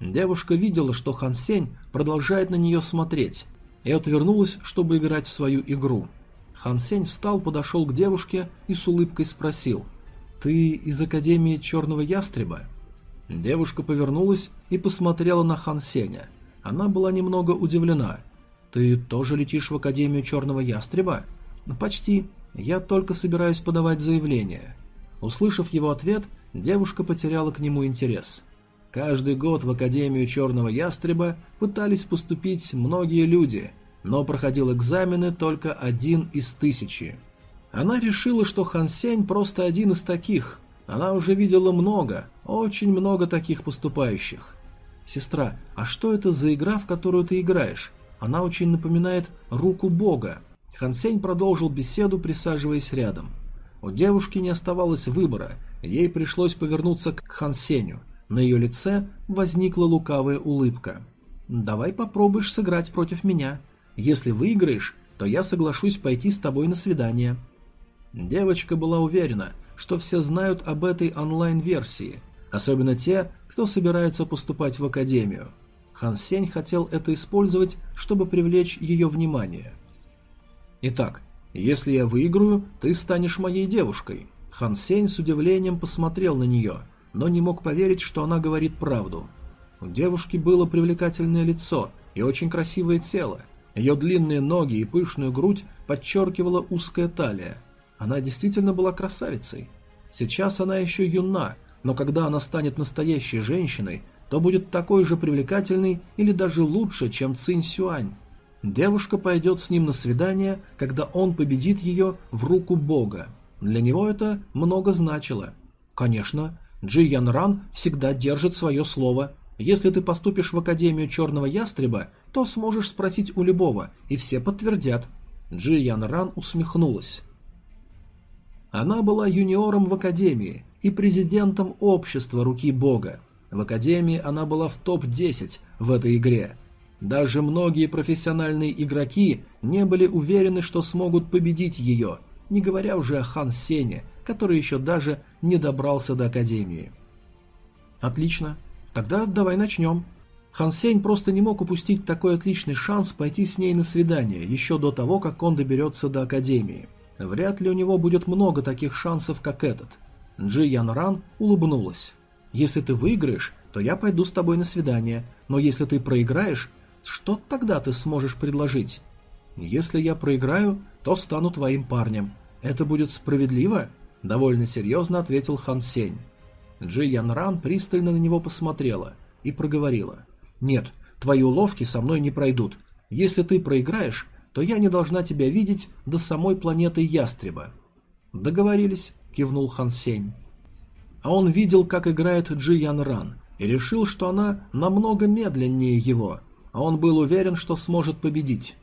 Девушка видела, что Хан Сень продолжает на нее смотреть, и отвернулась, чтобы играть в свою игру. Хан Сень встал, подошел к девушке и с улыбкой спросил «Ты из Академии Черного Ястреба?» Девушка повернулась и посмотрела на Хан Сеня. Она была немного удивлена. «Ты тоже летишь в Академию Черного Ястреба?» «Почти. Я только собираюсь подавать заявление». Услышав его ответ, девушка потеряла к нему интерес. Каждый год в Академию Черного Ястреба пытались поступить многие люди, но проходил экзамены только один из тысячи. Она решила, что Хан Сень просто один из таких. Она уже видела много, очень много таких поступающих. «Сестра, а что это за игра, в которую ты играешь? Она очень напоминает руку Бога». Хан Сень продолжил беседу, присаживаясь рядом. У девушки не оставалось выбора, ей пришлось повернуться к Хан Сенью. На ее лице возникла лукавая улыбка. «Давай попробуешь сыграть против меня. Если выиграешь, то я соглашусь пойти с тобой на свидание». Девочка была уверена, что все знают об этой онлайн-версии, особенно те, кто собирается поступать в академию. Хан Сень хотел это использовать, чтобы привлечь ее внимание. «Итак, если я выиграю, ты станешь моей девушкой». Хан Сень с удивлением посмотрел на нее – но не мог поверить, что она говорит правду. У девушки было привлекательное лицо и очень красивое тело. Ее длинные ноги и пышную грудь подчеркивала узкая талия. Она действительно была красавицей. Сейчас она еще юна, но когда она станет настоящей женщиной, то будет такой же привлекательной или даже лучше, чем Цинь Сюань. Девушка пойдет с ним на свидание, когда он победит ее в руку Бога. Для него это много значило. Конечно, Джи Ян Ран всегда держит свое слово. Если ты поступишь в Академию Черного Ястреба, то сможешь спросить у любого, и все подтвердят. Джи Ян Ран усмехнулась. Она была юниором в Академии и президентом общества Руки Бога. В Академии она была в топ-10 в этой игре. Даже многие профессиональные игроки не были уверены, что смогут победить ее, не говоря уже о Хан Сене, который еще даже не добрался до Академии. «Отлично. Тогда давай начнем». Хан Сень просто не мог упустить такой отличный шанс пойти с ней на свидание еще до того, как он доберется до Академии. Вряд ли у него будет много таких шансов, как этот. Джи Ян Ран улыбнулась. «Если ты выиграешь, то я пойду с тобой на свидание, но если ты проиграешь, что тогда ты сможешь предложить?» «Если я проиграю, то стану твоим парнем. Это будет справедливо?» Довольно серьезно ответил Хан Сень. Джи Ян Ран пристально на него посмотрела и проговорила. «Нет, твои уловки со мной не пройдут. Если ты проиграешь, то я не должна тебя видеть до самой планеты Ястреба». «Договорились», — кивнул Хан Сень. А он видел, как играет Джи Ян Ран, и решил, что она намного медленнее его, а он был уверен, что сможет победить.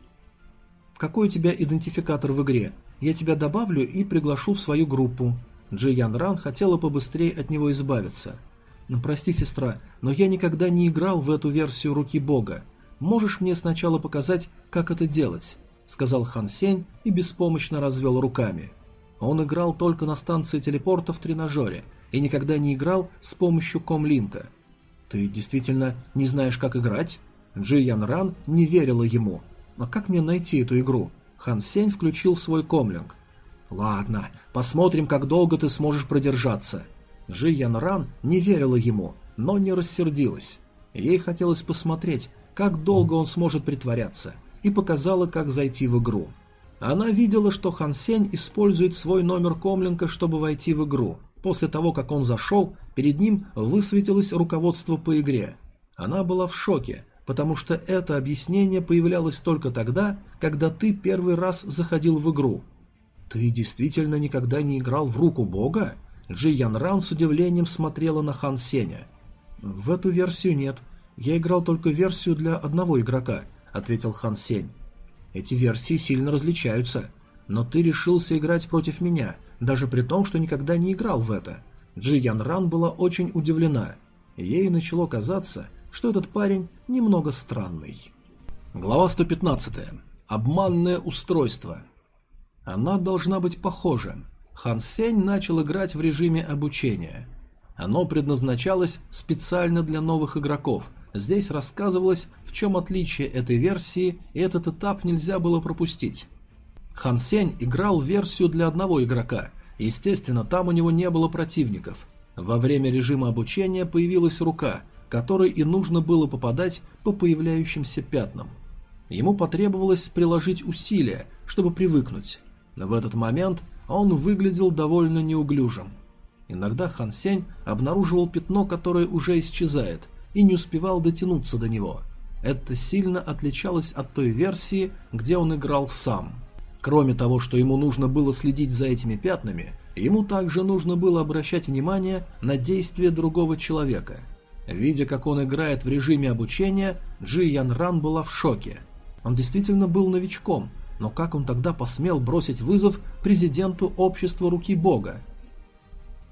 «Какой у тебя идентификатор в игре? Я тебя добавлю и приглашу в свою группу». Джи Ян Ран хотела побыстрее от него избавиться. «Ну, прости, сестра, но я никогда не играл в эту версию Руки Бога. Можешь мне сначала показать, как это делать?» Сказал Хан Сень и беспомощно развел руками. Он играл только на станции телепорта в тренажере и никогда не играл с помощью комлинка. «Ты действительно не знаешь, как играть?» Джи Ян Ран не верила ему. «А как мне найти эту игру?» Хан Сень включил свой комлинг. «Ладно, посмотрим, как долго ты сможешь продержаться». Джи Ян Ран не верила ему, но не рассердилась. Ей хотелось посмотреть, как долго он сможет притворяться, и показала, как зайти в игру. Она видела, что Хан Сень использует свой номер комлинка, чтобы войти в игру. После того, как он зашел, перед ним высветилось руководство по игре. Она была в шоке, потому что это объяснение появлялось только тогда, когда ты первый раз заходил в игру. «Ты действительно никогда не играл в руку бога?» Джи Ян Ран с удивлением смотрела на Хан Сеня. «В эту версию нет. Я играл только версию для одного игрока», — ответил Хан Сень. «Эти версии сильно различаются. Но ты решился играть против меня, даже при том, что никогда не играл в это». Джи Ян Ран была очень удивлена. Ей начало казаться, что этот парень немного странный. Глава 115. Обманное устройство. Она должна быть похожа. Хан Сень начал играть в режиме обучения. Оно предназначалось специально для новых игроков. Здесь рассказывалось, в чем отличие этой версии, и этот этап нельзя было пропустить. Хан Сень играл версию для одного игрока. Естественно, там у него не было противников. Во время режима обучения появилась рука, которой и нужно было попадать по появляющимся пятнам. Ему потребовалось приложить усилия, чтобы привыкнуть. В этот момент он выглядел довольно неуклюжим. Иногда Хан Сень обнаруживал пятно, которое уже исчезает, и не успевал дотянуться до него. Это сильно отличалось от той версии, где он играл сам. Кроме того, что ему нужно было следить за этими пятнами, ему также нужно было обращать внимание на действия другого человека. Видя, как он играет в режиме обучения, Джи Ян Ран была в шоке. Он действительно был новичком, но как он тогда посмел бросить вызов президенту общества Руки Бога?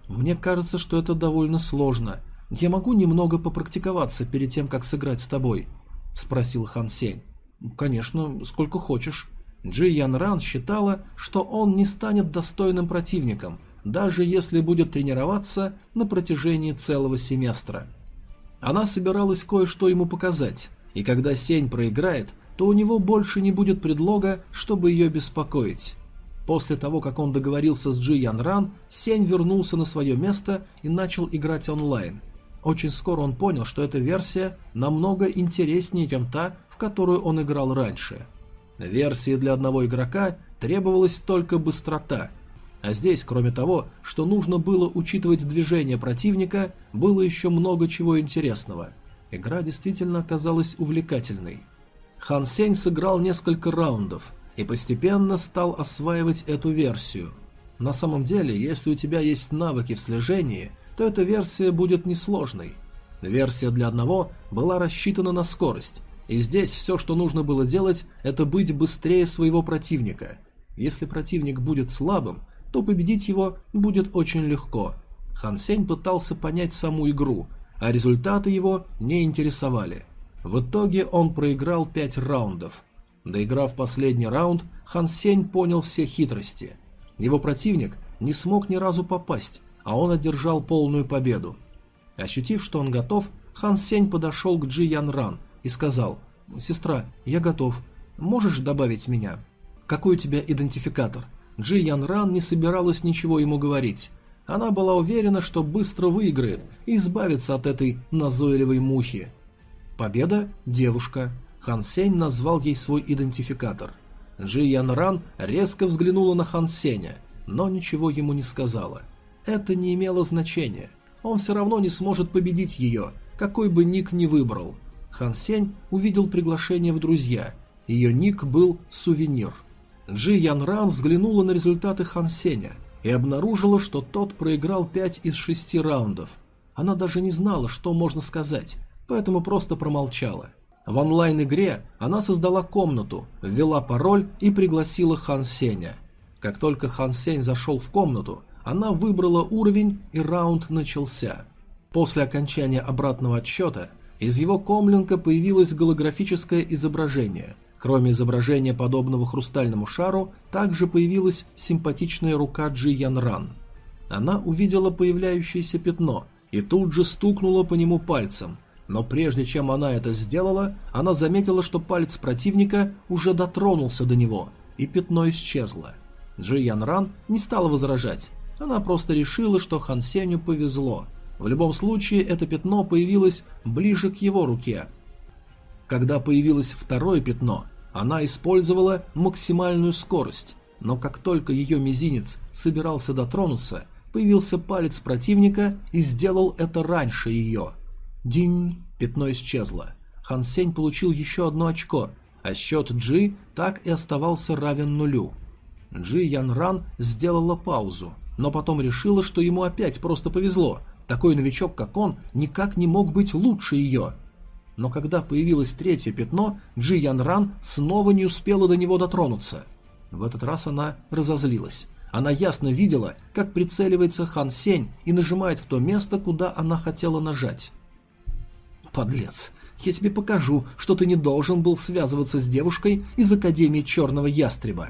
Мне кажется, что это довольно сложно. Я могу немного попрактиковаться перед тем, как сыграть с тобой? Спросил Хан Сень. Конечно, сколько хочешь. Джи Ян Ран считала, что он не станет достойным противником, даже если будет тренироваться на протяжении целого семестра. Она собиралась кое-что ему показать, и когда Сень проиграет, то у него больше не будет предлога, чтобы ее беспокоить. После того, как он договорился с Джи Ян Ран, Сень вернулся на свое место и начал играть онлайн. Очень скоро он понял, что эта версия намного интереснее, чем та, в которую он играл раньше. Версии для одного игрока требовалась только быстрота, а здесь, кроме того, что нужно было учитывать движение противника, было еще много чего интересного. Игра действительно оказалась увлекательной. Хан Сень сыграл несколько раундов и постепенно стал осваивать эту версию. На самом деле, если у тебя есть навыки в слежении, то эта версия будет несложной. Версия для одного была рассчитана на скорость, и здесь все, что нужно было делать, это быть быстрее своего противника. Если противник будет слабым, то победить его будет очень легко. Хан Сень пытался понять саму игру, а результаты его не интересовали – в итоге он проиграл пять раундов. Доиграв последний раунд, Хан Сень понял все хитрости. Его противник не смог ни разу попасть, а он одержал полную победу. Ощутив, что он готов, Хан Сень подошел к Джи Ян Ран и сказал «Сестра, я готов. Можешь добавить меня?» «Какой у тебя идентификатор?» Джи Ян Ран не собиралась ничего ему говорить. Она была уверена, что быстро выиграет и избавится от этой назойливой мухи. Победа – девушка. Хан Сень назвал ей свой идентификатор. Джи Ян Ран резко взглянула на Хан Сеня, но ничего ему не сказала. Это не имело значения. Он все равно не сможет победить ее, какой бы ник ни выбрал. Хан Сень увидел приглашение в друзья. Ее ник был «Сувенир». Джи Ян Ран взглянула на результаты Хан Сеня и обнаружила, что тот проиграл 5 из 6 раундов. Она даже не знала, что можно сказать, поэтому просто промолчала. В онлайн-игре она создала комнату, ввела пароль и пригласила Хан Сеня. Как только Хан Сень зашел в комнату, она выбрала уровень и раунд начался. После окончания обратного отсчета из его комлинка появилось голографическое изображение – Кроме изображения, подобного хрустальному шару, также появилась симпатичная рука Джи Ян Ран. Она увидела появляющееся пятно и тут же стукнула по нему пальцем, но прежде чем она это сделала, она заметила, что палец противника уже дотронулся до него, и пятно исчезло. Джи Ян Ран не стала возражать, она просто решила, что Хан Сеню повезло. В любом случае, это пятно появилось ближе к его руке, когда появилось второе пятно, она использовала максимальную скорость, но как только ее мизинец собирался дотронуться, появился палец противника и сделал это раньше ее. Динь, пятно исчезло. Хан Сень получил еще одно очко, а счет Джи так и оставался равен нулю. Джи Ян Ран сделала паузу, но потом решила, что ему опять просто повезло. Такой новичок, как он, никак не мог быть лучше ее – но когда появилось третье пятно, Джи Ян Ран снова не успела до него дотронуться. В этот раз она разозлилась. Она ясно видела, как прицеливается Хан Сень и нажимает в то место, куда она хотела нажать. «Подлец, я тебе покажу, что ты не должен был связываться с девушкой из Академии Черного Ястреба».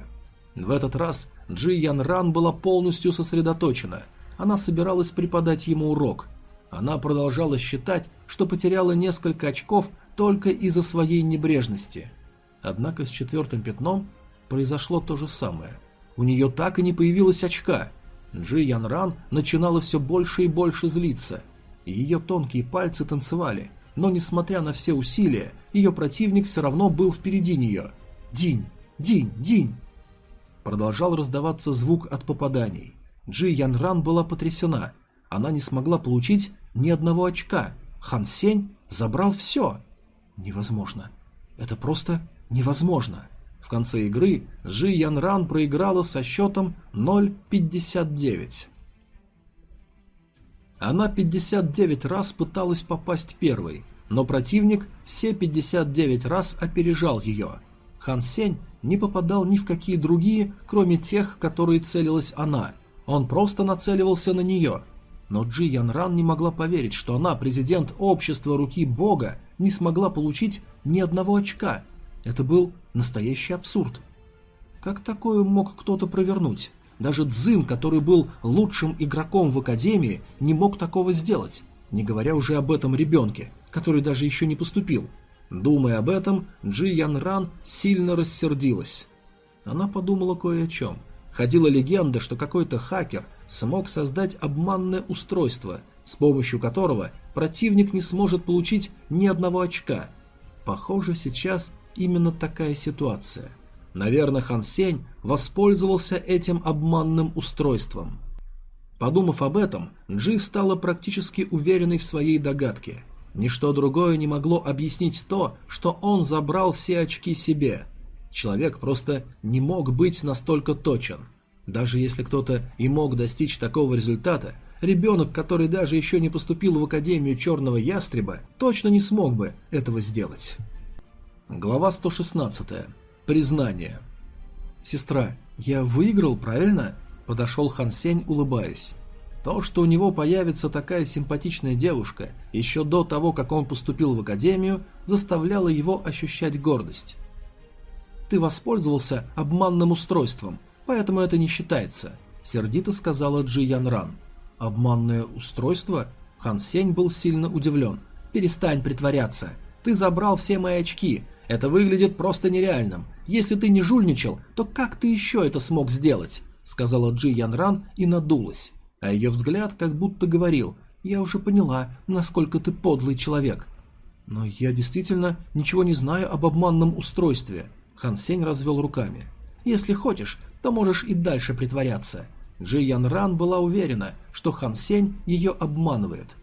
В этот раз Джи Ян Ран была полностью сосредоточена. Она собиралась преподать ему урок, она продолжала считать, что потеряла несколько очков только из-за своей небрежности. Однако с четвертым пятном произошло то же самое. У нее так и не появилось очка. Джи Ян Ран начинала все больше и больше злиться. Ее тонкие пальцы танцевали, но несмотря на все усилия, ее противник все равно был впереди нее. Динь, динь, динь. Продолжал раздаваться звук от попаданий. Джи Ян Ран была потрясена. Она не смогла получить ни одного очка. Хан Сень забрал все. Невозможно. Это просто невозможно. В конце игры Жи Ян Ран проиграла со счетом 0.59. Она 59 раз пыталась попасть первой, но противник все 59 раз опережал ее. Хан Сень не попадал ни в какие другие, кроме тех, которые целилась она. Он просто нацеливался на нее – но Джи Ян Ран не могла поверить, что она, президент общества руки бога, не смогла получить ни одного очка. Это был настоящий абсурд. Как такое мог кто-то провернуть? Даже Цзин, который был лучшим игроком в Академии, не мог такого сделать, не говоря уже об этом ребенке, который даже еще не поступил. Думая об этом, Джи Ян Ран сильно рассердилась. Она подумала кое о чем – Ходила легенда, что какой-то хакер смог создать обманное устройство, с помощью которого противник не сможет получить ни одного очка. Похоже, сейчас именно такая ситуация. Наверное, Хан Сень воспользовался этим обманным устройством. Подумав об этом, Джи стала практически уверенной в своей догадке. Ничто другое не могло объяснить то, что он забрал все очки себе – Человек просто не мог быть настолько точен. Даже если кто-то и мог достичь такого результата, ребенок, который даже еще не поступил в Академию Черного Ястреба, точно не смог бы этого сделать. Глава 116. Признание. «Сестра, я выиграл, правильно?» – подошел Хан Сень, улыбаясь. То, что у него появится такая симпатичная девушка еще до того, как он поступил в академию, заставляло его ощущать гордость. Ты воспользовался обманным устройством, поэтому это не считается», — сердито сказала Джи Ян Ран. «Обманное устройство?» Хан Сень был сильно удивлен. Перестань притворяться. Ты забрал все мои очки. Это выглядит просто нереальным. Если ты не жульничал, то как ты еще это смог сделать?» Сказала Джи Ян Ран и надулась. А ее взгляд как будто говорил «Я уже поняла, насколько ты подлый человек». «Но я действительно ничего не знаю об обманном устройстве», Хан Сень развел руками. «Если хочешь, то можешь и дальше притворяться». Джи Ян Ран была уверена, что Хан Сень ее обманывает.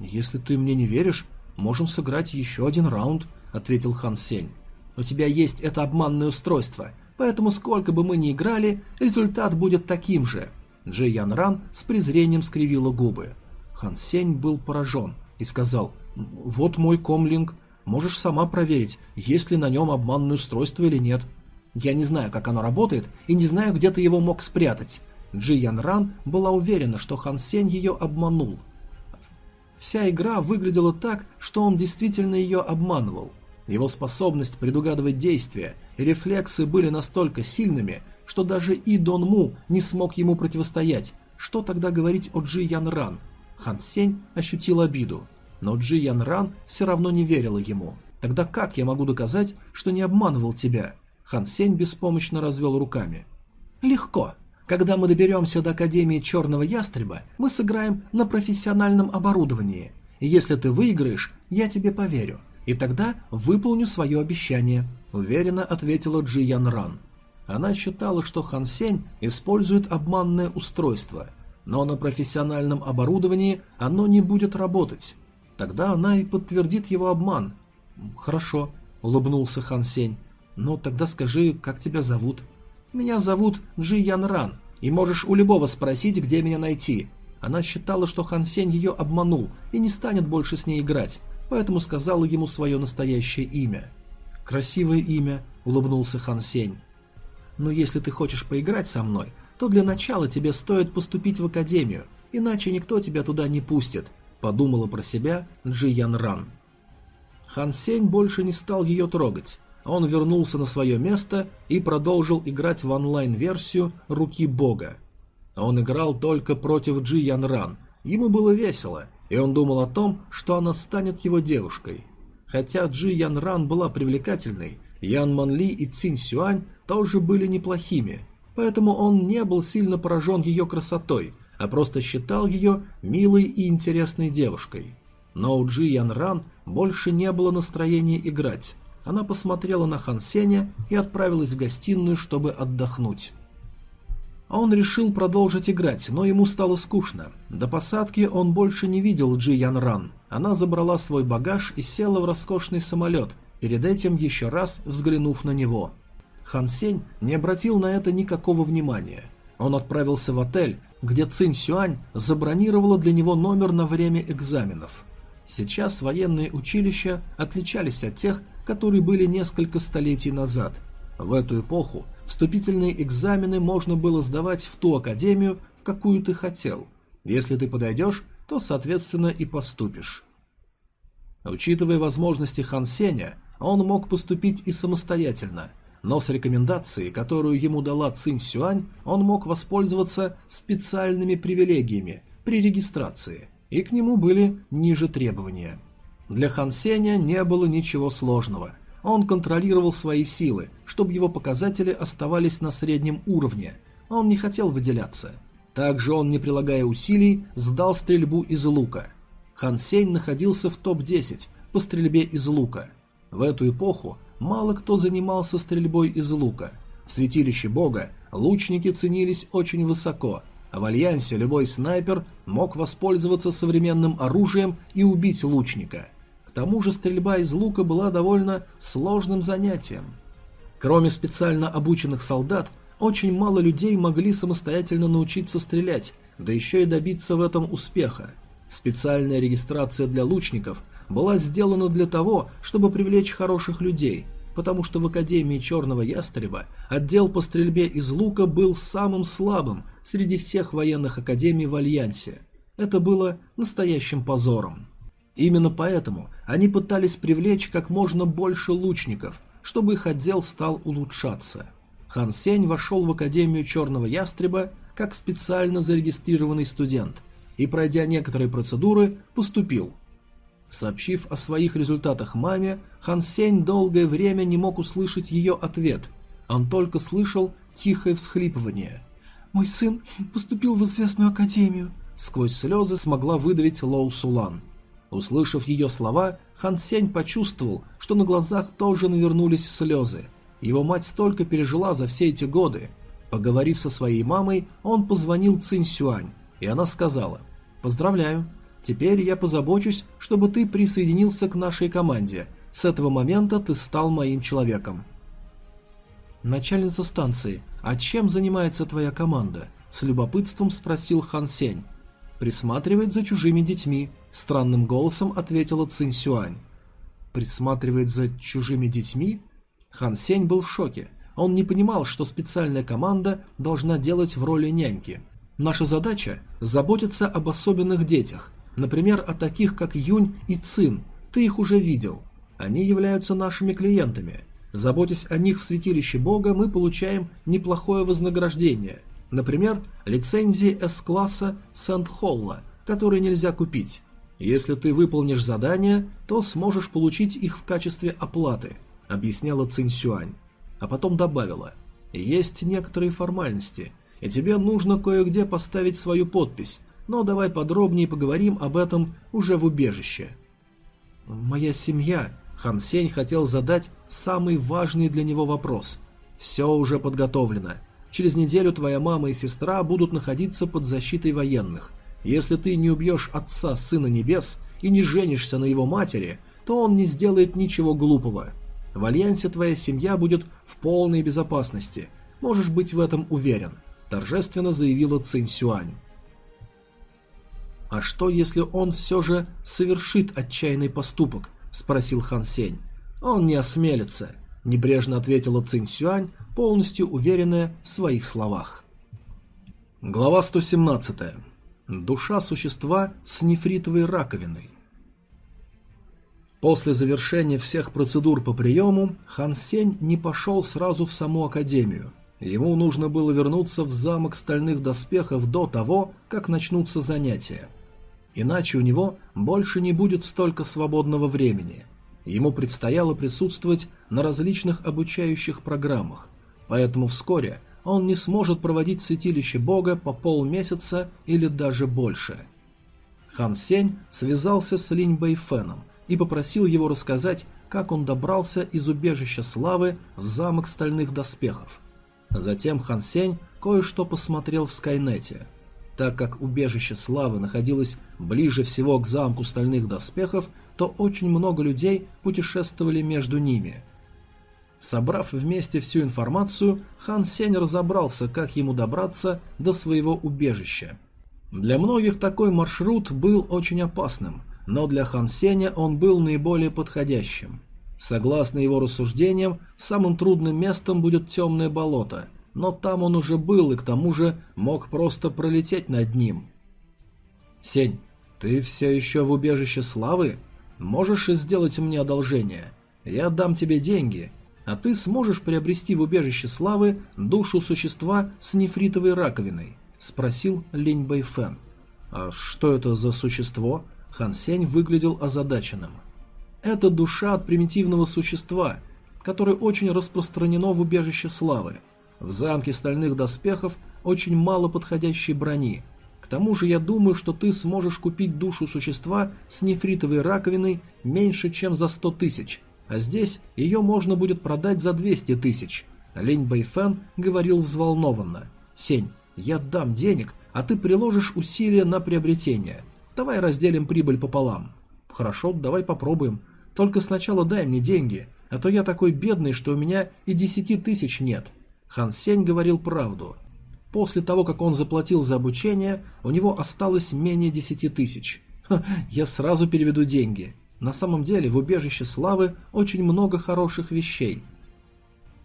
«Если ты мне не веришь, можем сыграть еще один раунд», — ответил Хан Сень. «У тебя есть это обманное устройство, поэтому сколько бы мы ни играли, результат будет таким же». Джи Ян Ран с презрением скривила губы. Хан Сень был поражен и сказал «Вот мой комлинг, можешь сама проверить, есть ли на нем обманное устройство или нет». «Я не знаю, как оно работает, и не знаю, где ты его мог спрятать». Джи Ян Ран была уверена, что Хан Сень ее обманул. Вся игра выглядела так, что он действительно ее обманывал. Его способность предугадывать действия и рефлексы были настолько сильными, что даже И Дон Му не смог ему противостоять. Что тогда говорить о Джи Ян Ран? Хан Сень ощутил обиду, но Джи Ян Ран все равно не верила ему. Тогда как я могу доказать, что не обманывал тебя? Хан Сень беспомощно развел руками. Легко. Когда мы доберемся до Академии Черного Ястреба, мы сыграем на профессиональном оборудовании. Если ты выиграешь, я тебе поверю. И тогда выполню свое обещание», — уверенно ответила Джи Ян Ран. Она считала, что Хан Сень использует обманное устройство, но на профессиональном оборудовании оно не будет работать. Тогда она и подтвердит его обман. «Хорошо», — улыбнулся Хан Сень. «Но тогда скажи, как тебя зовут?» «Меня зовут Джи Ян Ран, и можешь у любого спросить, где меня найти». Она считала, что Хан Сень ее обманул и не станет больше с ней играть, поэтому сказала ему свое настоящее имя. «Красивое имя», — улыбнулся Хан Сень. «Но если ты хочешь поиграть со мной, то для начала тебе стоит поступить в академию, иначе никто тебя туда не пустит», — подумала про себя Джи Ян Ран. Хан Сень больше не стал ее трогать, он вернулся на свое место и продолжил играть в онлайн-версию «Руки Бога». Он играл только против Джи Ян Ран. Ему было весело, и он думал о том, что она станет его девушкой. Хотя Джи Ян Ран была привлекательной, Ян Ман Ли и Цин Сюань тоже были неплохими, поэтому он не был сильно поражен ее красотой, а просто считал ее милой и интересной девушкой. Но у Джи Ян Ран больше не было настроения играть, она посмотрела на Хан Сеня и отправилась в гостиную, чтобы отдохнуть. Он решил продолжить играть, но ему стало скучно. До посадки он больше не видел Джи Ян Ран. Она забрала свой багаж и села в роскошный самолет, перед этим еще раз взглянув на него. Хан Сень не обратил на это никакого внимания. Он отправился в отель, где Цин Сюань забронировала для него номер на время экзаменов. Сейчас военные училища отличались от тех, которые были несколько столетий назад. В эту эпоху вступительные экзамены можно было сдавать в ту академию, в какую ты хотел. Если ты подойдешь, то, соответственно, и поступишь. Учитывая возможности Хан Сеня, он мог поступить и самостоятельно, но с рекомендацией, которую ему дала Цинь Сюань, он мог воспользоваться специальными привилегиями при регистрации, и к нему были ниже требования. Для Хан Сеня не было ничего сложного. Он контролировал свои силы, чтобы его показатели оставались на среднем уровне. Он не хотел выделяться. Также он, не прилагая усилий, сдал стрельбу из лука. Хан Сень находился в топ-10 по стрельбе из лука. В эту эпоху мало кто занимался стрельбой из лука. В святилище бога лучники ценились очень высоко, а в альянсе любой снайпер мог воспользоваться современным оружием и убить лучника – к тому же стрельба из лука была довольно сложным занятием. Кроме специально обученных солдат, очень мало людей могли самостоятельно научиться стрелять, да еще и добиться в этом успеха. Специальная регистрация для лучников была сделана для того, чтобы привлечь хороших людей, потому что в Академии Черного Ястреба отдел по стрельбе из лука был самым слабым среди всех военных академий в Альянсе. Это было настоящим позором. Именно поэтому они пытались привлечь как можно больше лучников, чтобы их отдел стал улучшаться. Хан Сень вошел в Академию Черного Ястреба как специально зарегистрированный студент и, пройдя некоторые процедуры, поступил. Сообщив о своих результатах маме, Хан Сень долгое время не мог услышать ее ответ. Он только слышал тихое всхлипывание. «Мой сын поступил в известную академию», — сквозь слезы смогла выдавить Лоу Сулан. Услышав ее слова, Хан Сень почувствовал, что на глазах тоже навернулись слезы. Его мать столько пережила за все эти годы. Поговорив со своей мамой, он позвонил Цинь Сюань, и она сказала «Поздравляю, Теперь я позабочусь, чтобы ты присоединился к нашей команде. С этого момента ты стал моим человеком. Начальница станции, а чем занимается твоя команда? С любопытством спросил Хан Сень. Присматривает за чужими детьми, странным голосом ответила Цинь Сюань. Присматривает за чужими детьми? Хан Сень был в шоке. Он не понимал, что специальная команда должна делать в роли няньки. Наша задача – заботиться об особенных детях, Например, о таких, как Юнь и Цин. Ты их уже видел. Они являются нашими клиентами. Заботясь о них в святилище Бога, мы получаем неплохое вознаграждение. Например, лицензии С-класса Сент-Холла, которые нельзя купить. Если ты выполнишь задание, то сможешь получить их в качестве оплаты, объясняла Цинь Сюань. А потом добавила, есть некоторые формальности, и тебе нужно кое-где поставить свою подпись, но давай подробнее поговорим об этом уже в убежище. Моя семья. Хан Сень хотел задать самый важный для него вопрос. Все уже подготовлено. Через неделю твоя мама и сестра будут находиться под защитой военных. Если ты не убьешь отца Сына Небес и не женишься на его матери, то он не сделает ничего глупого. В Альянсе твоя семья будет в полной безопасности. Можешь быть в этом уверен», – торжественно заявила Цинь Сюань. «А что, если он все же совершит отчаянный поступок?» – спросил Хан Сень. «Он не осмелится», – небрежно ответила Цинь Сюань, полностью уверенная в своих словах. Глава 117. Душа существа с нефритовой раковиной. После завершения всех процедур по приему, Хан Сень не пошел сразу в саму Академию. Ему нужно было вернуться в замок стальных доспехов до того, как начнутся занятия. Иначе у него больше не будет столько свободного времени. Ему предстояло присутствовать на различных обучающих программах, поэтому вскоре он не сможет проводить святилище Бога по полмесяца или даже больше. Хан Сень связался с Линь Бэйфеном и попросил его рассказать, как он добрался из убежища славы в замок стальных доспехов. Затем Хан Сень кое-что посмотрел в Скайнете – так как убежище славы находилось ближе всего к замку стальных доспехов, то очень много людей путешествовали между ними. Собрав вместе всю информацию, Хан Сень разобрался, как ему добраться до своего убежища. Для многих такой маршрут был очень опасным, но для Хан Сеня он был наиболее подходящим. Согласно его рассуждениям, самым трудным местом будет темное болото – но там он уже был и к тому же мог просто пролететь над ним. «Сень, ты все еще в убежище славы? Можешь сделать мне одолжение? Я дам тебе деньги, а ты сможешь приобрести в убежище славы душу существа с нефритовой раковиной?» – спросил Линь Бэйфэн. «А что это за существо?» Хан Сень выглядел озадаченным. «Это душа от примитивного существа, которое очень распространено в убежище славы – в замке стальных доспехов очень мало подходящей брони. К тому же я думаю, что ты сможешь купить душу существа с нефритовой раковиной меньше, чем за 100 тысяч, а здесь ее можно будет продать за 200 тысяч. Лень Бэйфэн говорил взволнованно. «Сень, я дам денег, а ты приложишь усилия на приобретение. Давай разделим прибыль пополам». «Хорошо, давай попробуем. Только сначала дай мне деньги, а то я такой бедный, что у меня и десяти тысяч нет». Хан Сень говорил правду. После того, как он заплатил за обучение, у него осталось менее десяти тысяч. Ха, я сразу переведу деньги. На самом деле в убежище славы очень много хороших вещей.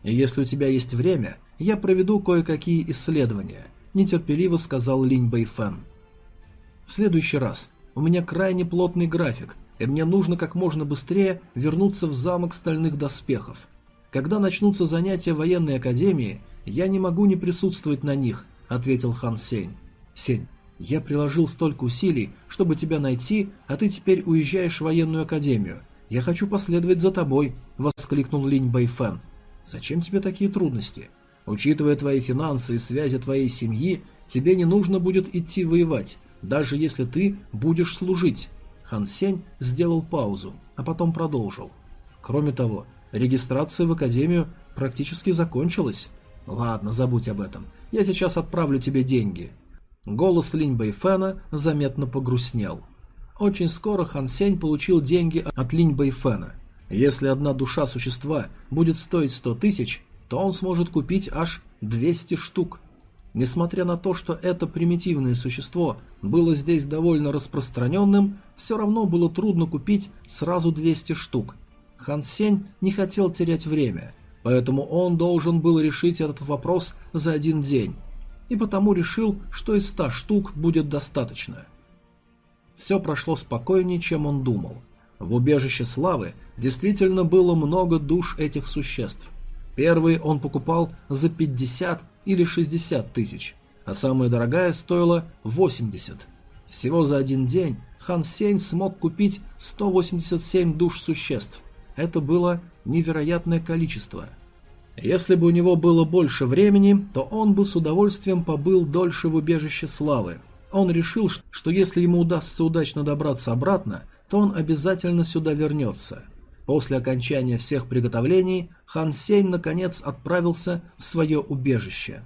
И если у тебя есть время, я проведу кое-какие исследования, нетерпеливо сказал Линь Бэйфэн. В следующий раз. У меня крайне плотный график, и мне нужно как можно быстрее вернуться в замок стальных доспехов. Когда начнутся занятия военной академии, я не могу не присутствовать на них, ответил Хан Сень. Сень, Я приложил столько усилий, чтобы тебя найти, а ты теперь уезжаешь в военную академию. Я хочу последовать за тобой», — воскликнул Линь Бэйфэн. «Зачем тебе такие трудности? Учитывая твои финансы и связи твоей семьи, тебе не нужно будет идти воевать, даже если ты будешь служить». Хан Сень сделал паузу, а потом продолжил. «Кроме того, регистрация в академию практически закончилась. Ладно, забудь об этом. Я сейчас отправлю тебе деньги». Голос Линь Бэйфэна заметно погрустнел. Очень скоро Хан Сень получил деньги от Линь Бэйфэна. Если одна душа существа будет стоить 100 тысяч, то он сможет купить аж 200 штук. Несмотря на то, что это примитивное существо было здесь довольно распространенным, все равно было трудно купить сразу 200 штук. Хан Сень не хотел терять время, поэтому он должен был решить этот вопрос за один день, и потому решил, что из 100 штук будет достаточно – все прошло спокойнее, чем он думал. В убежище славы действительно было много душ этих существ. Первые он покупал за 50 или 60 тысяч, а самая дорогая стоила 80. Всего за один день Хан Сень смог купить 187 душ существ. Это было невероятное количество. Если бы у него было больше времени, то он бы с удовольствием побыл дольше в убежище славы, он решил, что если ему удастся удачно добраться обратно, то он обязательно сюда вернется. После окончания всех приготовлений Хан Сень наконец отправился в свое убежище.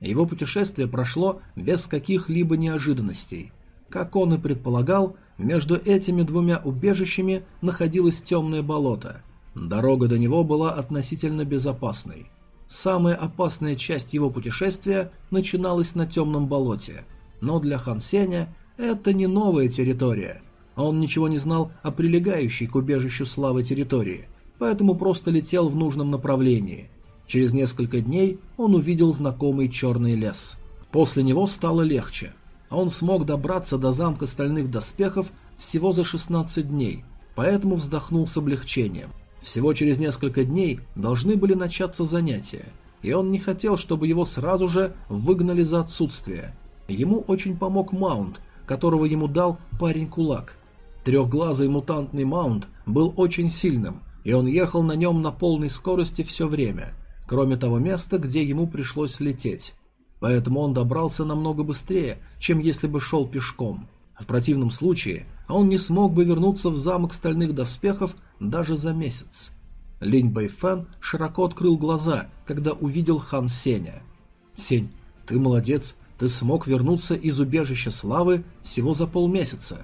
Его путешествие прошло без каких-либо неожиданностей. Как он и предполагал, между этими двумя убежищами находилось темное болото. Дорога до него была относительно безопасной. Самая опасная часть его путешествия начиналась на темном болоте – но для Хан Сеня это не новая территория. Он ничего не знал о прилегающей к убежищу славы территории, поэтому просто летел в нужном направлении. Через несколько дней он увидел знакомый черный лес. После него стало легче. Он смог добраться до замка стальных доспехов всего за 16 дней, поэтому вздохнул с облегчением. Всего через несколько дней должны были начаться занятия, и он не хотел, чтобы его сразу же выгнали за отсутствие – Ему очень помог маунт, которого ему дал парень-кулак. Трехглазый мутантный маунт был очень сильным, и он ехал на нем на полной скорости все время, кроме того места, где ему пришлось лететь. Поэтому он добрался намного быстрее, чем если бы шел пешком. В противном случае он не смог бы вернуться в замок стальных доспехов даже за месяц. Линь Бэйфэн широко открыл глаза, когда увидел Хан Сеня. «Сень, ты молодец, ты смог вернуться из убежища славы всего за полмесяца.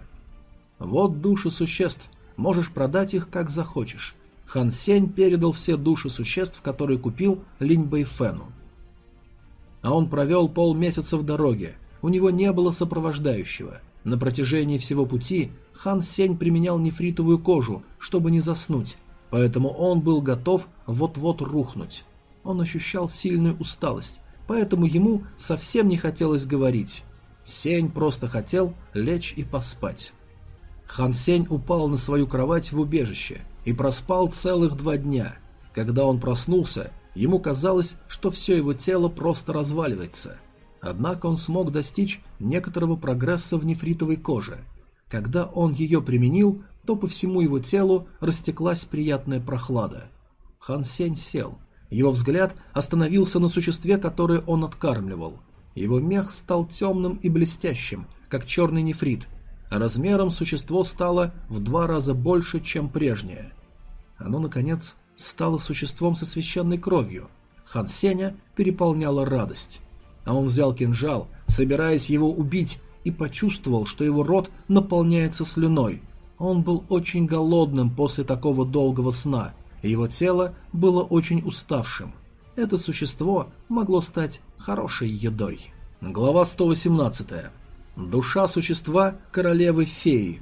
Вот души существ, можешь продать их как захочешь. Хан Сень передал все души существ, которые купил Линь Бэйфэну. А он провел полмесяца в дороге, у него не было сопровождающего. На протяжении всего пути Хан Сень применял нефритовую кожу, чтобы не заснуть, поэтому он был готов вот-вот рухнуть. Он ощущал сильную усталость, поэтому ему совсем не хотелось говорить. Сень просто хотел лечь и поспать. Хан Сень упал на свою кровать в убежище и проспал целых два дня. Когда он проснулся, ему казалось, что все его тело просто разваливается. Однако он смог достичь некоторого прогресса в нефритовой коже. Когда он ее применил, то по всему его телу растеклась приятная прохлада. Хан Сень сел. Его взгляд остановился на существе, которое он откармливал. Его мех стал темным и блестящим, как черный нефрит, размером существо стало в два раза больше, чем прежнее. Оно, наконец, стало существом со священной кровью. Хан Сеня переполняла радость. А он взял кинжал, собираясь его убить, и почувствовал, что его рот наполняется слюной. Он был очень голодным после такого долгого сна – его тело было очень уставшим. Это существо могло стать хорошей едой. Глава 118. Душа существа королевы-феи.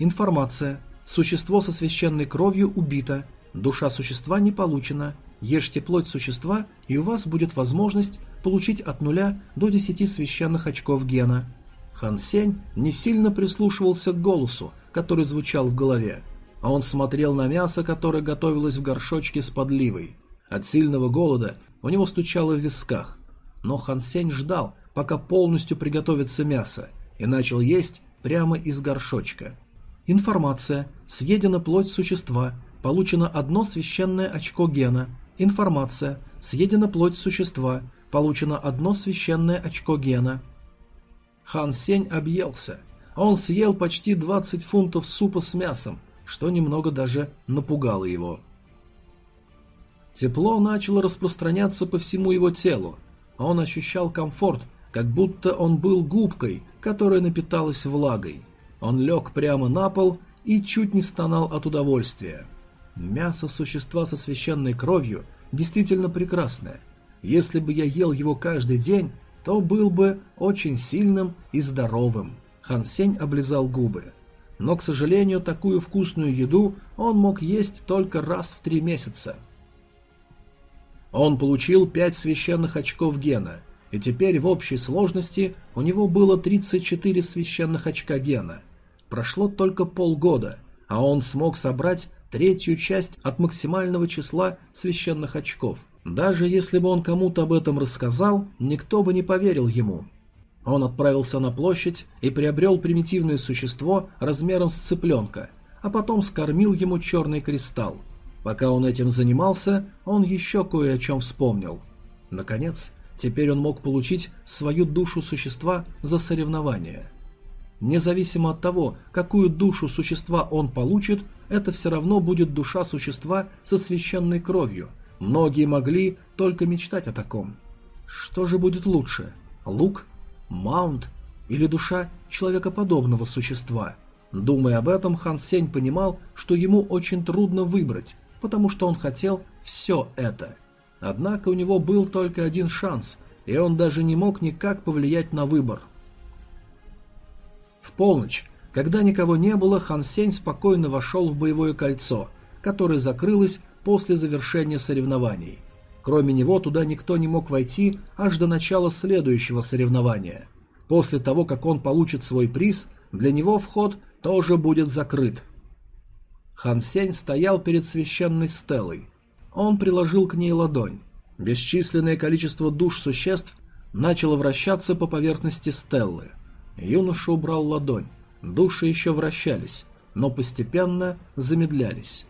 Информация. Существо со священной кровью убито. Душа существа не получена. Ешьте плоть существа, и у вас будет возможность получить от нуля до 10 священных очков гена. Хан Сень не сильно прислушивался к голосу, который звучал в голове а он смотрел на мясо, которое готовилось в горшочке с подливой. От сильного голода у него стучало в висках. Но Хан Сень ждал, пока полностью приготовится мясо, и начал есть прямо из горшочка. Информация. Съедена плоть существа. Получено одно священное очко гена. Информация. Съедена плоть существа. Получено одно священное очко гена. Хан Сень объелся. Он съел почти 20 фунтов супа с мясом, что немного даже напугало его. Тепло начало распространяться по всему его телу. Он ощущал комфорт, как будто он был губкой, которая напиталась влагой. Он лег прямо на пол и чуть не стонал от удовольствия. Мясо существа со священной кровью действительно прекрасное. Если бы я ел его каждый день, то был бы очень сильным и здоровым. Хан Сень облизал губы. Но, к сожалению, такую вкусную еду он мог есть только раз в три месяца. Он получил пять священных очков гена, и теперь в общей сложности у него было 34 священных очка гена. Прошло только полгода, а он смог собрать третью часть от максимального числа священных очков. Даже если бы он кому-то об этом рассказал, никто бы не поверил ему. Он отправился на площадь и приобрел примитивное существо размером с цыпленка, а потом скормил ему черный кристалл. Пока он этим занимался, он еще кое о чем вспомнил. Наконец, теперь он мог получить свою душу существа за соревнование. Независимо от того, какую душу существа он получит, это все равно будет душа существа со священной кровью. Многие могли только мечтать о таком. Что же будет лучше? Лук? Маунт? Или душа человекоподобного существа? Думая об этом, Хан Сень понимал, что ему очень трудно выбрать, потому что он хотел все это. Однако у него был только один шанс, и он даже не мог никак повлиять на выбор. Полночь, когда никого не было, Хан Сень спокойно вошел в боевое кольцо, которое закрылось после завершения соревнований. Кроме него туда никто не мог войти аж до начала следующего соревнования. После того, как он получит свой приз, для него вход тоже будет закрыт. Хан Сень стоял перед священной стелой. Он приложил к ней ладонь. Бесчисленное количество душ существ начало вращаться по поверхности стеллы. Юноша убрал ладонь. Души еще вращались, но постепенно замедлялись.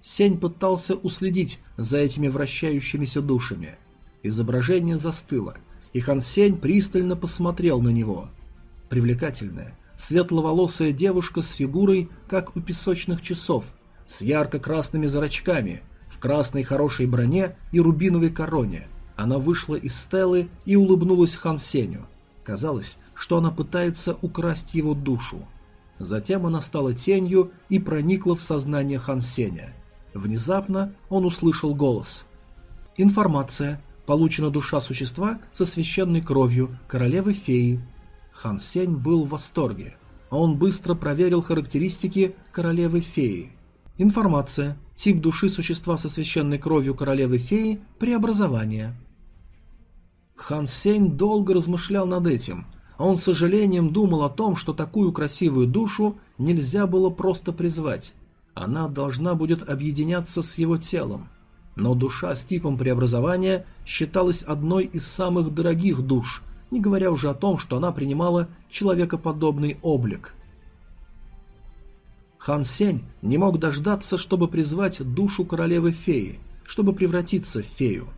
Сень пытался уследить за этими вращающимися душами. Изображение застыло, и Хан Сень пристально посмотрел на него. Привлекательная, светловолосая девушка с фигурой, как у песочных часов, с ярко-красными зрачками, в красной хорошей броне и рубиновой короне. Она вышла из стелы и улыбнулась Хан Сеню. Казалось, что она пытается украсть его душу. Затем она стала тенью и проникла в сознание Хан Сеня. Внезапно он услышал голос. «Информация. Получена душа существа со священной кровью королевы-феи. Хан Сень был в восторге. Он быстро проверил характеристики королевы-феи. Информация. Тип души существа со священной кровью королевы-феи – преобразование. Хан Сень долго размышлял над этим. Он с сожалением думал о том, что такую красивую душу нельзя было просто призвать. Она должна будет объединяться с его телом. Но душа с типом преобразования считалась одной из самых дорогих душ, не говоря уже о том, что она принимала человекоподобный облик. Хан Сень не мог дождаться, чтобы призвать душу королевы-феи, чтобы превратиться в фею.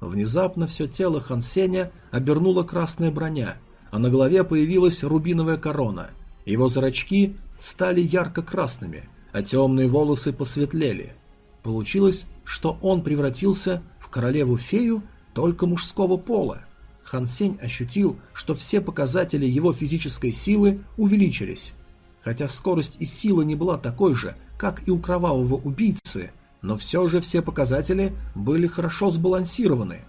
Внезапно все тело Хан Сеня обернула красная броня, а на голове появилась рубиновая корона. Его зрачки стали ярко-красными, а темные волосы посветлели. Получилось, что он превратился в королеву-фею только мужского пола. Хан Сень ощутил, что все показатели его физической силы увеличились. Хотя скорость и сила не была такой же, как и у кровавого убийцы, но все же все показатели были хорошо сбалансированы.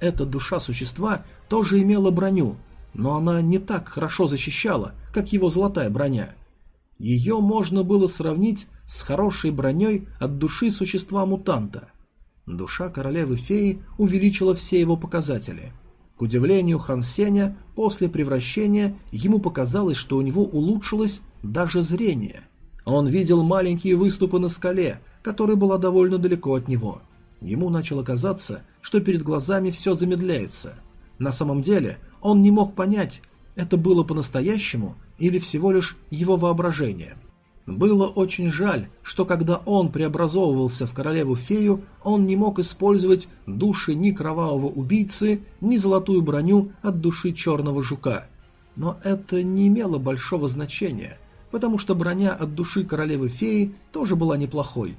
Эта душа существа тоже имела броню, но она не так хорошо защищала, как его золотая броня. Ее можно было сравнить с хорошей броней от души существа-мутанта. Душа королевы-феи увеличила все его показатели – к удивлению Хан Сеня, после превращения ему показалось, что у него улучшилось даже зрение. Он видел маленькие выступы на скале, которая была довольно далеко от него. Ему начало казаться, что перед глазами все замедляется. На самом деле он не мог понять, это было по-настоящему или всего лишь его воображение. Было очень жаль, что когда он преобразовывался в королеву-фею, он не мог использовать души ни кровавого убийцы, ни золотую броню от души черного жука. Но это не имело большого значения, потому что броня от души королевы-феи тоже была неплохой.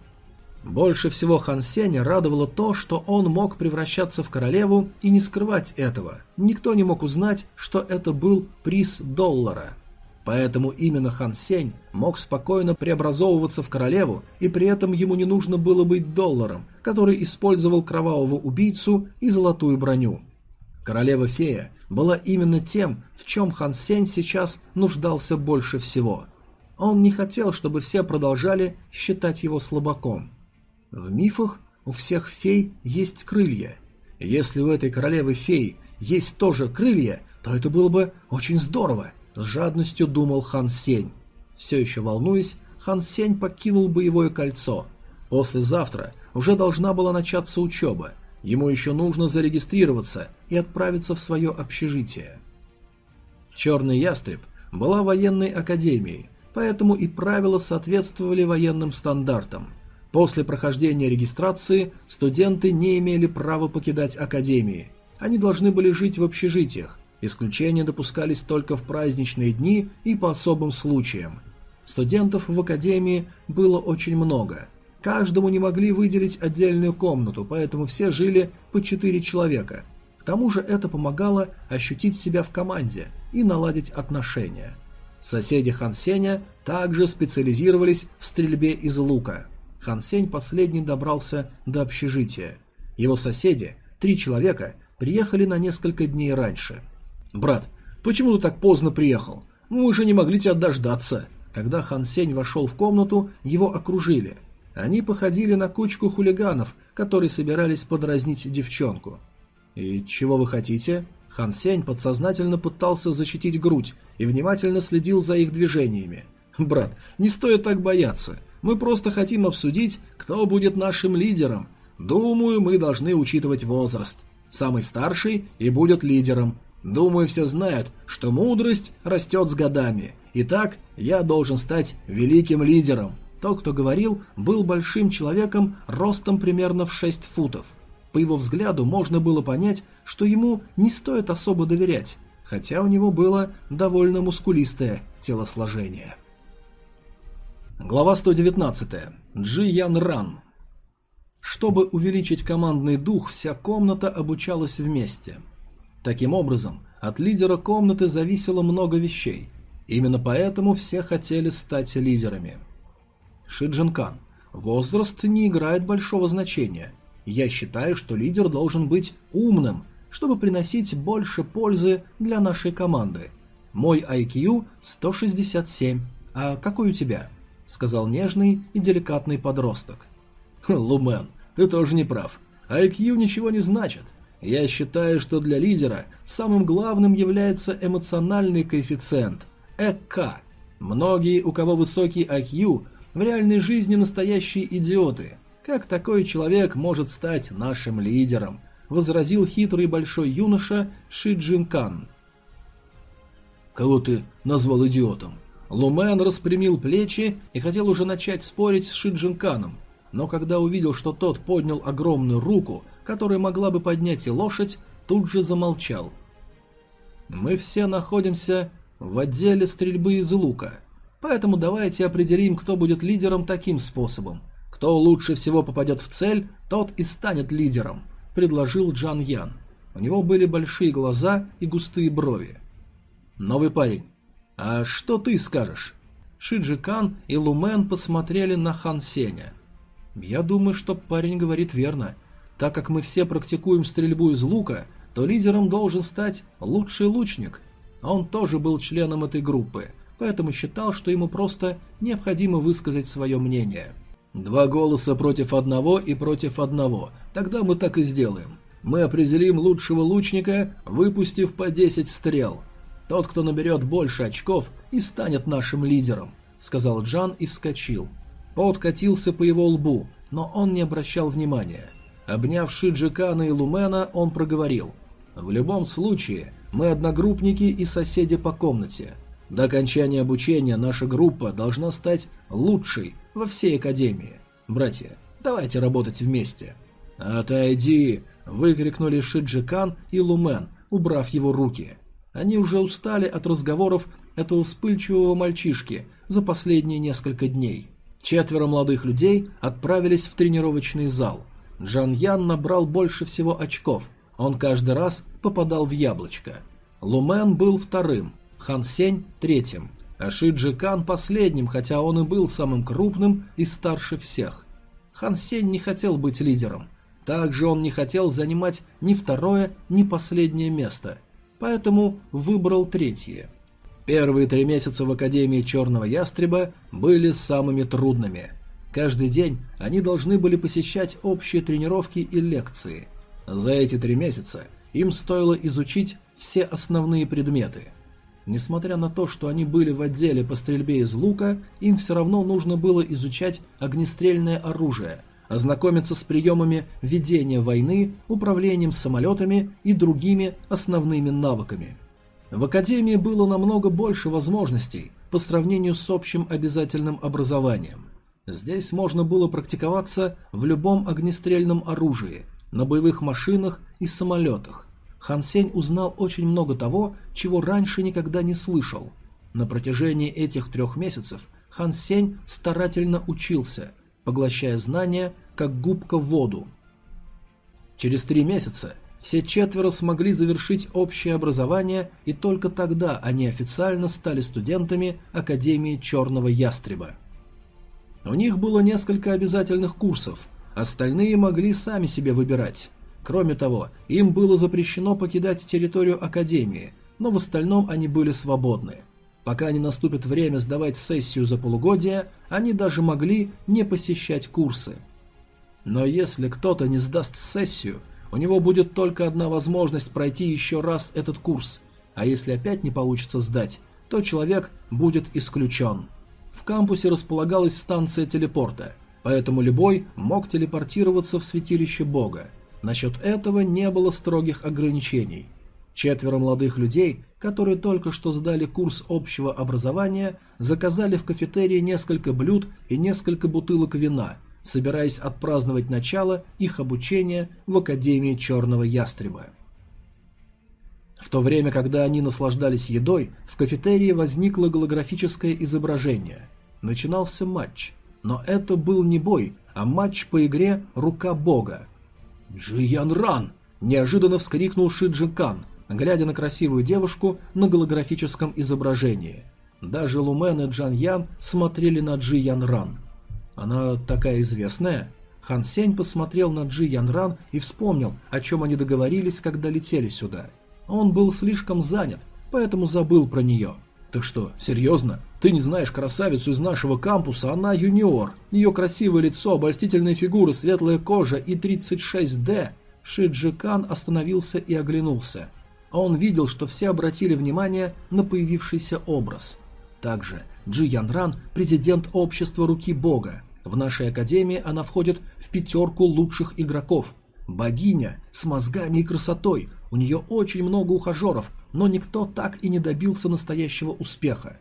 Больше всего Хан Сеня радовало то, что он мог превращаться в королеву и не скрывать этого. Никто не мог узнать, что это был приз доллара – Поэтому именно Хан Сень мог спокойно преобразовываться в королеву, и при этом ему не нужно было быть долларом, который использовал кровавого убийцу и золотую броню. Королева-фея была именно тем, в чем Хан Сень сейчас нуждался больше всего. Он не хотел, чтобы все продолжали считать его слабаком. В мифах у всех фей есть крылья. Если у этой королевы-фей есть тоже крылья, то это было бы очень здорово – с жадностью думал Хан Сень. Все еще волнуясь, Хан Сень покинул боевое кольцо. Послезавтра уже должна была начаться учеба. Ему еще нужно зарегистрироваться и отправиться в свое общежитие. Черный ястреб была военной академией, поэтому и правила соответствовали военным стандартам. После прохождения регистрации студенты не имели права покидать академии. Они должны были жить в общежитиях, Исключения допускались только в праздничные дни и по особым случаям. Студентов в академии было очень много. Каждому не могли выделить отдельную комнату, поэтому все жили по четыре человека. К тому же это помогало ощутить себя в команде и наладить отношения. Соседи Хан Сеня также специализировались в стрельбе из лука. Хан Сень последний добрался до общежития. Его соседи, три человека, приехали на несколько дней раньше – «Брат, почему ты так поздно приехал? Мы же не могли тебя дождаться». Когда Хан Сень вошел в комнату, его окружили. Они походили на кучку хулиганов, которые собирались подразнить девчонку. «И чего вы хотите?» Хан Сень подсознательно пытался защитить грудь и внимательно следил за их движениями. «Брат, не стоит так бояться. Мы просто хотим обсудить, кто будет нашим лидером. Думаю, мы должны учитывать возраст. Самый старший и будет лидером, Думаю, все знают, что мудрость растет с годами. Итак, я должен стать великим лидером. Тот, кто говорил, был большим человеком ростом примерно в 6 футов. По его взгляду можно было понять, что ему не стоит особо доверять, хотя у него было довольно мускулистое телосложение. Глава 119. Джи Ян Ран. Чтобы увеличить командный дух, вся комната обучалась вместе – Таким образом, от лидера комнаты зависело много вещей. Именно поэтому все хотели стать лидерами. Шиджинкан. Возраст не играет большого значения. Я считаю, что лидер должен быть умным, чтобы приносить больше пользы для нашей команды. Мой IQ 167. А какой у тебя? Сказал нежный и деликатный подросток. Лумен, ты тоже не прав. IQ ничего не значит. Я считаю, что для лидера самым главным является эмоциональный коэффициент – ЭК. Многие, у кого высокий IQ, в реальной жизни настоящие идиоты. Как такой человек может стать нашим лидером? Возразил хитрый большой юноша Ши Джин Кан. Кого ты назвал идиотом? Лумен распрямил плечи и хотел уже начать спорить с Ши Джин Каном, но когда увидел, что тот поднял огромную руку – которая могла бы поднять и лошадь, тут же замолчал. «Мы все находимся в отделе стрельбы из лука, поэтому давайте определим, кто будет лидером таким способом. Кто лучше всего попадет в цель, тот и станет лидером», – предложил Джан Ян. У него были большие глаза и густые брови. «Новый парень, а что ты скажешь?» Шиджи Кан и Лумен посмотрели на Хан Сеня. «Я думаю, что парень говорит верно. Так как мы все практикуем стрельбу из лука, то лидером должен стать лучший лучник. Он тоже был членом этой группы, поэтому считал, что ему просто необходимо высказать свое мнение. Два голоса против одного и против одного. Тогда мы так и сделаем. Мы определим лучшего лучника, выпустив по 10 стрел. Тот, кто наберет больше очков, и станет нашим лидером, сказал Джан и вскочил. Пот катился по его лбу, но он не обращал внимания. Обняв Шиджикана и Лумена, он проговорил. В любом случае, мы одногруппники и соседи по комнате. До окончания обучения наша группа должна стать лучшей во всей академии. Братья, давайте работать вместе. «Отойди!» – выкрикнули Шиджикан и Лумен, убрав его руки. Они уже устали от разговоров этого вспыльчивого мальчишки за последние несколько дней. Четверо молодых людей отправились в тренировочный зал. Джан Ян набрал больше всего очков. Он каждый раз попадал в яблочко. Лумен был вторым, Хан Сень – третьим, а Ши Джикан – последним, хотя он и был самым крупным и старше всех. Хан Сень не хотел быть лидером. Также он не хотел занимать ни второе, ни последнее место, поэтому выбрал третье. Первые три месяца в Академии Черного Ястреба были самыми трудными. Каждый день они должны были посещать общие тренировки и лекции. За эти три месяца им стоило изучить все основные предметы. Несмотря на то, что они были в отделе по стрельбе из лука, им все равно нужно было изучать огнестрельное оружие – ознакомиться с приемами ведения войны, управлением самолетами и другими основными навыками. В Академии было намного больше возможностей по сравнению с общим обязательным образованием. Здесь можно было практиковаться в любом огнестрельном оружии, на боевых машинах и самолетах. Хан Сень узнал очень много того, чего раньше никогда не слышал. На протяжении этих трех месяцев Хан Сень старательно учился – поглощая знания, как губка в воду. Через три месяца все четверо смогли завершить общее образование, и только тогда они официально стали студентами Академии Черного Ястреба. У них было несколько обязательных курсов, остальные могли сами себе выбирать. Кроме того, им было запрещено покидать территорию Академии, но в остальном они были свободны – Пока не наступит время сдавать сессию за полугодие, они даже могли не посещать курсы. Но если кто-то не сдаст сессию, у него будет только одна возможность пройти еще раз этот курс, а если опять не получится сдать, то человек будет исключен. В кампусе располагалась станция телепорта, поэтому любой мог телепортироваться в святилище бога. Насчет этого не было строгих ограничений. Четверо молодых людей, которые только что сдали курс общего образования, заказали в кафетерии несколько блюд и несколько бутылок вина, собираясь отпраздновать начало их обучения в Академии Черного Ястреба. В то время, когда они наслаждались едой, в кафетерии возникло голографическое изображение. Начинался матч. Но это был не бой, а матч по игре «Рука Бога». «Джи Ян Ран!» – неожиданно вскрикнул Ши Джикан – глядя на красивую девушку на голографическом изображении. Даже Лумен и Джан Ян смотрели на Джи Ян Ран. Она такая известная? Хан Сень посмотрел на Джи Ян Ран и вспомнил, о чем они договорились, когда летели сюда. Он был слишком занят, поэтому забыл про нее. «Ты что, серьезно? Ты не знаешь красавицу из нашего кампуса, она юниор. Ее красивое лицо, обольстительная фигура, светлая кожа и 36D». Ши Джикан остановился и оглянулся а он видел, что все обратили внимание на появившийся образ. Также Джи Ян Ран – президент общества Руки Бога. В нашей академии она входит в пятерку лучших игроков. Богиня с мозгами и красотой. У нее очень много ухажеров, но никто так и не добился настоящего успеха.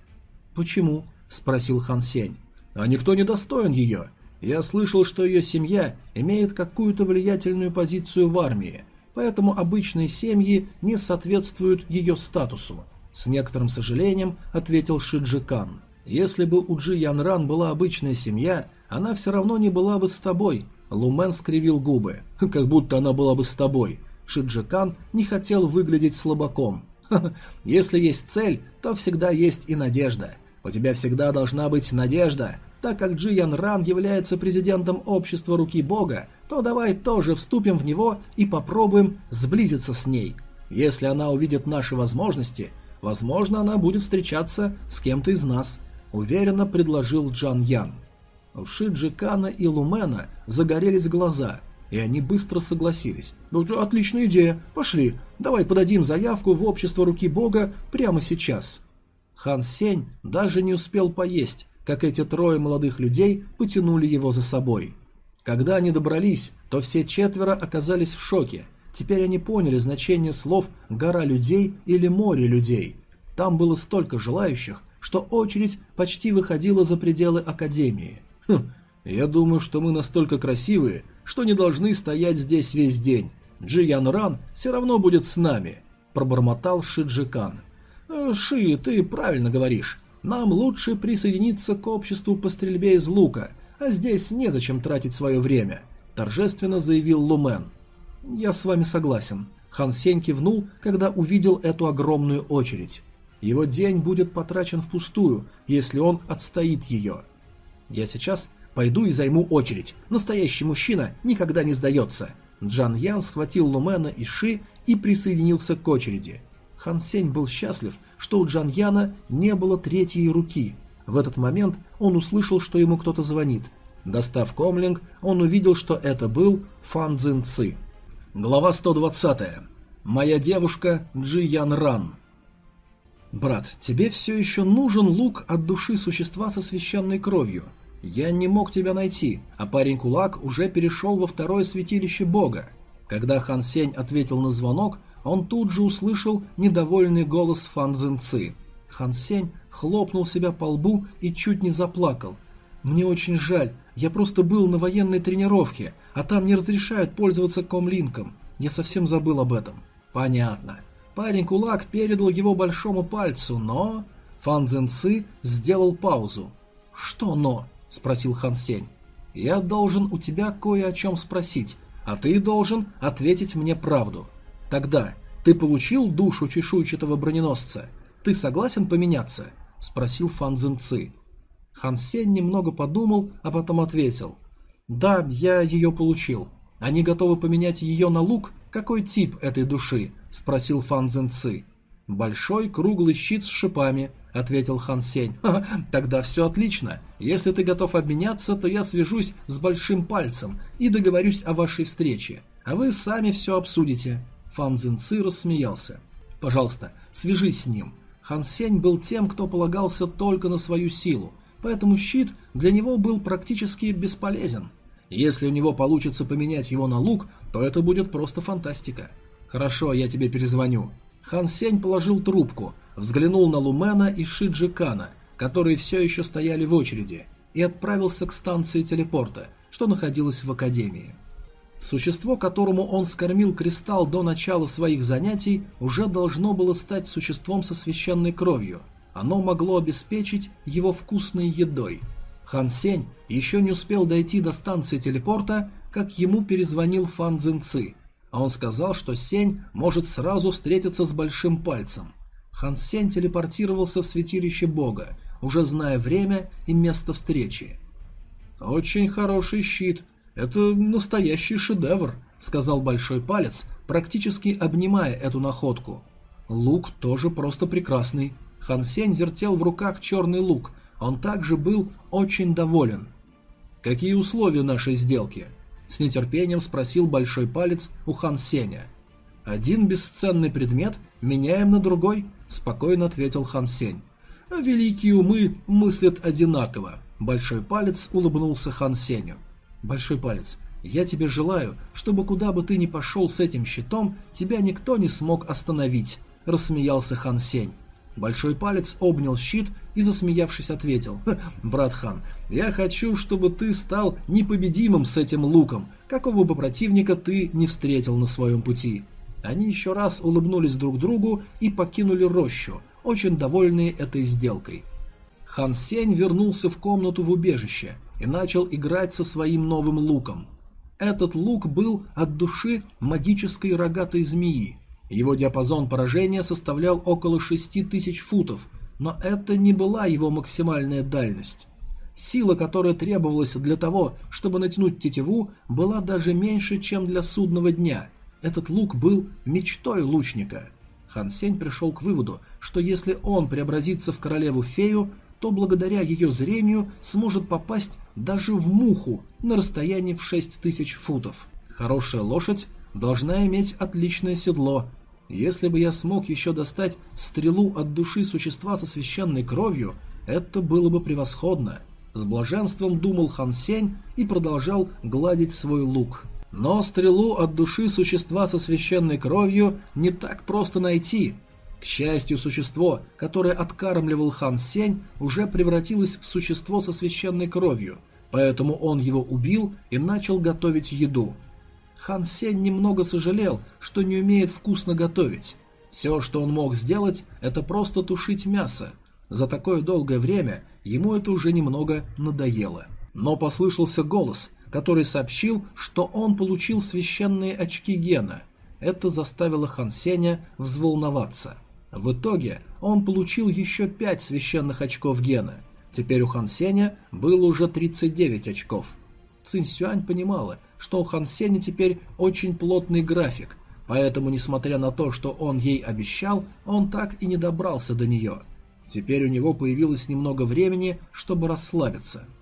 «Почему?» – спросил Хан Сень. «А никто не достоин ее. Я слышал, что ее семья имеет какую-то влиятельную позицию в армии, поэтому обычные семьи не соответствуют ее статусу. С некоторым сожалением ответил Шиджикан. Если бы у Джи Янран была обычная семья, она все равно не была бы с тобой. Лумен скривил губы. Как будто она была бы с тобой. Шиджикан не хотел выглядеть слабаком. Если есть цель, то всегда есть и надежда. У тебя всегда должна быть надежда. Так как Джи Ян Ран является президентом общества Руки Бога, то давай тоже вступим в него и попробуем сблизиться с ней. Если она увидит наши возможности, возможно, она будет встречаться с кем-то из нас», — уверенно предложил Джан Ян. У Ши Джикана и Лумена загорелись глаза, и они быстро согласились. «Отличная идея. Пошли. Давай подадим заявку в общество Руки Бога прямо сейчас». Хан Сень даже не успел поесть, как эти трое молодых людей потянули его за собой. Когда они добрались, то все четверо оказались в шоке. Теперь они поняли значение слов «гора людей» или «море людей». Там было столько желающих, что очередь почти выходила за пределы Академии. Хм, я думаю, что мы настолько красивые, что не должны стоять здесь весь день. Джиян Ран все равно будет с нами, пробормотал Шиджикан. «Э, Ши, ты правильно говоришь. Нам лучше присоединиться к обществу по стрельбе из лука, а здесь незачем тратить свое время», – торжественно заявил Лумен. «Я с вами согласен». Хан Сень кивнул, когда увидел эту огромную очередь. Его день будет потрачен впустую, если он отстоит ее. «Я сейчас пойду и займу очередь. Настоящий мужчина никогда не сдается». Джан Ян схватил Лумена и Ши и присоединился к очереди. Хан Сень был счастлив, что у Джан Яна не было третьей руки. В этот момент он услышал, что ему кто-то звонит. Достав комлинг, он увидел, что это был Фан Цзин Ци. Глава 120. Моя девушка Джи Ян Ран. «Брат, тебе все еще нужен лук от души существа со священной кровью. Я не мог тебя найти, а парень-кулак уже перешел во второе святилище бога. Когда Хан Сень ответил на звонок, он тут же услышал недовольный голос Фан Цзинцы. Хан Сень хлопнул себя по лбу и чуть не заплакал. «Мне очень жаль, я просто был на военной тренировке, а там не разрешают пользоваться комлинком. Я совсем забыл об этом». «Понятно». Парень-кулак передал его большому пальцу, но... Фан Цзинцы сделал паузу. «Что «но»?» – спросил Хан Сень. «Я должен у тебя кое о чем спросить, а ты должен ответить мне правду. Тогда ты получил душу чешуйчатого броненосца? Ты согласен поменяться? Спросил Фан Цзинцы. Хан Сень немного подумал, а потом ответил. Да, я ее получил. Они готовы поменять ее на лук? Какой тип этой души? Спросил Фан Цзинцы. Большой круглый щит с шипами, ответил Хан Сень. Ха -ха, тогда все отлично. Если ты готов обменяться, то я свяжусь с большим пальцем и договорюсь о вашей встрече. А вы сами все обсудите. Фан Цзинцы рассмеялся. «Пожалуйста, свяжись с ним». Хан Сень был тем, кто полагался только на свою силу, поэтому щит для него был практически бесполезен. Если у него получится поменять его на лук, то это будет просто фантастика. «Хорошо, я тебе перезвоню». Хан Сень положил трубку, взглянул на Лумена и Шиджи Кана, которые все еще стояли в очереди, и отправился к станции телепорта, что находилась в Академии. Существо, которому он скормил кристалл до начала своих занятий, уже должно было стать существом со священной кровью. Оно могло обеспечить его вкусной едой. Хан Сень еще не успел дойти до станции телепорта, как ему перезвонил Фан Цзинцы. А он сказал, что Сень может сразу встретиться с большим пальцем. Хан Сень телепортировался в святилище бога, уже зная время и место встречи. «Очень хороший щит», «Это настоящий шедевр», — сказал Большой Палец, практически обнимая эту находку. Лук тоже просто прекрасный. Хан Сень вертел в руках черный лук, он также был очень доволен. «Какие условия нашей сделки?» — с нетерпением спросил Большой Палец у Хан Сеня. «Один бесценный предмет меняем на другой», — спокойно ответил Хан Сень. «Великие умы мыслят одинаково», — Большой Палец улыбнулся Хан Сеню. Большой палец. Я тебе желаю, чтобы куда бы ты ни пошел с этим щитом, тебя никто не смог остановить, рассмеялся Хан Сень. Большой палец обнял щит и, засмеявшись, ответил. «Брат Хан, я хочу, чтобы ты стал непобедимым с этим луком, какого бы противника ты не встретил на своем пути». Они еще раз улыбнулись друг другу и покинули рощу, очень довольные этой сделкой. Хан Сень вернулся в комнату в убежище и начал играть со своим новым луком. Этот лук был от души магической рогатой змеи. Его диапазон поражения составлял около 6000 футов, но это не была его максимальная дальность. Сила, которая требовалась для того, чтобы натянуть тетиву, была даже меньше, чем для судного дня. Этот лук был мечтой лучника. Хан Сень пришел к выводу, что если он преобразится в королеву-фею, то благодаря ее зрению сможет попасть даже в муху на расстоянии в 6000 футов. Хорошая лошадь должна иметь отличное седло. Если бы я смог еще достать стрелу от души существа со священной кровью, это было бы превосходно. С блаженством думал Хан Сень и продолжал гладить свой лук. Но стрелу от души существа со священной кровью не так просто найти. К счастью, существо, которое откармливал Хан Сень, уже превратилось в существо со священной кровью, поэтому он его убил и начал готовить еду. Хан Сень немного сожалел, что не умеет вкусно готовить. Все, что он мог сделать, это просто тушить мясо. За такое долгое время ему это уже немного надоело. Но послышался голос – который сообщил, что он получил священные очки Гена. Это заставило Хан Сеня взволноваться. В итоге он получил еще 5 священных очков Гена. Теперь у Хан Сеня было уже 39 очков. Цинь Сюань понимала, что у Хан Сеня теперь очень плотный график, поэтому, несмотря на то, что он ей обещал, он так и не добрался до нее. Теперь у него появилось немного времени, чтобы расслабиться –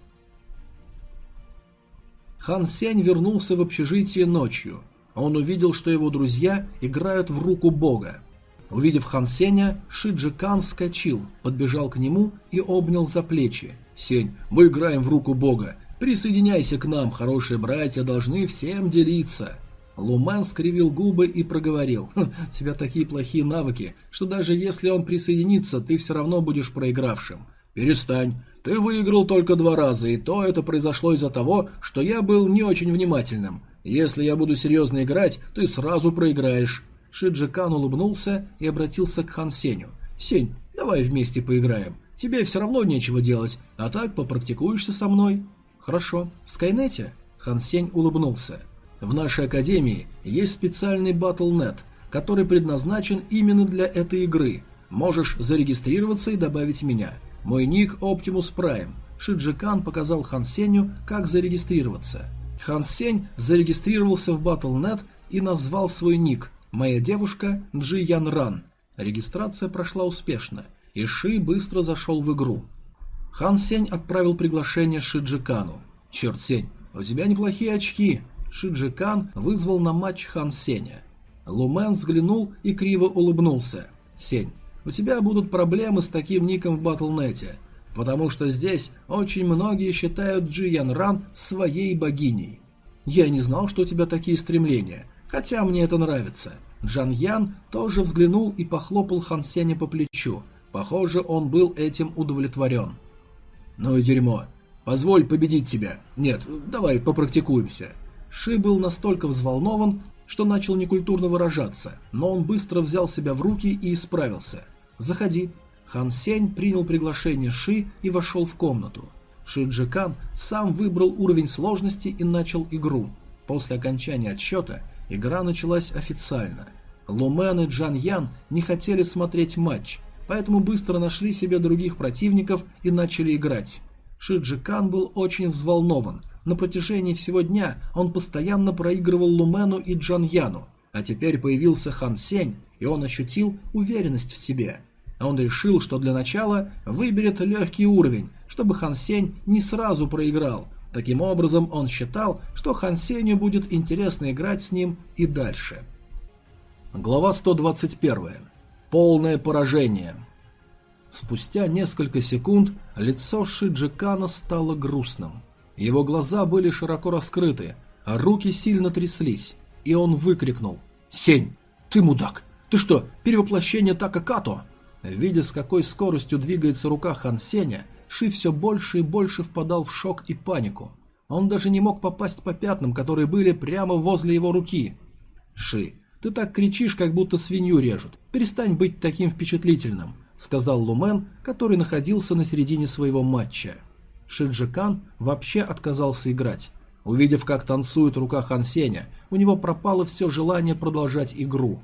Хан Сень вернулся в общежитие ночью. Он увидел, что его друзья играют в руку бога. Увидев Хан Сеня, Шиджи Кан вскочил, подбежал к нему и обнял за плечи. «Сень, мы играем в руку бога. Присоединяйся к нам, хорошие братья должны всем делиться». Лумен скривил губы и проговорил. «Хм, «У тебя такие плохие навыки, что даже если он присоединится, ты все равно будешь проигравшим. Перестань. Ты выиграл только два раза, и то это произошло из-за того, что я был не очень внимательным. Если я буду серьезно играть, ты сразу проиграешь». Шиджикан улыбнулся и обратился к Хан Сеню. «Сень, давай вместе поиграем. Тебе все равно нечего делать, а так попрактикуешься со мной». «Хорошо. В Скайнете?» Хан Сень улыбнулся. «В нашей академии есть специальный Battle.net, который предназначен именно для этой игры. Можешь зарегистрироваться и добавить меня. Мой ник Optimus Prime. Шиджикан показал Хан Сенью, как зарегистрироваться. Хан Сень зарегистрировался в Battle.net и назвал свой ник «Моя девушка Джи Ян Ран». Регистрация прошла успешно, и Ши быстро зашел в игру. Хан Сень отправил приглашение Шиджикану. «Черт, Сень, у тебя неплохие очки!» Шиджикан вызвал на матч Хан Сеня. Лумен взглянул и криво улыбнулся. «Сень, у тебя будут проблемы с таким ником в Батлнете, потому что здесь очень многие считают Джи Ян Ран своей богиней. Я не знал, что у тебя такие стремления, хотя мне это нравится. Джан Ян тоже взглянул и похлопал Хан Сеня по плечу. Похоже, он был этим удовлетворен. «Ну и дерьмо. Позволь победить тебя. Нет, давай попрактикуемся». Ши был настолько взволнован, что начал некультурно выражаться, но он быстро взял себя в руки и исправился. «Заходи». Хан Сень принял приглашение Ши и вошел в комнату. Ши Джекан сам выбрал уровень сложности и начал игру. После окончания отсчета игра началась официально. Лумен и Джан Ян не хотели смотреть матч, поэтому быстро нашли себе других противников и начали играть. Ши Джекан был очень взволнован, на протяжении всего дня он постоянно проигрывал Лумену и Джан Яну, а теперь появился Хан Сень, и он ощутил уверенность в себе. Он решил, что для начала выберет легкий уровень, чтобы Хан Сень не сразу проиграл. Таким образом, он считал, что Хан Сенью будет интересно играть с ним и дальше. Глава 121. Полное поражение. Спустя несколько секунд лицо Шиджикана стало грустным. Его глаза были широко раскрыты, а руки сильно тряслись, и он выкрикнул «Сень, ты мудак! Ты что, перевоплощение Така Като?» Видя, с какой скоростью двигается рука Хан Сеня, Ши все больше и больше впадал в шок и панику. Он даже не мог попасть по пятнам, которые были прямо возле его руки. «Ши, ты так кричишь, как будто свинью режут. Перестань быть таким впечатлительным», — сказал Лумен, который находился на середине своего матча. Шиджикан вообще отказался играть. Увидев, как танцует рука Хан Сеня, у него пропало все желание продолжать игру.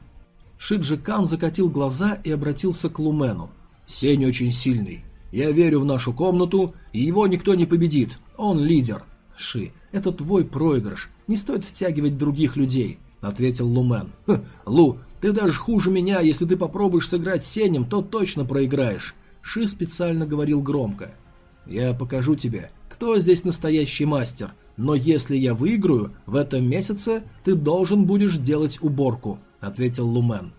Шиджикан закатил глаза и обратился к Лумену. «Сень очень сильный. Я верю в нашу комнату, и его никто не победит. Он лидер». «Ши, это твой проигрыш. Не стоит втягивать других людей», — ответил Лумен. «Хм, Лу, ты даже хуже меня. Если ты попробуешь сыграть Сенем, то точно проиграешь». Ши специально говорил громко. Я покажу тебе, кто здесь настоящий мастер, но если я выиграю, в этом месяце ты должен будешь делать уборку», — ответил Лумен.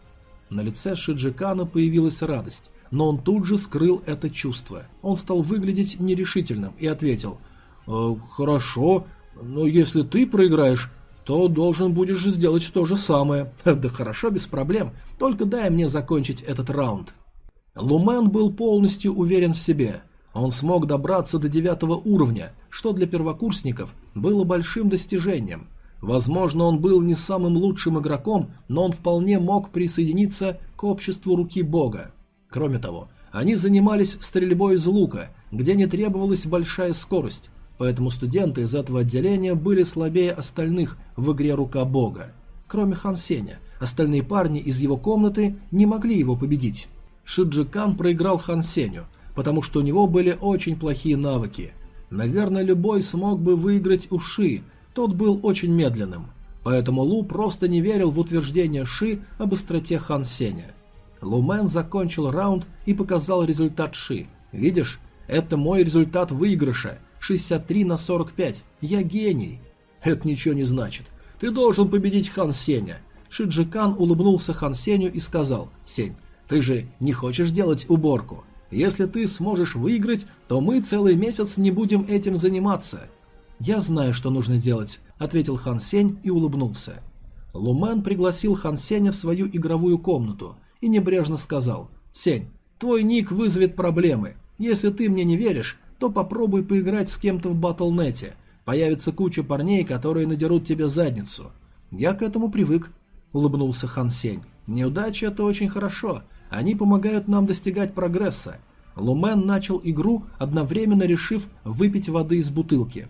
На лице Шиджикана появилась радость, но он тут же скрыл это чувство. Он стал выглядеть нерешительным и ответил, «Э, «Хорошо, но если ты проиграешь, то должен будешь сделать то же самое. Да хорошо, без проблем. Только дай мне закончить этот раунд. Лумен был полностью уверен в себе. Он смог добраться до девятого уровня, что для первокурсников было большим достижением. Возможно, он был не самым лучшим игроком, но он вполне мог присоединиться к обществу руки бога. Кроме того, они занимались стрельбой из лука, где не требовалась большая скорость, поэтому студенты из этого отделения были слабее остальных в игре «Рука Бога». Кроме Хан Сеня, остальные парни из его комнаты не могли его победить. Шиджи Кан проиграл Хан Сеню, потому что у него были очень плохие навыки. Наверное, любой смог бы выиграть у Ши, тот был очень медленным. Поэтому Лу просто не верил в утверждение Ши об быстроте Хан Сеня. Лумен закончил раунд и показал результат Ши. «Видишь, это мой результат выигрыша. 63 на 45. Я гений». «Это ничего не значит. Ты должен победить Хан Сеня». Шиджикан улыбнулся Хан Сеню и сказал, «Сень, ты же не хочешь делать уборку? Если ты сможешь выиграть, то мы целый месяц не будем этим заниматься». «Я знаю, что нужно делать», — ответил Хан Сень и улыбнулся. Лумен пригласил Хан Сеня в свою игровую комнату и небрежно сказал, «Сень, твой ник вызовет проблемы. Если ты мне не веришь, то попробуй поиграть с кем-то в Батлнете. Появится куча парней, которые надерут тебе задницу». «Я к этому привык», — улыбнулся Хан Сень. «Неудачи — это очень хорошо. Они помогают нам достигать прогресса». Лумен начал игру, одновременно решив выпить воды из бутылки.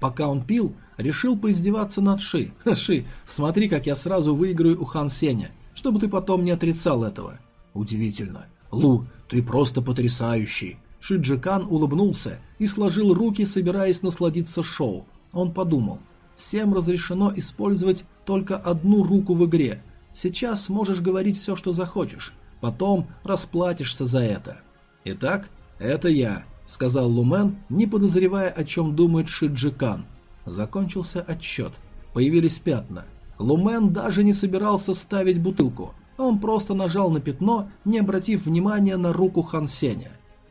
Пока он пил, решил поиздеваться над Ши. «Ши, смотри, как я сразу выиграю у Хан Сеня чтобы ты потом не отрицал этого. Удивительно. Лу, ты просто потрясающий. Шиджикан улыбнулся и сложил руки, собираясь насладиться шоу. Он подумал, всем разрешено использовать только одну руку в игре. Сейчас можешь говорить все, что захочешь. Потом расплатишься за это. Итак, это я, сказал Лумен, не подозревая, о чем думает Шиджикан. Закончился отсчет. Появились пятна. Лумен даже не собирался ставить бутылку. Он просто нажал на пятно, не обратив внимания на руку Хан Сеня.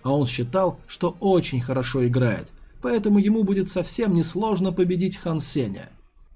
А он считал, что очень хорошо играет, поэтому ему будет совсем несложно победить Хан Сеня.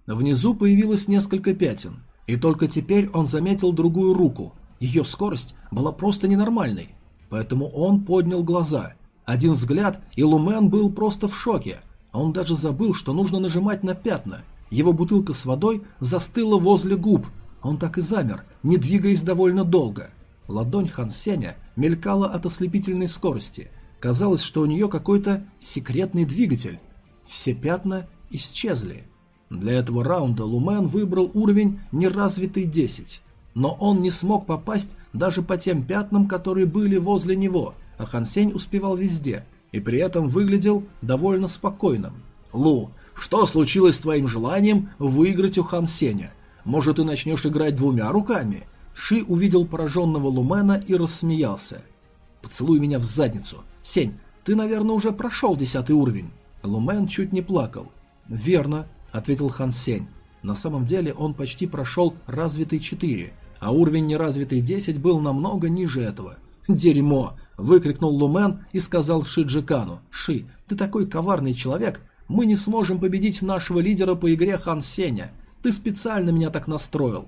Внизу появилось несколько пятен, и только теперь он заметил другую руку. Ее скорость была просто ненормальной, поэтому он поднял глаза. Один взгляд, и Лумен был просто в шоке. Он даже забыл, что нужно нажимать на пятна – его бутылка с водой застыла возле губ. Он так и замер, не двигаясь довольно долго. Ладонь Хан Сеня мелькала от ослепительной скорости. Казалось, что у нее какой-то секретный двигатель. Все пятна исчезли. Для этого раунда Лумен выбрал уровень неразвитый 10. Но он не смог попасть даже по тем пятнам, которые были возле него, а Хан Сень успевал везде, и при этом выглядел довольно спокойным. «Лу, что случилось с твоим желанием выиграть у Хан Сеня? Может, ты начнешь играть двумя руками?» Ши увидел пораженного Лумена и рассмеялся. «Поцелуй меня в задницу. Сень, ты, наверное, уже прошел десятый уровень». Лумен чуть не плакал. «Верно», — ответил Хан Сень. На самом деле он почти прошел развитый 4, а уровень неразвитый 10 был намного ниже этого. «Дерьмо!» — выкрикнул Лумен и сказал Шиджикану. «Ши, ты такой коварный человек, мы не сможем победить нашего лидера по игре Хан Сеня. Ты специально меня так настроил.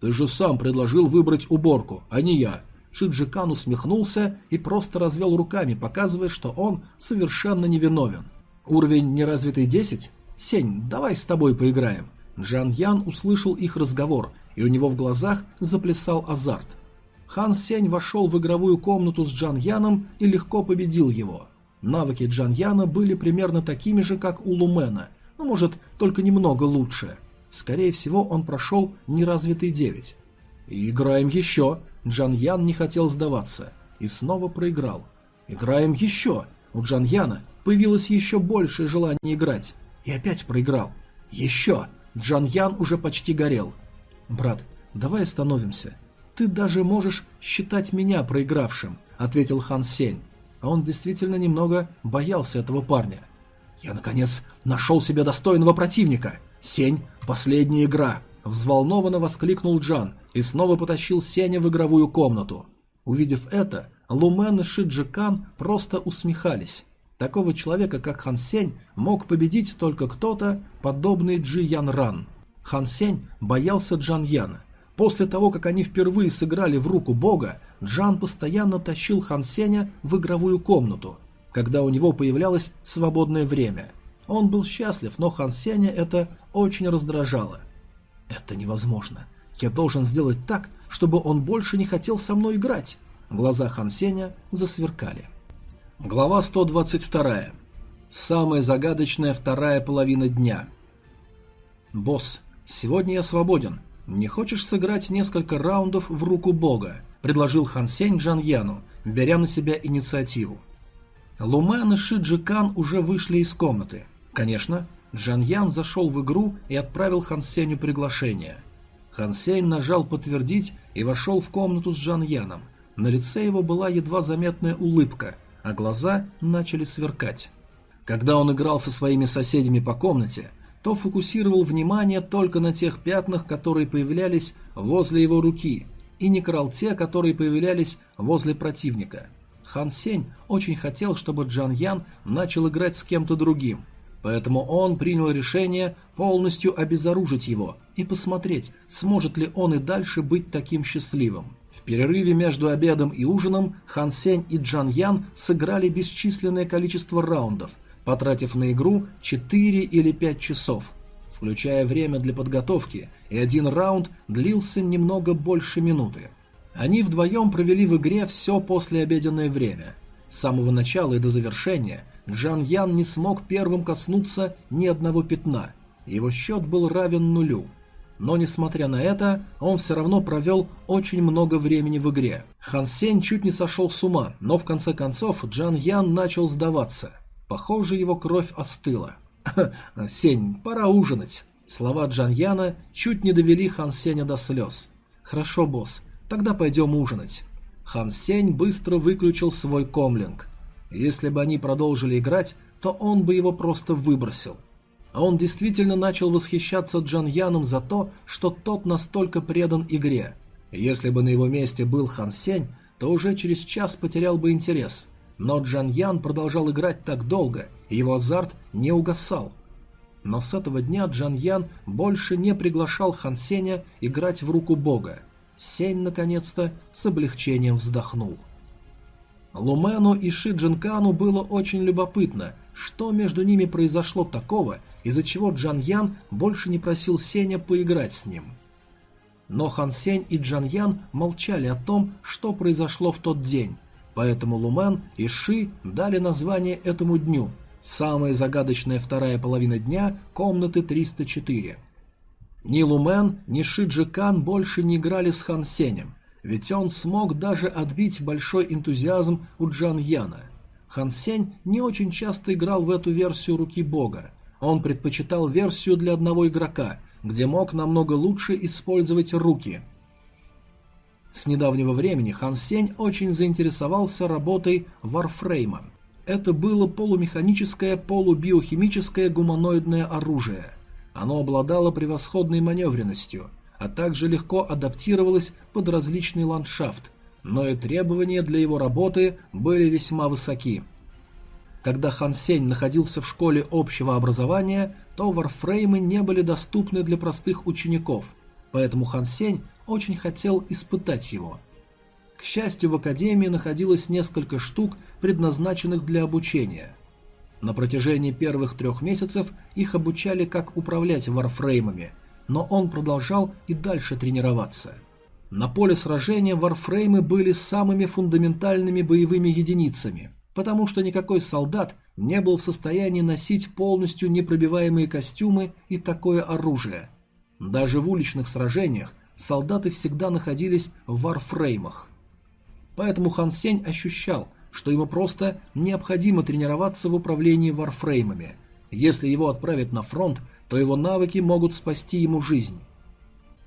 Ты же сам предложил выбрать уборку, а не я. Шиджикан усмехнулся и просто развел руками, показывая, что он совершенно невиновен. Уровень неразвитый 10? Сень, давай с тобой поиграем. Джан Ян услышал их разговор, и у него в глазах заплясал азарт. Хан Сень вошел в игровую комнату с Джан Яном и легко победил его. Навыки Джан Яна были примерно такими же, как у Лумена, но, может, только немного лучше. Скорее всего, он прошел неразвитый 9. «Играем еще!» Джан Ян не хотел сдаваться. И снова проиграл. «Играем еще!» У Джан Яна появилось еще большее желание играть. И опять проиграл. «Еще!» Джан Ян уже почти горел. «Брат, давай остановимся. Ты даже можешь считать меня проигравшим», — ответил Хан Сень а он действительно немного боялся этого парня. «Я, наконец, нашел себе достойного противника! Сень, последняя игра!» Взволнованно воскликнул Джан и снова потащил Сеня в игровую комнату. Увидев это, Лумен и Шиджикан просто усмехались. Такого человека, как Хан Сень, мог победить только кто-то, подобный Джи Ян Ран. Хан Сень боялся Джан Яна. После того, как они впервые сыграли в руку бога, Джан постоянно тащил Хан Сеня в игровую комнату, когда у него появлялось свободное время. Он был счастлив, но Хан Сеня это очень раздражало. «Это невозможно. Я должен сделать так, чтобы он больше не хотел со мной играть». Глаза Хан Сеня засверкали. Глава 122. Самая загадочная вторая половина дня. «Босс, сегодня я свободен. Не хочешь сыграть несколько раундов в руку бога?» – предложил Хан Сень Джан Яну, беря на себя инициативу. Лумен и Ши Джикан уже вышли из комнаты. Конечно, Джан Ян зашел в игру и отправил Хан Сенью приглашение. Хан Сень нажал «Подтвердить» и вошел в комнату с Джан Яном. На лице его была едва заметная улыбка, а глаза начали сверкать. Когда он играл со своими соседями по комнате, то фокусировал внимание только на тех пятнах, которые появлялись возле его руки, и не крал те, которые появлялись возле противника. Хан Сень очень хотел, чтобы Джан Ян начал играть с кем-то другим, поэтому он принял решение полностью обезоружить его и посмотреть, сможет ли он и дальше быть таким счастливым. В перерыве между обедом и ужином Хан Сень и Джан Ян сыграли бесчисленное количество раундов – потратив на игру 4 или 5 часов, включая время для подготовки, и один раунд длился немного больше минуты. Они вдвоем провели в игре все послеобеденное время. С самого начала и до завершения Джан Ян не смог первым коснуться ни одного пятна, его счет был равен нулю. Но, несмотря на это, он все равно провел очень много времени в игре. Хан Сень чуть не сошел с ума, но в конце концов Джан Ян начал сдаваться. Похоже, его кровь остыла. «Сень, пора ужинать». Слова Джаньяна чуть не довели Хан Сеня до слез. «Хорошо, босс, тогда пойдем ужинать». Хан Сень быстро выключил свой комлинг. Если бы они продолжили играть, то он бы его просто выбросил. А он действительно начал восхищаться Джан Яном за то, что тот настолько предан игре. Если бы на его месте был Хан Сень, то уже через час потерял бы интерес – но Джан Ян продолжал играть так долго, и его азарт не угасал. Но с этого дня Джан Ян больше не приглашал Хан Сеня играть в руку бога. Сень, наконец-то, с облегчением вздохнул. Лумену и Ши Джинкану было очень любопытно, что между ними произошло такого, из-за чего Джан Ян больше не просил Сеня поиграть с ним. Но Хан Сень и Джан Ян молчали о том, что произошло в тот день, Поэтому Лумен и Ши дали название этому дню – самая загадочная вторая половина дня комнаты 304. Ни Лумен, ни Ши Джикан больше не играли с Хан Сенем, ведь он смог даже отбить большой энтузиазм у Джан Яна. Хан Сень не очень часто играл в эту версию руки бога. Он предпочитал версию для одного игрока, где мог намного лучше использовать руки – с недавнего времени Хан Сень очень заинтересовался работой Варфрейма. Это было полумеханическое, полубиохимическое гуманоидное оружие. Оно обладало превосходной маневренностью, а также легко адаптировалось под различный ландшафт, но и требования для его работы были весьма высоки. Когда Хан Сень находился в школе общего образования, то варфреймы не были доступны для простых учеников, поэтому Хан Сень очень хотел испытать его. К счастью, в Академии находилось несколько штук, предназначенных для обучения. На протяжении первых трех месяцев их обучали, как управлять варфреймами, но он продолжал и дальше тренироваться. На поле сражения варфреймы были самыми фундаментальными боевыми единицами, потому что никакой солдат не был в состоянии носить полностью непробиваемые костюмы и такое оружие. Даже в уличных сражениях солдаты всегда находились в варфреймах. Поэтому Хан Сень ощущал, что ему просто необходимо тренироваться в управлении варфреймами. Если его отправят на фронт, то его навыки могут спасти ему жизнь.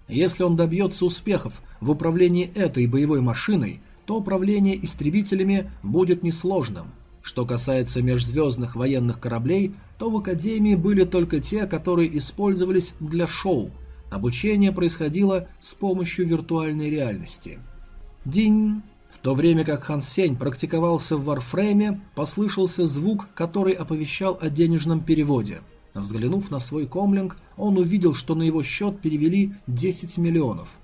Если он добьется успехов в управлении этой боевой машиной, то управление истребителями будет несложным. Что касается межзвездных военных кораблей, то в Академии были только те, которые использовались для шоу – Обучение происходило с помощью виртуальной реальности. День. В то время как Хан Сень практиковался в Варфрейме, послышался звук, который оповещал о денежном переводе. Взглянув на свой комлинг, он увидел, что на его счет перевели 10 миллионов.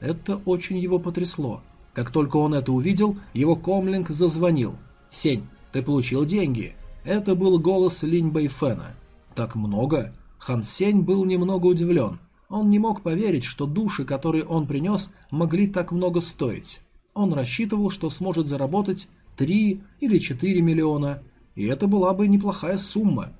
Это очень его потрясло. Как только он это увидел, его комлинг зазвонил. «Сень, ты получил деньги?» Это был голос Линь Бэйфэна. «Так много?» Хан Сень был немного удивлен. Он не мог поверить, что души, которые он принес, могли так много стоить. Он рассчитывал, что сможет заработать 3 или 4 миллиона, и это была бы неплохая сумма.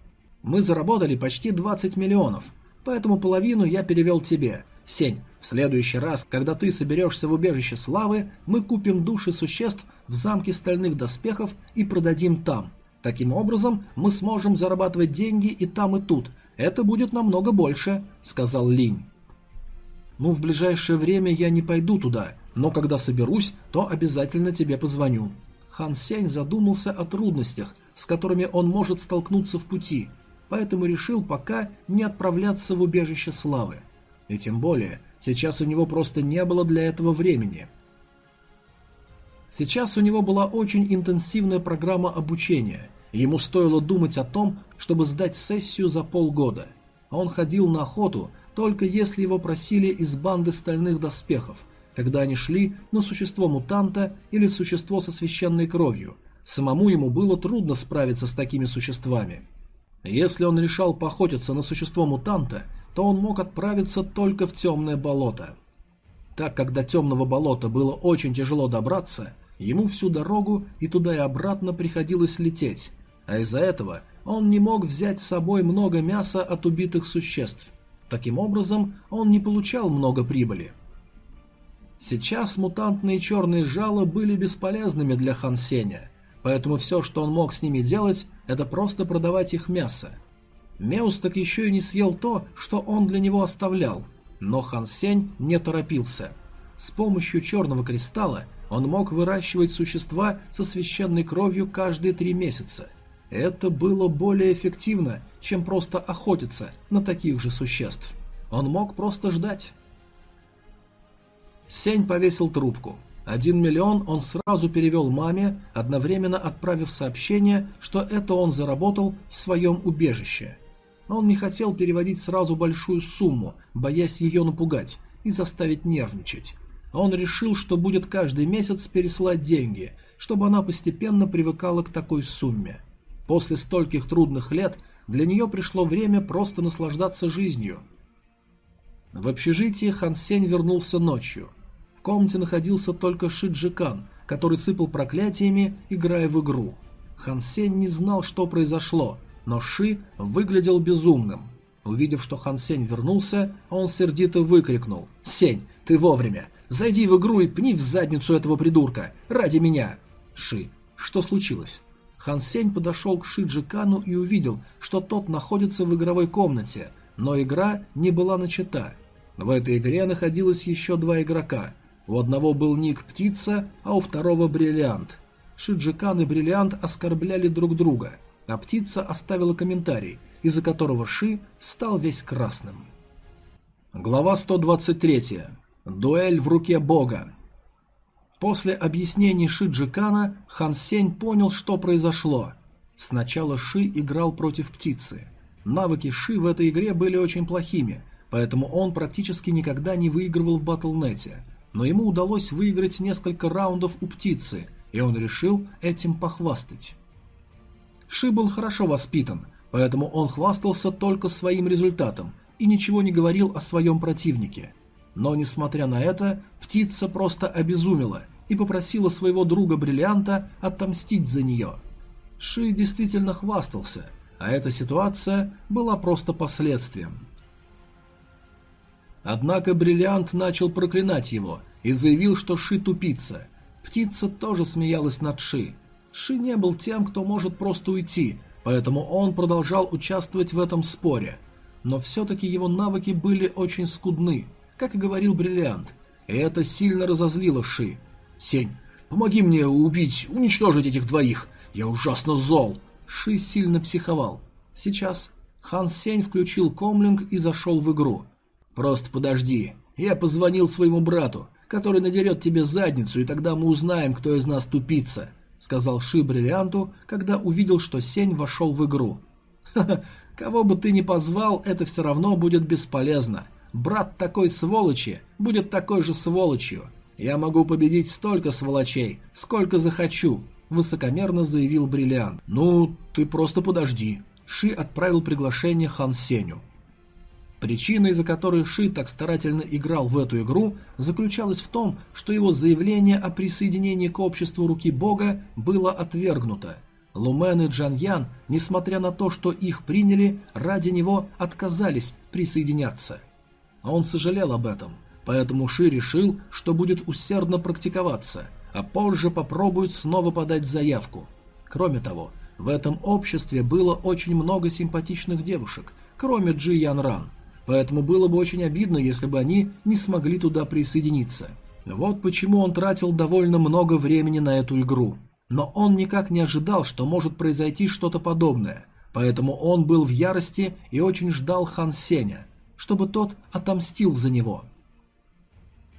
Мы заработали почти 20 миллионов, поэтому половину я перевел тебе. Сень, в следующий раз, когда ты соберешься в убежище славы, мы купим души существ в замке стальных доспехов и продадим там. Таким образом, мы сможем зарабатывать деньги и там, и тут. Это будет намного больше», — сказал Линь. «Ну, в ближайшее время я не пойду туда, но когда соберусь, то обязательно тебе позвоню». Хан Сень задумался о трудностях, с которыми он может столкнуться в пути, поэтому решил пока не отправляться в убежище славы. И тем более, сейчас у него просто не было для этого времени. Сейчас у него была очень интенсивная программа обучения. Ему стоило думать о том, чтобы сдать сессию за полгода. Он ходил на охоту, только если его просили из банды стальных доспехов, когда они шли на существо мутанта или существо со священной кровью. Самому ему было трудно справиться с такими существами. Если он решал поохотиться на существо мутанта, то он мог отправиться только в темное болото. Так как до темного болота было очень тяжело добраться, ему всю дорогу и туда и обратно приходилось лететь, а из-за этого он не мог взять с собой много мяса от убитых существ. Таким образом, он не получал много прибыли. Сейчас мутантные черные жало были бесполезными для Хан Сеня, поэтому все, что он мог с ними делать, это просто продавать их мясо. Меус так еще и не съел то, что он для него оставлял, но Хан Сень не торопился. С помощью черного кристалла он мог выращивать существа со священной кровью каждые три месяца. Это было более эффективно, чем просто охотиться на таких же существ. Он мог просто ждать. Сень повесил трубку. Один миллион он сразу перевел маме, одновременно отправив сообщение, что это он заработал в своем убежище. Он не хотел переводить сразу большую сумму, боясь ее напугать и заставить нервничать. Он решил, что будет каждый месяц пересылать деньги, чтобы она постепенно привыкала к такой сумме. После стольких трудных лет для нее пришло время просто наслаждаться жизнью. В общежитии Хан Сень вернулся ночью – комнате находился только Шиджикан, который сыпал проклятиями, играя в игру. Хан Сень не знал, что произошло, но Ши выглядел безумным. Увидев, что Хан Сень вернулся, он сердито выкрикнул «Сень, ты вовремя! Зайди в игру и пни в задницу этого придурка! Ради меня!» Ши, что случилось? Хан Сень подошел к Шиджикану и увидел, что тот находится в игровой комнате, но игра не была начата. В этой игре находилось еще два игрока – у одного был ник «Птица», а у второго «Бриллиант». Шиджикан и Бриллиант оскорбляли друг друга, а Птица оставила комментарий, из-за которого Ши стал весь красным. Глава 123. Дуэль в руке бога. После объяснений Шиджикана Хан Сень понял, что произошло. Сначала Ши играл против птицы. Навыки Ши в этой игре были очень плохими, поэтому он практически никогда не выигрывал в Батлнете – но ему удалось выиграть несколько раундов у птицы, и он решил этим похвастать. Ши был хорошо воспитан, поэтому он хвастался только своим результатом и ничего не говорил о своем противнике. Но, несмотря на это, птица просто обезумела и попросила своего друга Бриллианта отомстить за нее. Ши действительно хвастался, а эта ситуация была просто последствием. Однако Бриллиант начал проклинать его и заявил, что Ши тупица. Птица тоже смеялась над Ши. Ши не был тем, кто может просто уйти, поэтому он продолжал участвовать в этом споре. Но все-таки его навыки были очень скудны, как и говорил Бриллиант, и это сильно разозлило Ши. «Сень, помоги мне убить, уничтожить этих двоих, я ужасно зол!» Ши сильно психовал. Сейчас Хан Сень включил комлинг и зашел в игру – «Просто подожди. Я позвонил своему брату. который надерет тебе задницу, и тогда мы узнаем, кто из нас тупица», — сказал Ши Бриллианту, когда увидел, что Сень вошел в игру. «Ха-ха, кого бы ты ни позвал, это все равно будет бесполезно. Брат такой сволочи будет такой же сволочью. Я могу победить столько сволочей, сколько захочу», — высокомерно заявил Бриллиант. «Ну, ты просто подожди». Ши отправил приглашение Хан Сеню. Причина, из-за которой Ши так старательно играл в эту игру, заключалась в том, что его заявление о присоединении к обществу Руки Бога было отвергнуто. Лумен и Джан Ян, несмотря на то, что их приняли, ради него отказались присоединяться. А он сожалел об этом, поэтому Ши решил, что будет усердно практиковаться, а позже попробует снова подать заявку. Кроме того, в этом обществе было очень много симпатичных девушек, кроме Джи Ян Ран, поэтому было бы очень обидно, если бы они не смогли туда присоединиться. Вот почему он тратил довольно много времени на эту игру. Но он никак не ожидал, что может произойти что-то подобное, поэтому он был в ярости и очень ждал Хан Сеня, чтобы тот отомстил за него.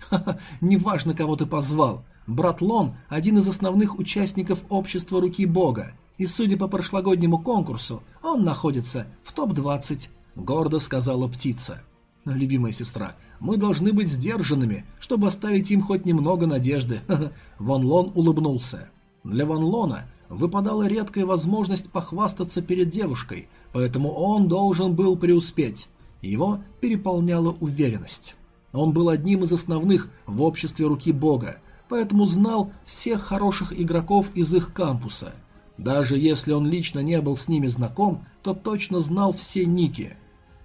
«Ха-ха, неважно, кого ты позвал. Брат Лон – один из основных участников общества Руки Бога, и судя по прошлогоднему конкурсу, он находится в топ-20, гордо сказала птица. Любимая сестра, мы должны быть сдержанными, чтобы оставить им хоть немного надежды. Ван Лон улыбнулся. Для Ван Лона выпадала редкая возможность похвастаться перед девушкой, поэтому он должен был преуспеть. Его переполняла уверенность. Он был одним из основных в обществе руки Бога, поэтому знал всех хороших игроков из их кампуса – даже если он лично не был с ними знаком, то точно знал все ники.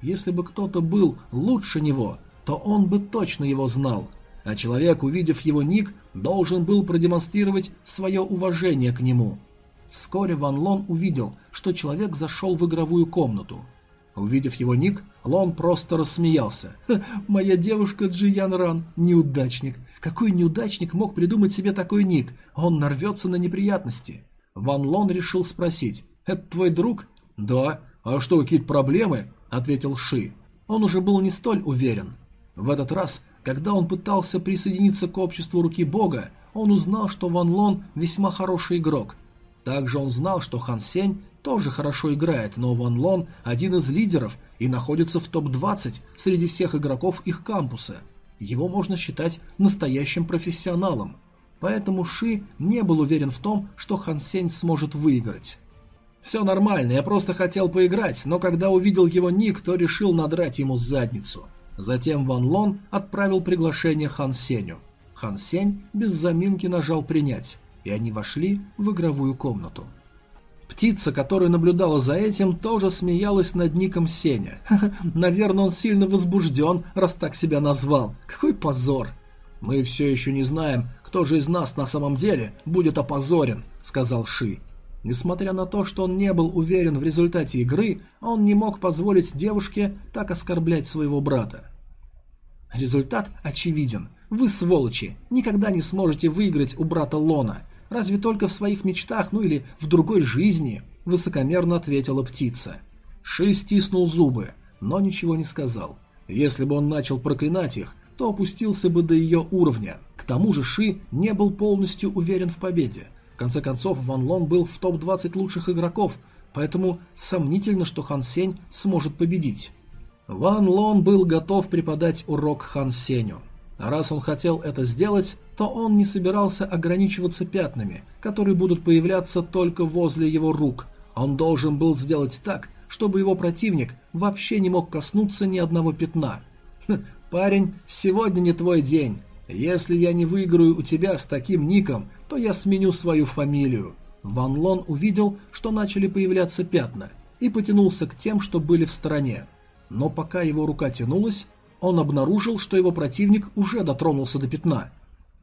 Если бы кто-то был лучше него, то он бы точно его знал. А человек, увидев его ник, должен был продемонстрировать свое уважение к нему. Вскоре Ван Лон увидел, что человек зашел в игровую комнату. Увидев его ник, Лон просто рассмеялся. «Моя девушка Джи Ян Ран, неудачник. Какой неудачник мог придумать себе такой ник? Он нарвется на неприятности». Ван Лон решил спросить, «Это твой друг?» «Да. А что, какие-то проблемы?» – ответил Ши. Он уже был не столь уверен. В этот раз, когда он пытался присоединиться к обществу Руки Бога, он узнал, что Ван Лон весьма хороший игрок. Также он знал, что Хан Сень тоже хорошо играет, но Ван Лон один из лидеров и находится в топ-20 среди всех игроков их кампуса. Его можно считать настоящим профессионалом поэтому Ши не был уверен в том, что Хан Сень сможет выиграть. «Все нормально, я просто хотел поиграть, но когда увидел его ник, то решил надрать ему задницу». Затем Ван Лон отправил приглашение Хан Сеню. Хан Сень без заминки нажал «принять», и они вошли в игровую комнату. Птица, которая наблюдала за этим, тоже смеялась над ником Сеня. Наверное, он сильно возбужден, раз так себя назвал. Какой позор! Мы все еще не знаем, кто же из нас на самом деле будет опозорен», — сказал Ши. Несмотря на то, что он не был уверен в результате игры, он не мог позволить девушке так оскорблять своего брата. Результат очевиден. Вы, сволочи, никогда не сможете выиграть у брата Лона. Разве только в своих мечтах, ну или в другой жизни, высокомерно ответила птица. Ши стиснул зубы, но ничего не сказал. Если бы он начал проклинать их, то опустился бы до ее уровня. К тому же Ши не был полностью уверен в победе. Конце концов, Ван Лон был в топ-20 лучших игроков, поэтому сомнительно, что Хан Сень сможет победить. Ван Лон был готов преподать урок Хан Сеню. А раз он хотел это сделать, то он не собирался ограничиваться пятнами, которые будут появляться только возле его рук. Он должен был сделать так, чтобы его противник вообще не мог коснуться ни одного пятна. Хм, «Парень, сегодня не твой день. Если я не выиграю у тебя с таким ником, то я сменю свою фамилию». Ван Лон увидел, что начали появляться пятна, и потянулся к тем, что были в стороне. Но пока его рука тянулась, он обнаружил, что его противник уже дотронулся до пятна.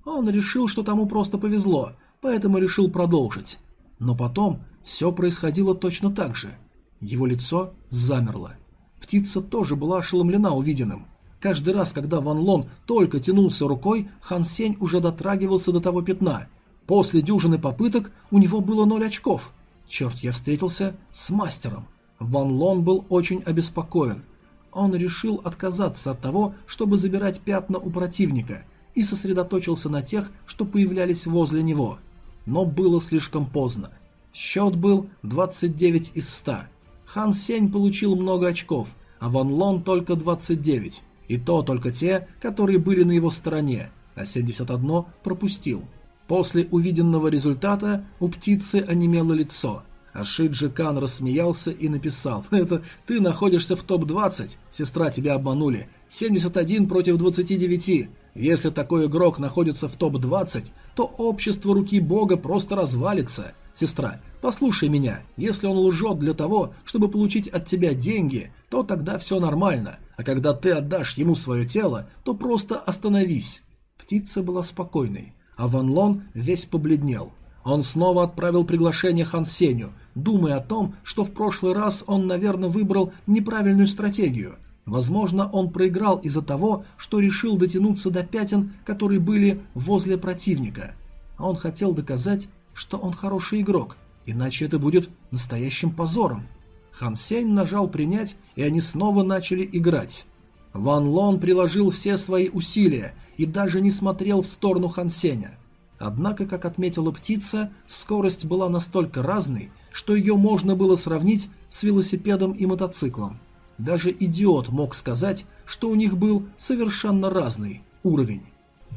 Он решил, что тому просто повезло, поэтому решил продолжить. Но потом все происходило точно так же. Его лицо замерло. Птица тоже была ошеломлена увиденным – Каждый раз, когда Ван Лон только тянулся рукой, Хан Сень уже дотрагивался до того пятна. После дюжины попыток у него было ноль очков. Черт, я встретился с мастером. Ван Лон был очень обеспокоен. Он решил отказаться от того, чтобы забирать пятна у противника, и сосредоточился на тех, что появлялись возле него. Но было слишком поздно. Счет был 29 из 100. Хан Сень получил много очков, а Ван Лон только 29. И то только те, которые были на его стороне, а 71 пропустил. После увиденного результата у птицы онемело лицо, а Шиджи Кан рассмеялся и написал «Это ты находишься в топ-20, сестра тебя обманули, 71 против 29. Если такой игрок находится в топ-20, то общество руки бога просто развалится. Сестра, послушай меня, если он лжет для того, чтобы получить от тебя деньги, то тогда все нормально, а когда ты отдашь ему свое тело, то просто остановись». Птица была спокойной, а Ван Лон весь побледнел. Он снова отправил приглашение Хан Сеню, думая о том, что в прошлый раз он, наверное, выбрал неправильную стратегию. Возможно, он проиграл из-за того, что решил дотянуться до пятен, которые были возле противника. А он хотел доказать, что он хороший игрок, иначе это будет настоящим позором. Хан Сень нажал «принять», и они снова начали играть. Ван Лон приложил все свои усилия и даже не смотрел в сторону Хан Сеня. Однако, как отметила птица, скорость была настолько разной, что ее можно было сравнить с велосипедом и мотоциклом. Даже идиот мог сказать, что у них был совершенно разный уровень.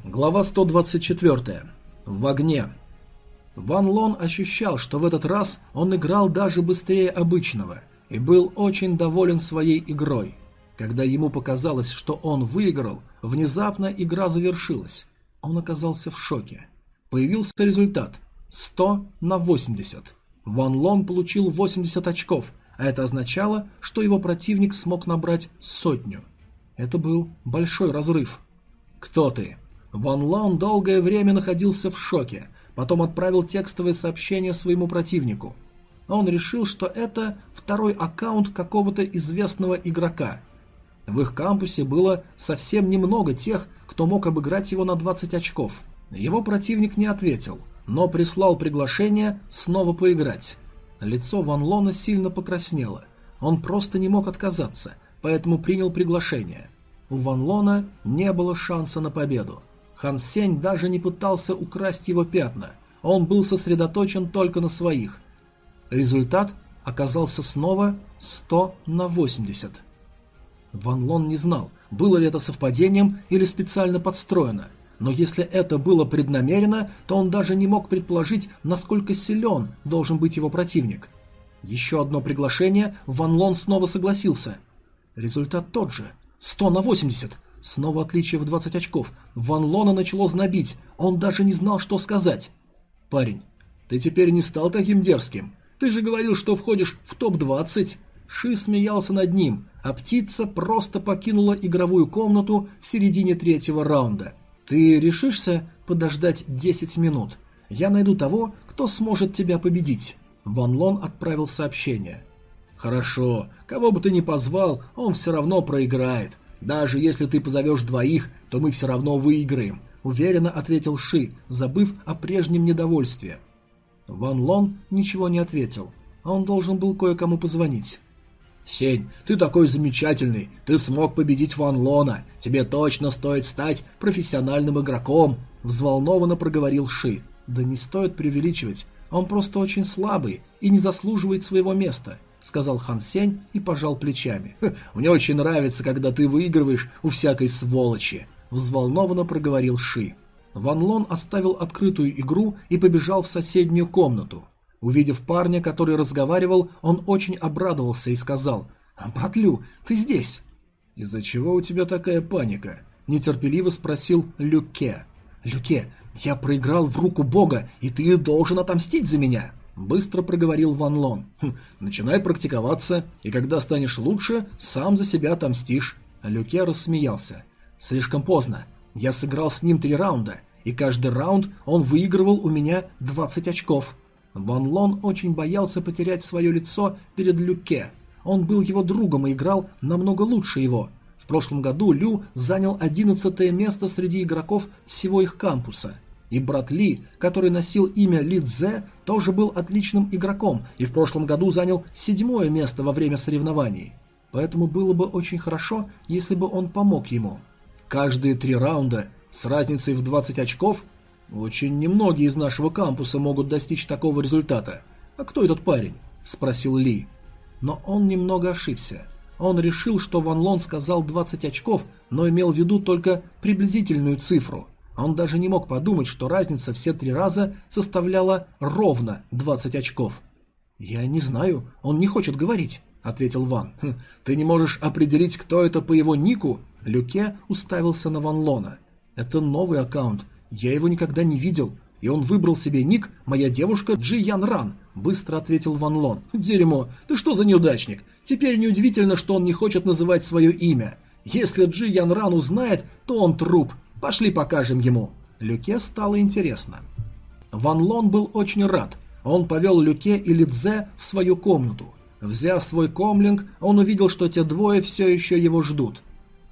Глава 124. В огне. Ван Лон ощущал, что в этот раз он играл даже быстрее обычного и был очень доволен своей игрой. Когда ему показалось, что он выиграл, внезапно игра завершилась. Он оказался в шоке. Появился результат 100 на 80. Ван Лон получил 80 очков, а это означало, что его противник смог набрать сотню. Это был большой разрыв. «Кто ты?» Ван Лон долгое время находился в шоке, потом отправил текстовое сообщение своему противнику. Он решил, что это второй аккаунт какого-то известного игрока. В их кампусе было совсем немного тех, кто мог обыграть его на 20 очков. Его противник не ответил, но прислал приглашение снова поиграть. Лицо Ван Лона сильно покраснело. Он просто не мог отказаться, поэтому принял приглашение. У Ван Лона не было шанса на победу. Хан Сень даже не пытался украсть его пятна. Он был сосредоточен только на своих. Результат оказался снова 100 на 80. Ван Лон не знал, было ли это совпадением или специально подстроено – но если это было преднамеренно, то он даже не мог предположить, насколько силен должен быть его противник. Еще одно приглашение, Ван Лон снова согласился. Результат тот же. 100 на 80. Снова отличие в 20 очков. Ван Лона начало знобить, он даже не знал, что сказать. «Парень, ты теперь не стал таким дерзким. Ты же говорил, что входишь в топ-20». Ши смеялся над ним, а птица просто покинула игровую комнату в середине третьего раунда. Ты решишься подождать 10 минут? Я найду того, кто сможет тебя победить. Ван Лон отправил сообщение. Хорошо, кого бы ты ни позвал, он все равно проиграет. Даже если ты позовешь двоих, то мы все равно выиграем, уверенно ответил Ши, забыв о прежнем недовольстве. Ван Лон ничего не ответил, а он должен был кое-кому позвонить. «Сень, ты такой замечательный, ты смог победить Ван Лона, тебе точно стоит стать профессиональным игроком», — взволнованно проговорил Ши. «Да не стоит преувеличивать, он просто очень слабый и не заслуживает своего места», — сказал Хан Сень и пожал плечами. «Мне очень нравится, когда ты выигрываешь у всякой сволочи», — взволнованно проговорил Ши. Ван Лон оставил открытую игру и побежал в соседнюю комнату. Увидев парня, который разговаривал, он очень обрадовался и сказал «Брат Лю, ты здесь?» «Из-за чего у тебя такая паника?» – нетерпеливо спросил Люке. «Люке, я проиграл в руку бога, и ты должен отомстить за меня!» Быстро проговорил Ван Лон. «Хм, «Начинай практиковаться, и когда станешь лучше, сам за себя отомстишь». Люке рассмеялся. «Слишком поздно. Я сыграл с ним три раунда, и каждый раунд он выигрывал у меня 20 очков. Ван Лон очень боялся потерять свое лицо перед Люке. Он был его другом и играл намного лучше его. В прошлом году Лю занял 11 место среди игроков всего их кампуса. И брат Ли, который носил имя Ли Цзэ, тоже был отличным игроком и в прошлом году занял седьмое место во время соревнований. Поэтому было бы очень хорошо, если бы он помог ему. Каждые три раунда С разницей в 20 очков? Очень немногие из нашего кампуса могут достичь такого результата. А кто этот парень? Спросил Ли. Но он немного ошибся. Он решил, что Ван Лон сказал 20 очков, но имел в виду только приблизительную цифру. Он даже не мог подумать, что разница все три раза составляла ровно 20 очков. «Я не знаю, он не хочет говорить», — ответил Ван. «Хм, «Ты не можешь определить, кто это по его нику?» Люке уставился на Ван Лона. «Это новый аккаунт. Я его никогда не видел. И он выбрал себе ник «Моя девушка Джи Ян Ран», — быстро ответил Ван Лон. «Дерьмо, ты что за неудачник? Теперь неудивительно, что он не хочет называть свое имя. Если Джи Ян Ран узнает, то он труп. Пошли покажем ему». Люке стало интересно. Ван Лон был очень рад. Он повел Люке и Лидзе в свою комнату. Взяв свой комлинг, он увидел, что те двое все еще его ждут.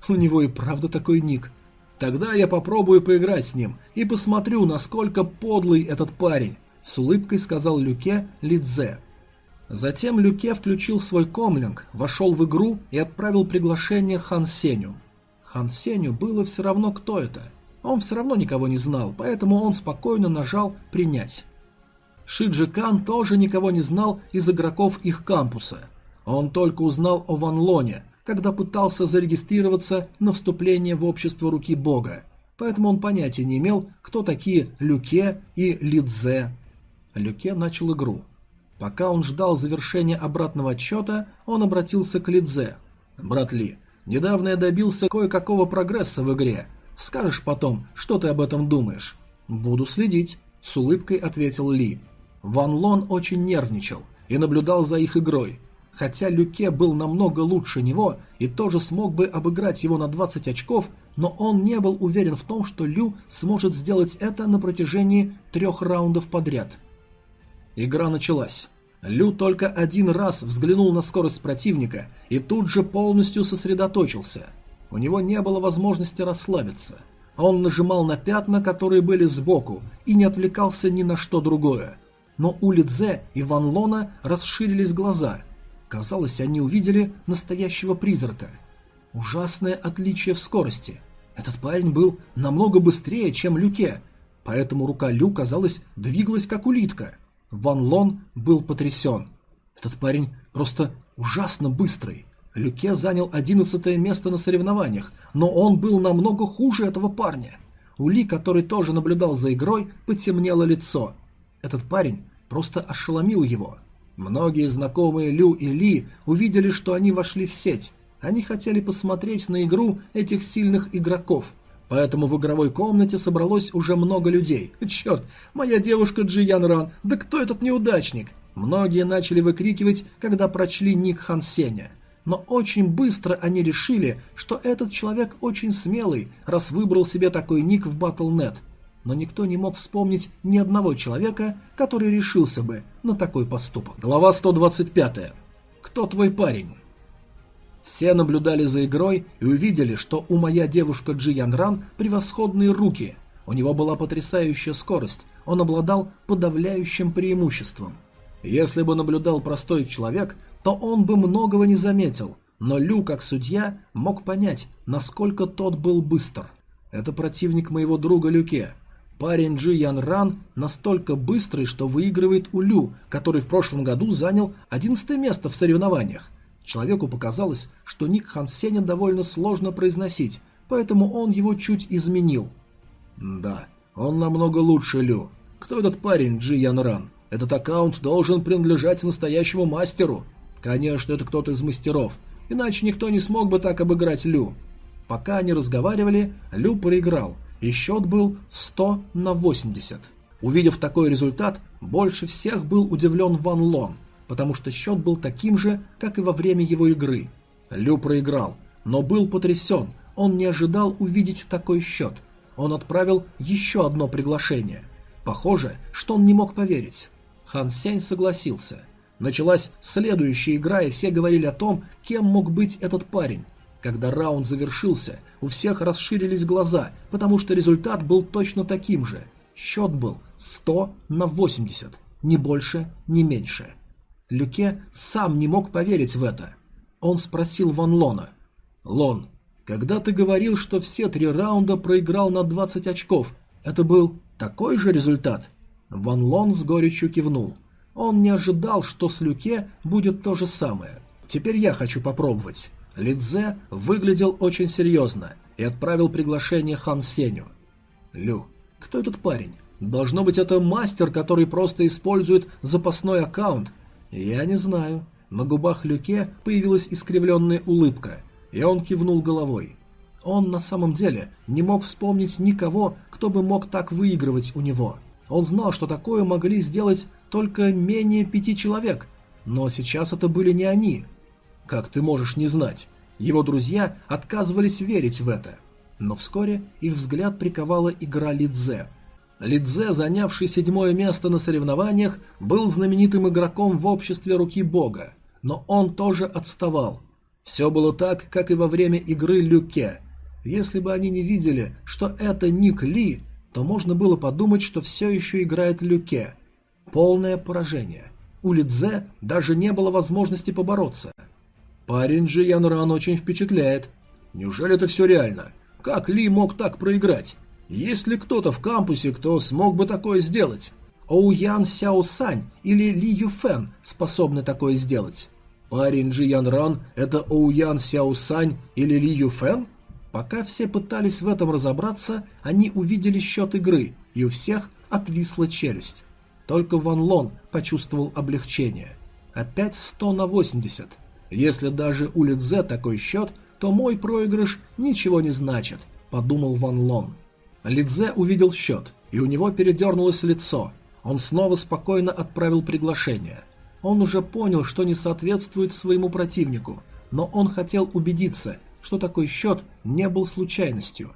У него и правда такой ник. Тогда я попробую поиграть с ним и посмотрю, насколько подлый этот парень, с улыбкой сказал Люке Лидзе. Затем Люке включил свой комлинг, вошел в игру и отправил приглашение Хан Сеню. Хан Сеню было все равно, кто это. Он все равно никого не знал, поэтому он спокойно нажал «Принять». Шиджи Кан тоже никого не знал из игроков их кампуса. Он только узнал о Ван Лоне, когда пытался зарегистрироваться на вступление в общество руки бога, поэтому он понятия не имел, кто такие Люке и Лидзе. Люке начал игру. Пока он ждал завершения обратного отчета, он обратился к Лидзе. «Брат Ли, недавно я добился кое-какого прогресса в игре. Скажешь потом, что ты об этом думаешь?» «Буду следить», — с улыбкой ответил Ли. Ван Лон очень нервничал и наблюдал за их игрой. Хотя Люке был намного лучше него и тоже смог бы обыграть его на 20 очков, но он не был уверен в том, что Лю сможет сделать это на протяжении трех раундов подряд. Игра началась. Лю только один раз взглянул на скорость противника и тут же полностью сосредоточился. У него не было возможности расслабиться. Он нажимал на пятна, которые были сбоку, и не отвлекался ни на что другое. Но у Лидзе и Ван Лона расширились глаза – Казалось, они увидели настоящего призрака. Ужасное отличие в скорости. Этот парень был намного быстрее, чем Люке, поэтому рука Лю, казалось, двигалась как улитка. Ван Лон был потрясен. Этот парень просто ужасно быстрый. Люке занял одиннадцатое место на соревнованиях, но он был намного хуже этого парня. У Ли, который тоже наблюдал за игрой, потемнело лицо. Этот парень просто ошеломил его. Многие знакомые Лю и Ли увидели, что они вошли в сеть. Они хотели посмотреть на игру этих сильных игроков. Поэтому в игровой комнате собралось уже много людей. Черт, моя девушка Джиян Ран, да кто этот неудачник? Многие начали выкрикивать, когда прочли ник Хан Сеня. Но очень быстро они решили, что этот человек очень смелый, раз выбрал себе такой ник в Battle.net но никто не мог вспомнить ни одного человека, который решился бы на такой поступок. Глава 125. Кто твой парень? Все наблюдали за игрой и увидели, что у моя девушка Джи Ян Ран превосходные руки. У него была потрясающая скорость, он обладал подавляющим преимуществом. Если бы наблюдал простой человек, то он бы многого не заметил, но Лю, как судья, мог понять, насколько тот был быстр. Это противник моего друга Люке. Парень Джи Ян Ран настолько быстрый, что выигрывает у Лю, который в прошлом году занял 11 место в соревнованиях. Человеку показалось, что ник Хан Сеня довольно сложно произносить, поэтому он его чуть изменил. Да, он намного лучше Лю. Кто этот парень Джи Ян Ран? Этот аккаунт должен принадлежать настоящему мастеру. Конечно, это кто-то из мастеров, иначе никто не смог бы так обыграть Лю. Пока они разговаривали, Лю проиграл – и счет был 100 на 80. Увидев такой результат, больше всех был удивлен Ван Лон, потому что счет был таким же, как и во время его игры. Лю проиграл, но был потрясен, он не ожидал увидеть такой счет. Он отправил еще одно приглашение. Похоже, что он не мог поверить. Хан Сень согласился. Началась следующая игра, и все говорили о том, кем мог быть этот парень. Когда раунд завершился, у всех расширились глаза, потому что результат был точно таким же. Счет был 100 на 80, ни больше, ни меньше. Люке сам не мог поверить в это. Он спросил Ван Лона. «Лон, Когда ты говорил, что все три раунда проиграл на 20 очков, это был такой же результат? Ван Лон с горечью кивнул. Он не ожидал, что с Люке будет то же самое. Теперь я хочу попробовать. Лидзе выглядел очень серьезно и отправил приглашение Хан Сеню. Лю, кто этот парень? Должно быть, это мастер, который просто использует запасной аккаунт. Я не знаю. На губах Люке появилась искривленная улыбка, и он кивнул головой. Он на самом деле не мог вспомнить никого, кто бы мог так выигрывать у него. Он знал, что такое могли сделать только менее пяти человек, но сейчас это были не они. Как ты можешь не знать? Его друзья отказывались верить в это. Но вскоре их взгляд приковала игра Лидзе. Лидзе, занявший седьмое место на соревнованиях, был знаменитым игроком в обществе руки бога, но он тоже отставал. Все было так, как и во время игры Люке. Если бы они не видели, что это Ник Ли, то можно было подумать, что все еще играет Люке. Полное поражение. У Лидзе даже не было возможности побороться. Парень же Ян Ран очень впечатляет. Неужели это все реально? Как Ли мог так проиграть? Есть ли кто-то в кампусе, кто смог бы такое сделать? Оу Ян Сяо Сань или Ли Юфен способны такое сделать? Парень Джи Ян Ран – это Оу Ян Сяо Сань или Ли Юфен? Пока все пытались в этом разобраться, они увидели счет игры, и у всех отвисла челюсть. Только Ван Лон почувствовал облегчение. Опять 100 на 80. Если даже у Лидзе такой счет, то мой проигрыш ничего не значит, подумал Ван Лон. Лидзе увидел счет, и у него передернулось лицо. Он снова спокойно отправил приглашение. Он уже понял, что не соответствует своему противнику, но он хотел убедиться, что такой счет не был случайностью.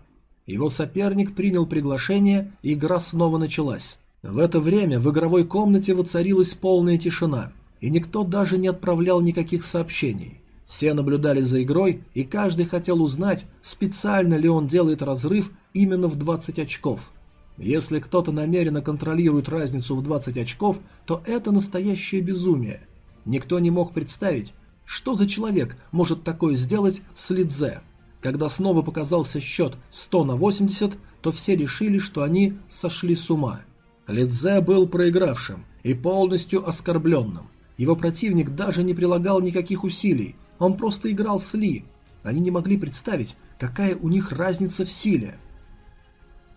Его соперник принял приглашение, и игра снова началась. В это время в игровой комнате воцарилась полная тишина, и никто даже не отправлял никаких сообщений. Все наблюдали за игрой, и каждый хотел узнать, специально ли он делает разрыв именно в 20 очков. Если кто-то намеренно контролирует разницу в 20 очков, то это настоящее безумие. Никто не мог представить, что за человек может такое сделать с Лидзе. Когда снова показался счет 100 на 80, то все решили, что они сошли с ума. Лидзе был проигравшим и полностью оскорбленным. Его противник даже не прилагал никаких усилий, он просто играл с Ли. Они не могли представить, какая у них разница в силе.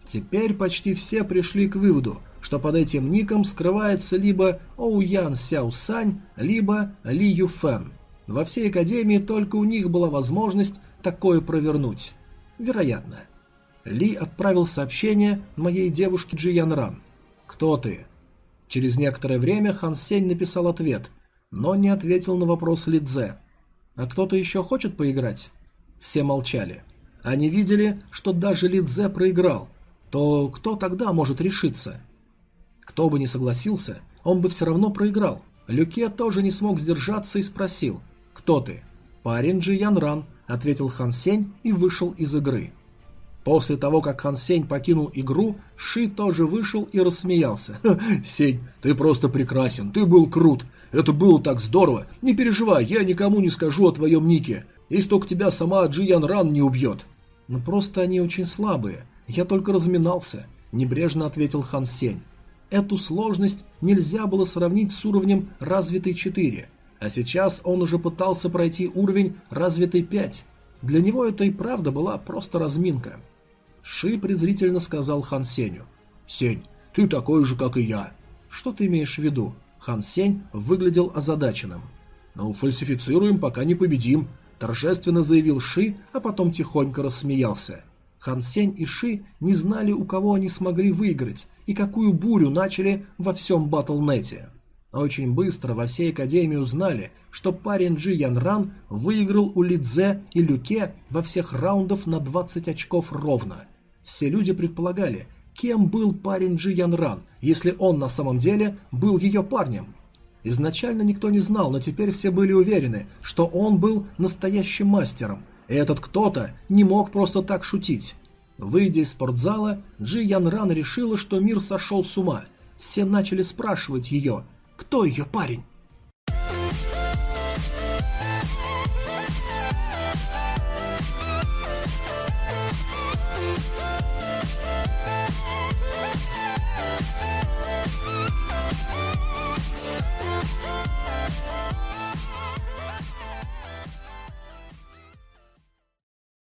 Теперь почти все пришли к выводу, что под этим ником скрывается либо Оу Ян Сяо Сань, либо Ли Юфэн. Во всей Академии только у них была возможность такое провернуть. Вероятно. Ли отправил сообщение моей девушке Джи Ян Ран. «Кто ты?» Через некоторое время Хан Сень написал ответ, но не ответил на вопрос Лидзе. «А кто-то еще хочет поиграть?» Все молчали. Они видели, что даже Лидзе проиграл. То кто тогда может решиться? Кто бы не согласился, он бы все равно проиграл. Люке тоже не смог сдержаться и спросил «Кто ты?» «Парень Джи Ян Ран», — ответил Хан Сень и вышел из игры. После того, как Хан Сень покинул игру, Ши тоже вышел и рассмеялся. «Сень, ты просто прекрасен, ты был крут. Это было так здорово. Не переживай, я никому не скажу о твоем нике. Если только тебя сама Джиян Ран не убьет. Но просто они очень слабые. Я только разминался, небрежно ответил Хан Сень. Эту сложность нельзя было сравнить с уровнем развитой 4, а сейчас он уже пытался пройти уровень развитой 5. Для него это и правда была просто разминка. Ши презрительно сказал Хан Сенью. «Сень, ты такой же, как и я». «Что ты имеешь в виду?» Хан Сень выглядел озадаченным. «Ну, фальсифицируем, пока не победим», – торжественно заявил Ши, а потом тихонько рассмеялся. Хан Сень и Ши не знали, у кого они смогли выиграть и какую бурю начали во всем Батлнете. Очень быстро во всей Академии узнали, что парень Джи Ян Ран выиграл у Лидзе и Люке во всех раундах на 20 очков ровно. Все люди предполагали, кем был парень Джи Ян Ран, если он на самом деле был ее парнем. Изначально никто не знал, но теперь все были уверены, что он был настоящим мастером, и этот кто-то не мог просто так шутить. Выйдя из спортзала, Джи Ян Ран решила, что мир сошел с ума. Все начали спрашивать ее, кто ее парень.